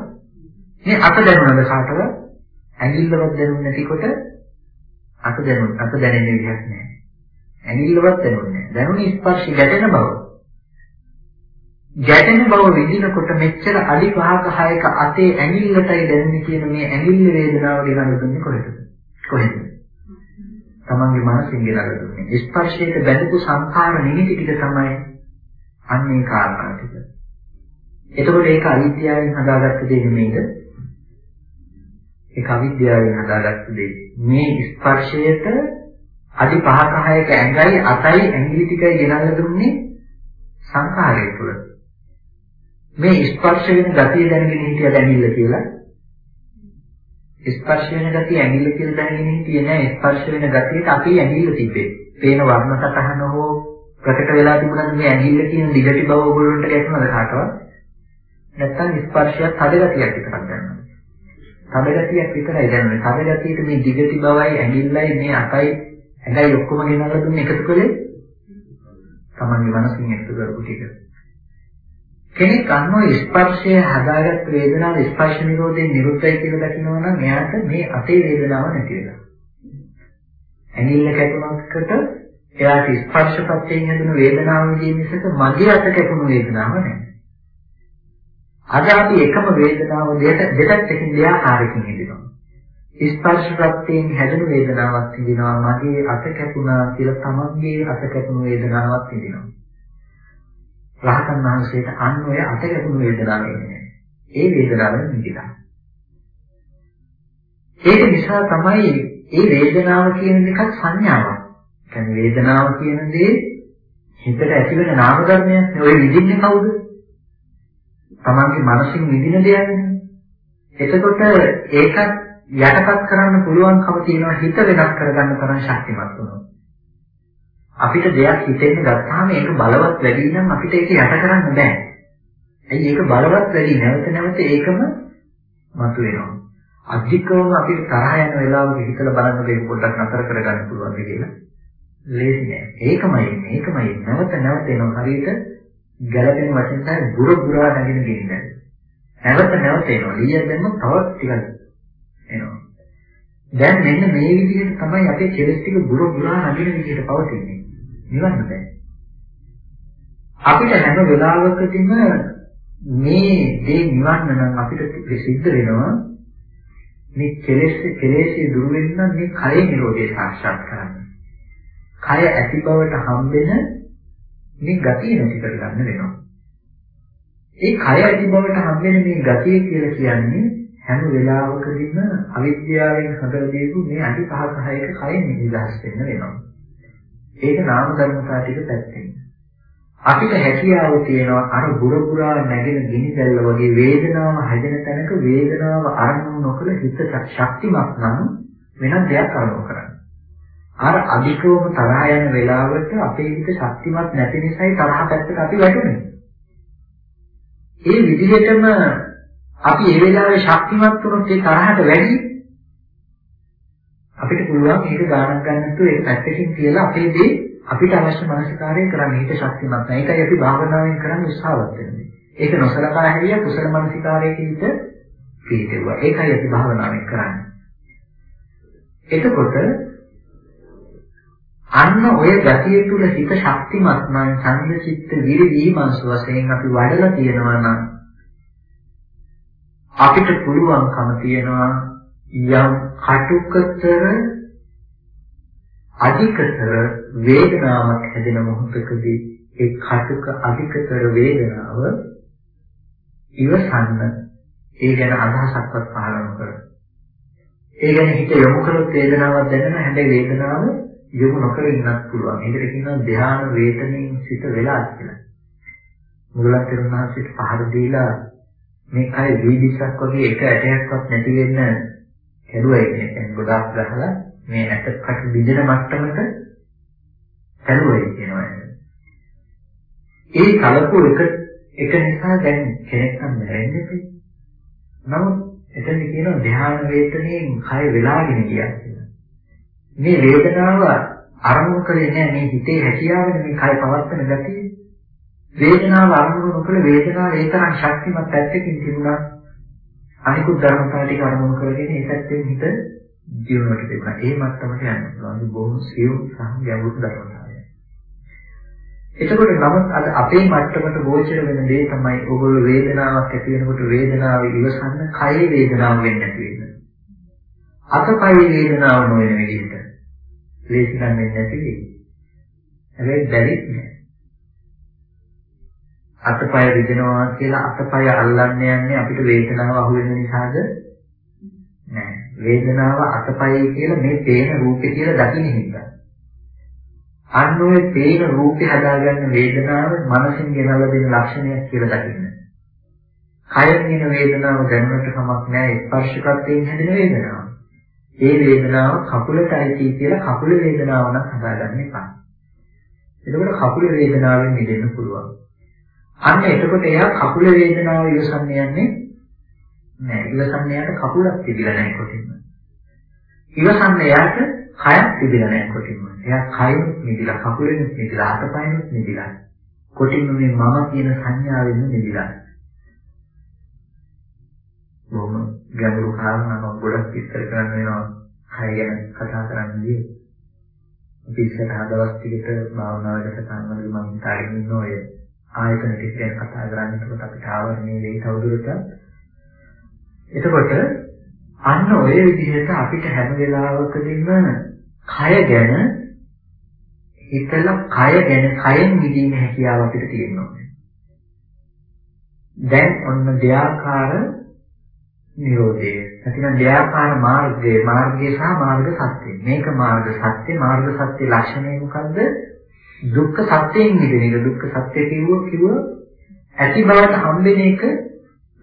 මේ අත දැනුණාද කාටවත්? ඇඟිල්ලවත් දැනුන්නේ නැතිකොට අත දැනුන අත දැනෙන්නේ විදිහක් නැහැ. ඇඟිල්ලවත් දැනුන්නේ නැහැ. දැනුනේ ස්පර්ශ ගැටෙන බව. ගැටෙන බව විඳිනකොට මෙච්චර අඩි 5ක 6ක අතේ ඇඟිල්ලටයි දැනෙන්නේ කියන මේ ඇඟිල්ල වේදනාව ගෙනල්ලා දුන්නේ කොහෙද? කොහෙද? තමන්ගේ මනසින් ගෙනල්ලා දුන්නේ. ස්පර්ශයට බැඳපු සංඛාර නිමිති ටික තමයි අන්නේ කාරණා ටික. එතකොට ඒක අවිද්‍යාවෙන් හදාගත්ත දෙයක් නෙමෙයිද? ඒක අවිද්‍යාවෙන් හදාගත්ත දෙයක්. මේ ස්පර්ශයට අඩි 5ක 6ක ඇඟයි අතයි ඇඟිලි ටිකයි ගෙනල්ලා දුන්නේ සංඛාරය තුළ. මේ ස්පර්ශ වෙන ගතිය දැනගෙන හිටිය දැනිල්ල කියලා. ස්පර්ශ වෙන ගතිය ඇඟිල්ල කියලා දැනගෙන හිටියේ නෑ ස්පර්ශ වෙන ගතියට අපේ ඇඟිල්ල තිබ්බේ. පේන වර්ණ සතහන හෝ ප්‍රකට වෙලා තිබුණාද මේ ඇඟිල්ල කියන දිගටි බව ඔයගොල්ලන්ට ගැටුණාද කාටවත්? නැත්තම් ස්පර්ශයක් හදගතියක් විතරක් දැනනවා. හදගතියක් විතරයි දැනන්නේ. හදගතියට මේ දිගටි බවයි ඇඟිල්ලයි මේ අතයි ඇඟයි ඔක්කොම ගෙනල්ලා දුන්නේ එකතු කළේ තමන්ගේ මනසින් එකතු කරපු ටික. කෙනෙක් අන්නෝ ස්පර්ශය හදාගත් වේදනාව ස්පර්ශ නිරෝධයෙන් නිරුද්ධයි කියලා දකිනවා නම් එයාට මේ අතේ වේදනාව නැති වෙනවා. ඇඟිල්ල කැපුණකට එයාට ස්පර්ශ ප්‍රත්‍යයෙන් හැදෙන වේදනාව විදිහ මිසක මගේ අත කැපුණු වේදනාව නැහැ. අද අපි එකම වේදනාව දෙකට දෙකකින් දෙආකාරකින් හිතනවා. ස්පර්ශ ප්‍රත්‍යයෙන් හැදෙන වේදනාවක් විඳිනවා මගේ අත කැපුණා කියලා තමන්ගේ අත කැපුණු වේදනාවක් විඳිනවා. රහතන් වහන්සේට අන්න ඔය අත කැපුණු වේදනාව එන්නේ. ඒ වේදනාවෙන් විඳිනවා. ඒක නිසා තමයි මේ වේදනාව කියන එකත් සංඥාවක්. කියන්නේ වේදනාව කියන දේ හිතට ඇති වෙන නාම ධර්මයක් නේ. ඔය විඳින්නේ කවුද? තමන්ගේ මනසින් විඳින දෙයක් නේ. එතකොට ඒකත් යටපත් කරන්න පුළුවන්කම තියෙනවා හිත වෙනස් කරගන්න තරම් ශක්තිමත් වෙනවා. අපිට දෙයක් හිතෙන්න ගත්තාම ඒක බලවත් වැඩි නම් අපිට ඒක යට කරන්න බෑ. ඇයි ඒක බලවත් වැඩි නැවත නැවත ඒකම මතුවෙනවා. අධිකවම අපිට තරහ යන වෙලාවක හිතලා බලන්න මේක පොඩ්ඩක් නතර කරගන්න පුළුවන්ද කියලා. ලේසි නෑ. ඒකමයි මේකමයි නැවත නැවත එනවා හරියට ගැළපෙන වචන තමයි බුර බුරා නැගින ගින්න. නැවත නැවත එනවා. ලිය දෙන්න තවත් ටිකක් එනවා. දැන් මෙන්න මේ විදිහට තමයි අපේ කෙලස් ටික බුර බුරා නැගින විදිහට පවතින්නේ. නිවන්න බෑ. අපිට හැම වෙලාවකදීම මේ දේ නිවන්න නම් අපිට සිද්ධ වෙනවා මේ කෙලෙස් කෙලෙස් දුරු වෙන්න මේ කය නිරෝධය සාක්ෂාත් කරගන්න. කය ඇති බවට හම්බෙන මේ ගතිය නැති කරගන්න වෙනවා. ඒ කය ඇති බවට හම්බෙන මේ ගතිය කියලා කියන්නේ හැම වෙලාවකදීම අවිද්‍යාවෙන් හදලා දීපු මේ අටි පහ සහයක කයෙන් නිදහස් වෙන්න වෙනවා. ඒක නාම ධර්මතා ටික පැත්තෙන්. අපිට හැකියාව තියෙනවා අර බුර පුරා නැගෙන ගිනි දැල්ල වගේ වේදනාව හැදෙන තැනක වේදනාව අරමුණු නොකර හිත ශක්තිමත් නම් වෙනත් දෙයක් අරමුණු කරන්න. අර අධිකවම තරහ යන වෙලාවට අපේ හිත ශක්තිමත් නැති නිසායි තරහ පැත්තට අපි වැටුනේ. ඒ විදිහටම අපි ඒ වෙලාවේ ශක්තිමත් වුණොත් ඒ තරහට වැඩි අපිට පුළුවන් ඒක ගානක් ගන්න නැතුව ඒක පැත්තකින් තියලා අපේ දේ අපිට අවශ්‍ය මානසිකාරය කරන්න හිත ශක්තිමත් නැහැ. ඒකයි අපි භාවනාවෙන් කරන්න උත්සාහවත් වෙන්නේ. ඒක නොසලකා හැරිය කුසල මානසිකාරයක හිත පිළිදෙවුවා. ඒකයි අපි භාවනාවෙන් කරන්නේ. එතකොට අන්න ඔය ගතිය තුල හිත ශක්තිමත් නම් ඡන්ද චිත්ත විරි දීමංශ වශයෙන් අපි වඩලා තියෙනවා නම් අපිට පුළුවන්කම තියෙනවා යම් කටුකතර අධිකතර වේදනාවක් හැදෙන මොහොතකදී ඒ කටුක අධිකතර වේදනාව ඉවසන්න ඒ ගැන අදහසක්වත් පහළ නොකර. ඒ ගැන හිත යොමු කරොත් වේදනාවක් දැනෙන හැබැයි වේදනාව යොමු නොකර ඉන්නත් පුළුවන්. ඒකට කියනවා ධ්‍යාන වේතනෙන් සිත වෙලා කියලා. මුගලන් තෙරුණාංශයට පහර දීලා මේ කය දීවිසක් වගේ එක ඇටයක්වත් නැති වෙන්න හැදුවා කියන්නේ ගොඩාක් ගහලා මේ ඇට කට බිඳෙන මට්ටමට හැදුවා කියනවා. ඒ කලපු එක එක නිසා දැන් කෙනෙක් නම් මැරෙන්නේ නමුත් එතන කියනවා ධ්‍යාන වේතනයෙන් කය වෙලාගෙන ගියා කියලා. මේ වේදනාව අරමුණු කරේ නැහැ මේ හිතේ හැකියාවෙන් මේ කය පවත්තන ගතිය. වේදනාව අරමුණු නොකළ වේදනාව ඒ තරම් ශක්තිමත් පැත්තකින් තිබුණා. අනිකුත් ධර්මතාව ටික අරමුණු කරගෙන ඒ පැත්තෙන් හිත ජීවණයට තිබුණා. ඒ මට්ටමට යන්න පුළුවන්. බොහොම සියුම් සහ ගැඹුරු ධර්මතාවය. එතකොට නමුත් අද අපේ මට්ටමට ගෝචර වෙන දේ තමයි ඔයගොල්ලෝ වේදනාවක් ඇති වෙනකොට වේදනාව ඉවසන්න කයේ වේදනාව වෙන්නේ නැති වෙන. අතපය වේදනාව නොවන විදිහට. ලේසි නම් වෙන්නේ නැති වෙයි. හැබැයි බැරිත් නෑ. අතපය රිදෙනවා කියලා අතපය අල්ලන්න යන්නේ අපිට වේදනාව අහු වෙන නිසාද? නෑ. වේදනාව අතපයයි කියලා මේ පේන රූපේ කියලා දකින්න හින්දා. අන්න ඔය පේන රූපේ හදාගන්න වේදනාව මනසින් ගෙනල්ලා දෙන ලක්ෂණයක් කියලා දකින්න. කයෙන් එන වේදනාව දැනුණට කමක් නෑ ස්පර්ශකත්වයෙන් හැදෙන වේදනාව. ඒ වේදනාව කකුලට අයිති කියලා කකුල වේදනාව නම් හදාගන්න එපා. එතකොට කකුල වේදනාවෙන් මිදෙන්න පුළුවන්. අන්න එතකොට එයා කකුල වේදනාව ඉවසන්න යන්නේ නෑ. ඉවසන්න යාට කකුලක් තිබිලා නැහැ කොටින්ම. ඉවසන්න යාට කයක් තිබිලා නැහැ කොටින්ම. එයා කයින් මිදිලා කකුලෙන් මිදිලා අතපයෙන් මිදිලා. කොටින්ම මේ මම කියන සංඥාවෙන් මිදිලා. බොහොම ගැඹුරු කාරණාවක් ගොඩක් විස්තර කරන්න වෙනවා. කය ගැන කතා කරන්නදී අපි ඉස්සරහ දවස් ටිකට භාවනාවට සටහන් වලදී මම හිතාගෙන ඉන්න ඔය ආයතන ටික ගැන කතා කරන්න එතකොට අපිට ආවරණය වෙයි තවදුරටත්. එතකොට අන්න ඔය විදිහට අපිට හැම වෙලාවකදීම කය ගැන හිතලා කය ගැන කයෙන් මිදීමේ හැකියාව අපිට තියෙනවා. දැන් ඔන්න දෙයාකාර නිරෝධය. නැතිනම් ව්‍යාපාර මාර්ගයේ මාර්ගය සහ මාර්ග සත්‍ය. මේක මාර්ග සත්‍ය මාර්ග සත්‍ය ලක්ෂණය මොකද්ද? දුක්ඛ සත්‍යයෙන් මිදෙන එක. දුක්ඛ සත්‍ය කිව්ව කිව්ව ඇති බවට හම්බෙන එක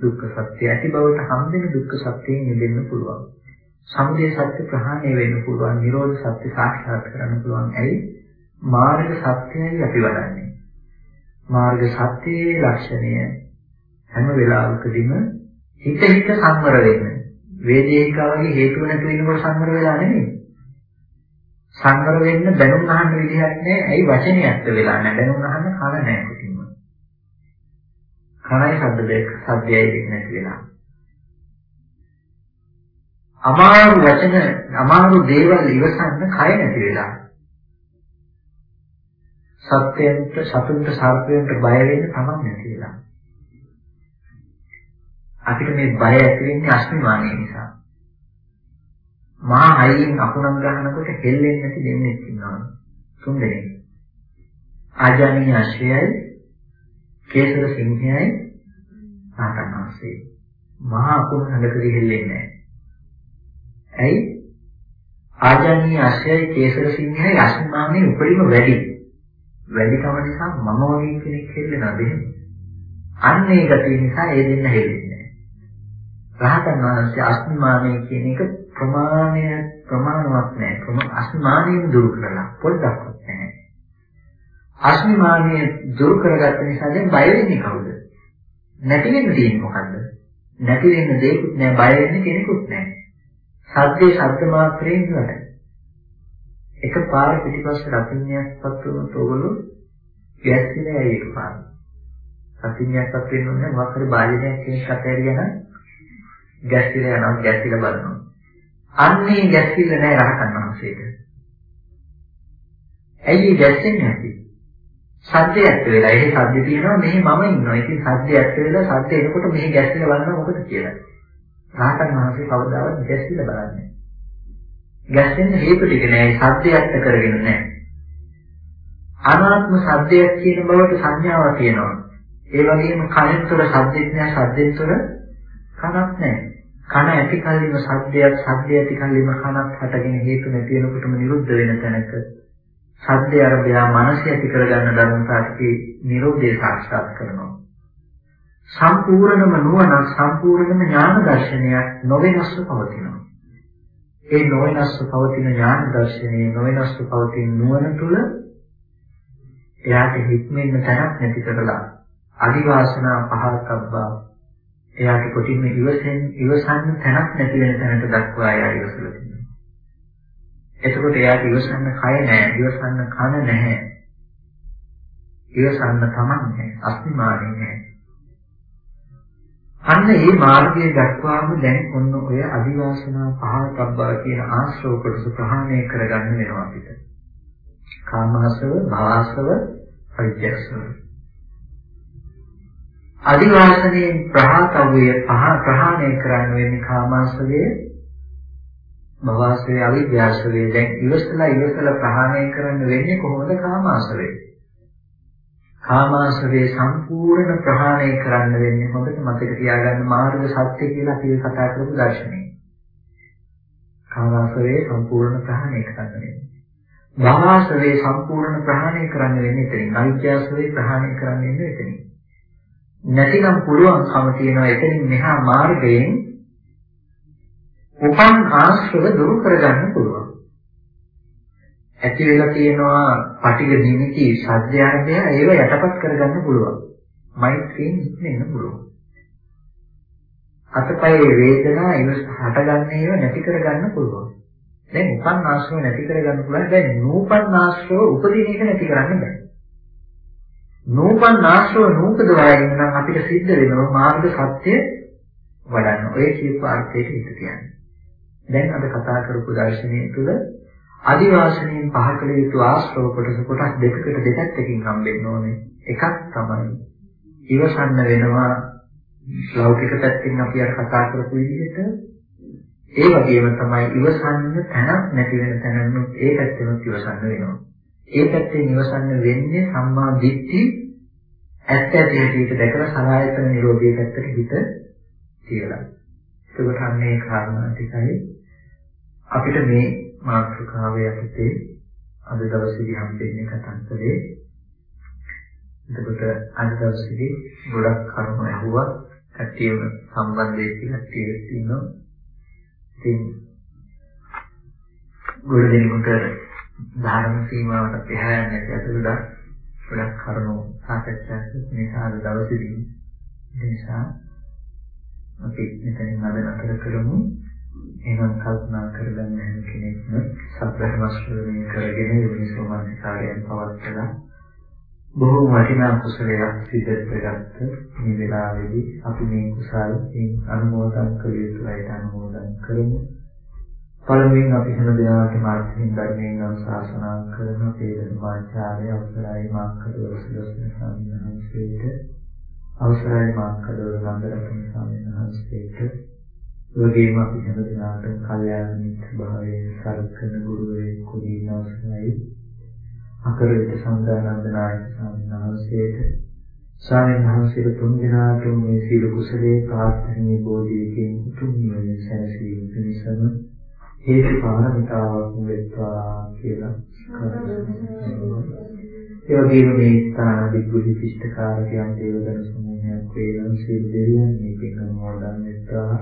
දුක්ඛ සත්‍ය. ඇති බවට හම්බෙන දුක්ඛ සත්‍යයෙන් මිදෙන්න පුළුවන්. සමුදය සත්‍ය ප්‍රහාණය වෙන්න පුළුවන්. නිරෝධ සත්‍ය සාක්ෂාත් කරගන්න පුළුවන්. ඇයි? මාර්ග සත්‍යයයි අපි වඩන්නේ. මාර්ග සත්‍යයේ ලක්ෂණය හැම වෙලාවකදීම හිත හිත සංවර වෙන්න. වේදේහිකාවගේ හේතුව නැති වෙනකොට සංවර වෙලා නෙමෙයි. සංවර වෙන්න බැනුම් අහන්න විදිහක් නැහැ. ඇයි වචනයක්ද වෙලා නැහැ. බැනුම් අහන්න කන නැහැ කිසිම. කනයි ශබ්ද දෙක සද්දයයි දෙක නැති වෙලා. අමාරු වචන අමාරු දේවල් ඉවසන්න කය නැති වෙලා. සත්‍යයට සතුන්ට සර්පයන්ට බය වෙන්න තමන් නැති වෙලා. අපිට මේ බය ඇති වෙන්නේ අස්මිමානිය නිසා. මහා හයියෙන් අකුණක් ගන්නකොට හෙල්ලෙන්නේ නැති දෙන්නේ ඉන්නවා. තුන් දෙනෙක්. ආජානීය අශ්වයයි කේසර සිංහයයි රහතන් වහන්සේ. මහා අකුණු හඳකදී හෙල්ලෙන්නේ නැහැ. ඇයි? ආජානීය අශ්වයයි කේසර සිංහයයි අශ්වමානේ උපරිම වැඩි. වැඩිකම නිසා මම වගේ කෙනෙක් හෙල්ලෙනවද එහෙම? අන්න ඒ ගතිය නිසා ඒ දෙන්න හෙල්ලෙන්නේ නැහැ. රහතන් වහන්සේ අශ්වමානේ කියන එක ප්‍රමාණය ප්‍රමාණවත් නැහැ. ප්‍රම අශ්වමානයෙන් දුරු කරලා පොඩ්ඩක්වත් නැහැ. අශ්වමානය දුරු කරගත්ත නිසා දැන් බය වෙන්නේ කවුද? නැති වෙන්න තියෙන්නේ මොකද්ද? නැති වෙන්න දෙයක්වත් නැහැ, බය වෙන්න කෙනෙකුත් නැහැ. සද්දේ ශබ්ද මාත්‍රයෙන් ඉවරයි. එක පාර පිටිපස්ස රතිඤ්ඤයක්පත් වුණොත් ඕගොල්ලෝ ගැස්සිලා යයි එකපාර. රතිඤ්ඤයක්පත් වෙන්න ඕනේ මොකක් හරි බාහිරයක් කෙනෙක් අතහැරියා නම් ගැස්සිලා යනවා ගැස්සිලා බලනවා. අන්නේ ගැස්සිල්ල නෑ රහතන් වහන්සේට. ඇයි ගැස්සෙන්නේ නැති? සද්දය ඇත්ත වෙලා. ඒ සද්ද තියෙනවා මෙහි මම ඉන්නවා. ඉතින් සද්දය ඇත්ත වෙලා සද්ද එනකොට මෙහි ගැස්සිලා බලනවා මොකද කියලා. රහතන් වහන්සේ කවදාවත් ගැස්සිලා බලන්නේ නැහැ. ගැස්සෙන්න හේතු ටික නෑ. සද්දය ඇත්ත කරගෙන නෑ. අනාත්ම සද්දයක් කියන බවට සංඥාවක් තියෙනවා. ඒ වගේම කයෙන්තර සද්දෙත් නෑ, සද්දෙන්තර කනක් නෑ. කන ඇති කල්ලිම සද්දයක් සද්දය ඇති කල්ලිම කනක් හටගෙන හේතු නැති වෙනකොටම නිරුද්ධ වෙන තැනක සද්දය අරබයා මනස ඇති කරගන්න ධර්මතාවකේ නිරෝධය සාක්ෂාත් කරනවා. සම්පූර්ණම නුවණ සම්පූර්ණම ඥාන දර්ශනයක් නොවෙනස්ව පවතිනවා. ඒ නොවෙනස්ව පවතින ඥාන දර්ශනයේ නොවෙනස්ව පවතින නුවණ තුළ එයාට හික්මෙන්න තැනක් නැති කරලා අදිවාසනා පහතබ්බා එයාට කොටින්ම ඉවසෙන් ඉවසන්න තැනක් නැති වෙන තැනට දක්වා එයා ඉවසලා තියෙනවා. එතකොට එයාට ඉවසන්න කය නැහැ, ඉවසන්න කන නැහැ. ඉවසන්න තමන් නැහැ, අස්මිමානේ නැහැ. අන්න ඒ මාර්ගයේ දක්වාම දැන් ඔන්න ඔය අදිවාසනා පහතබ්බා කියන ආශ්‍රව කොටස ප්‍රහාණය කරගන්න වෙනවා අපිට. කාමහසව, භාසව, පරිත්‍යාසව. අදිවාසනයෙන් ප්‍රහාතව්‍ය පහ ප්‍රහාණය කරන්න වෙන්නේ කාමාශය භවශය අවිද්‍යාශය දැන් ඉවසලා ඉවසලා ප්‍රහාණය කරන්න වෙන්නේ කොහොමද කාමාශය කාමාශය සම්පූර්ණ ප්‍රහාණය කරන්න වෙන්නේ හොඳට මතක තියාගන්න මාර්ග සත්‍ය කියලා අපි කතා කරපු දර්ශනය. කාමාශය සම්පූර්ණ ප්‍රහාණය කරන්න වෙන්නේ. භවශය සම්පූර්ණ ප්‍රහාණය කරන්න වෙන්නේ එතනින්. අවිද්‍යාශය ප්‍රහාණය කරන්න වෙන්නේ එතනින්. නැතිනම් පුළුවන්කම තියෙනවා එතනින් මෙහා මාර්ගයෙන් උපන් ආශ්‍රව දුරු කරගන්න පුළුවන්. ඇති වෙලා තියෙනවා පටිඝ නිමිති සත්‍යයන්ය ඒව යටපත් කරගන්න පුළුවන්. මෛත්‍රියෙන් ඉක්මෙන්න පුළුවන්. අතපයේ වේදනා ඒව හටගන්න ඒව නැති කරගන්න පුළුවන්. දැන් උපන් ආශ්‍රව නැති කරගන්න පුළුවන්. දැන් නූපන් ආශ්‍රව උපදින එක නැති කරන්න බෑ. නූපන් ආශ්‍රව නූපදවා ඉන්න අපිට සිද්ධ වෙනවා මාර්ග සත්‍ය වඩන්න. ඔය කියපු අර්ථයට හිත තියන්න. දැන් අද කතා කරපු දර්ශනය තුළ අදිවාසණයෙන් පහ කළ යුතු ආශ්‍රව කොටස කොටස් දෙකකට දෙපැත්තකින් හම්බෙන්න ඕනේ. එකක් තමයි ඉවසන්න වෙනවා ලෞකික පැත්තෙන් අපි අර කතා කරපු විදිහට ඒ වගේම තමයි ඉවසන්න තැනක් නැති වෙන තැනනුත් ඒ පැත්තෙනුත් ඉවසන්න වෙනවා. ඒ පැත්තෙන් ඉවසන්න වෙන්නේ සම්මා දිට්ඨි ඇත්ත ඇති හැටියට දැකලා සලආයතන නිරෝධයේ පැත්තට හිත තියලා. ඒකට අන්නේ කාරණා ටිකයි අපිට මේ මාතෘකාවේ අපිට අද දවසේදී හම්බෙන්නේ කතන්දරේ. එතකොට අද දවසේදී ගොඩක් කරුණු ඇහුවා. කට්ටියම සම්බන්ධයේ කියලා තියෙනවා. ඉතින් ගොඩ දෙනෙකුට ධර්ම සීමාවට එහා යන්නේ ඇතුළත ගොඩක් කරුණු සාකච්ඡා නිසා අද දවසේදී. නිසා අපි මෙතනින් අද නතර කරමු. එහෙනම් කල්පනා කරගන්න හැම කෙනෙක්ම සත්‍යධර්ම ශ්‍රවණය කරගෙන යෝනිසෝමනසිකාරයෙන් පවත්ලා බොහෝ වටිනා කුසලයක් සිදු කරගත්ත මේ වෙලාවේදී අපි මේ කුසල අනුමෝදන් කළ යුතුයි. අනුමෝදන් කරමු. පළමුවෙන් අපි හැම දිනකටම මාර්ගයෙන් ධර්මයෙන් අනුශාසනා කරන අපේ ධර්මාචාර්ය අවසරයි මාක්කඩවල සුදස්න ස්වාමීන් වහන්සේට අවසරයි මාක්කඩවල නන්දරත්න ස්වාමීන් වහන්සේට. වගේම අපි හැම දිනකටම කල්යාණ මිත්‍ර භාවයෙන් සල්කන ගුරුවරයෙකු කුඩින අවසරයි. අකරිත සම්දානන්ද නායක ස්වාමීන් වහන්සේට. ස්වාමීන් වහන්සේට තුන් දිනාටම මේ සීල කුසලයේ ප්‍රාර්ථනීය බෝධියකින් උතුම් නිවන සැනසීම පිණිසම හේතු පාරමිතාවක් වෙත්වා කියලා ඒ වගේම මේ ස්ථාන විග්‍රහ විශිෂ්ටකාරකයන් දේවදන සමූහයක් වේලම් සීල දෙවියන් මේ පින් අනුමෝදන් වෙත්වා.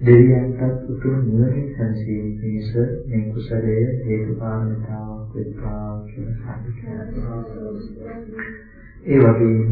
දෙවියන්ටත් උතුම් නිවන සැනසීම පිණිස මේ කුසලයේ හේතු පාරමිතාවක් වෙත්වා කියලා සාදු ඒ වගේම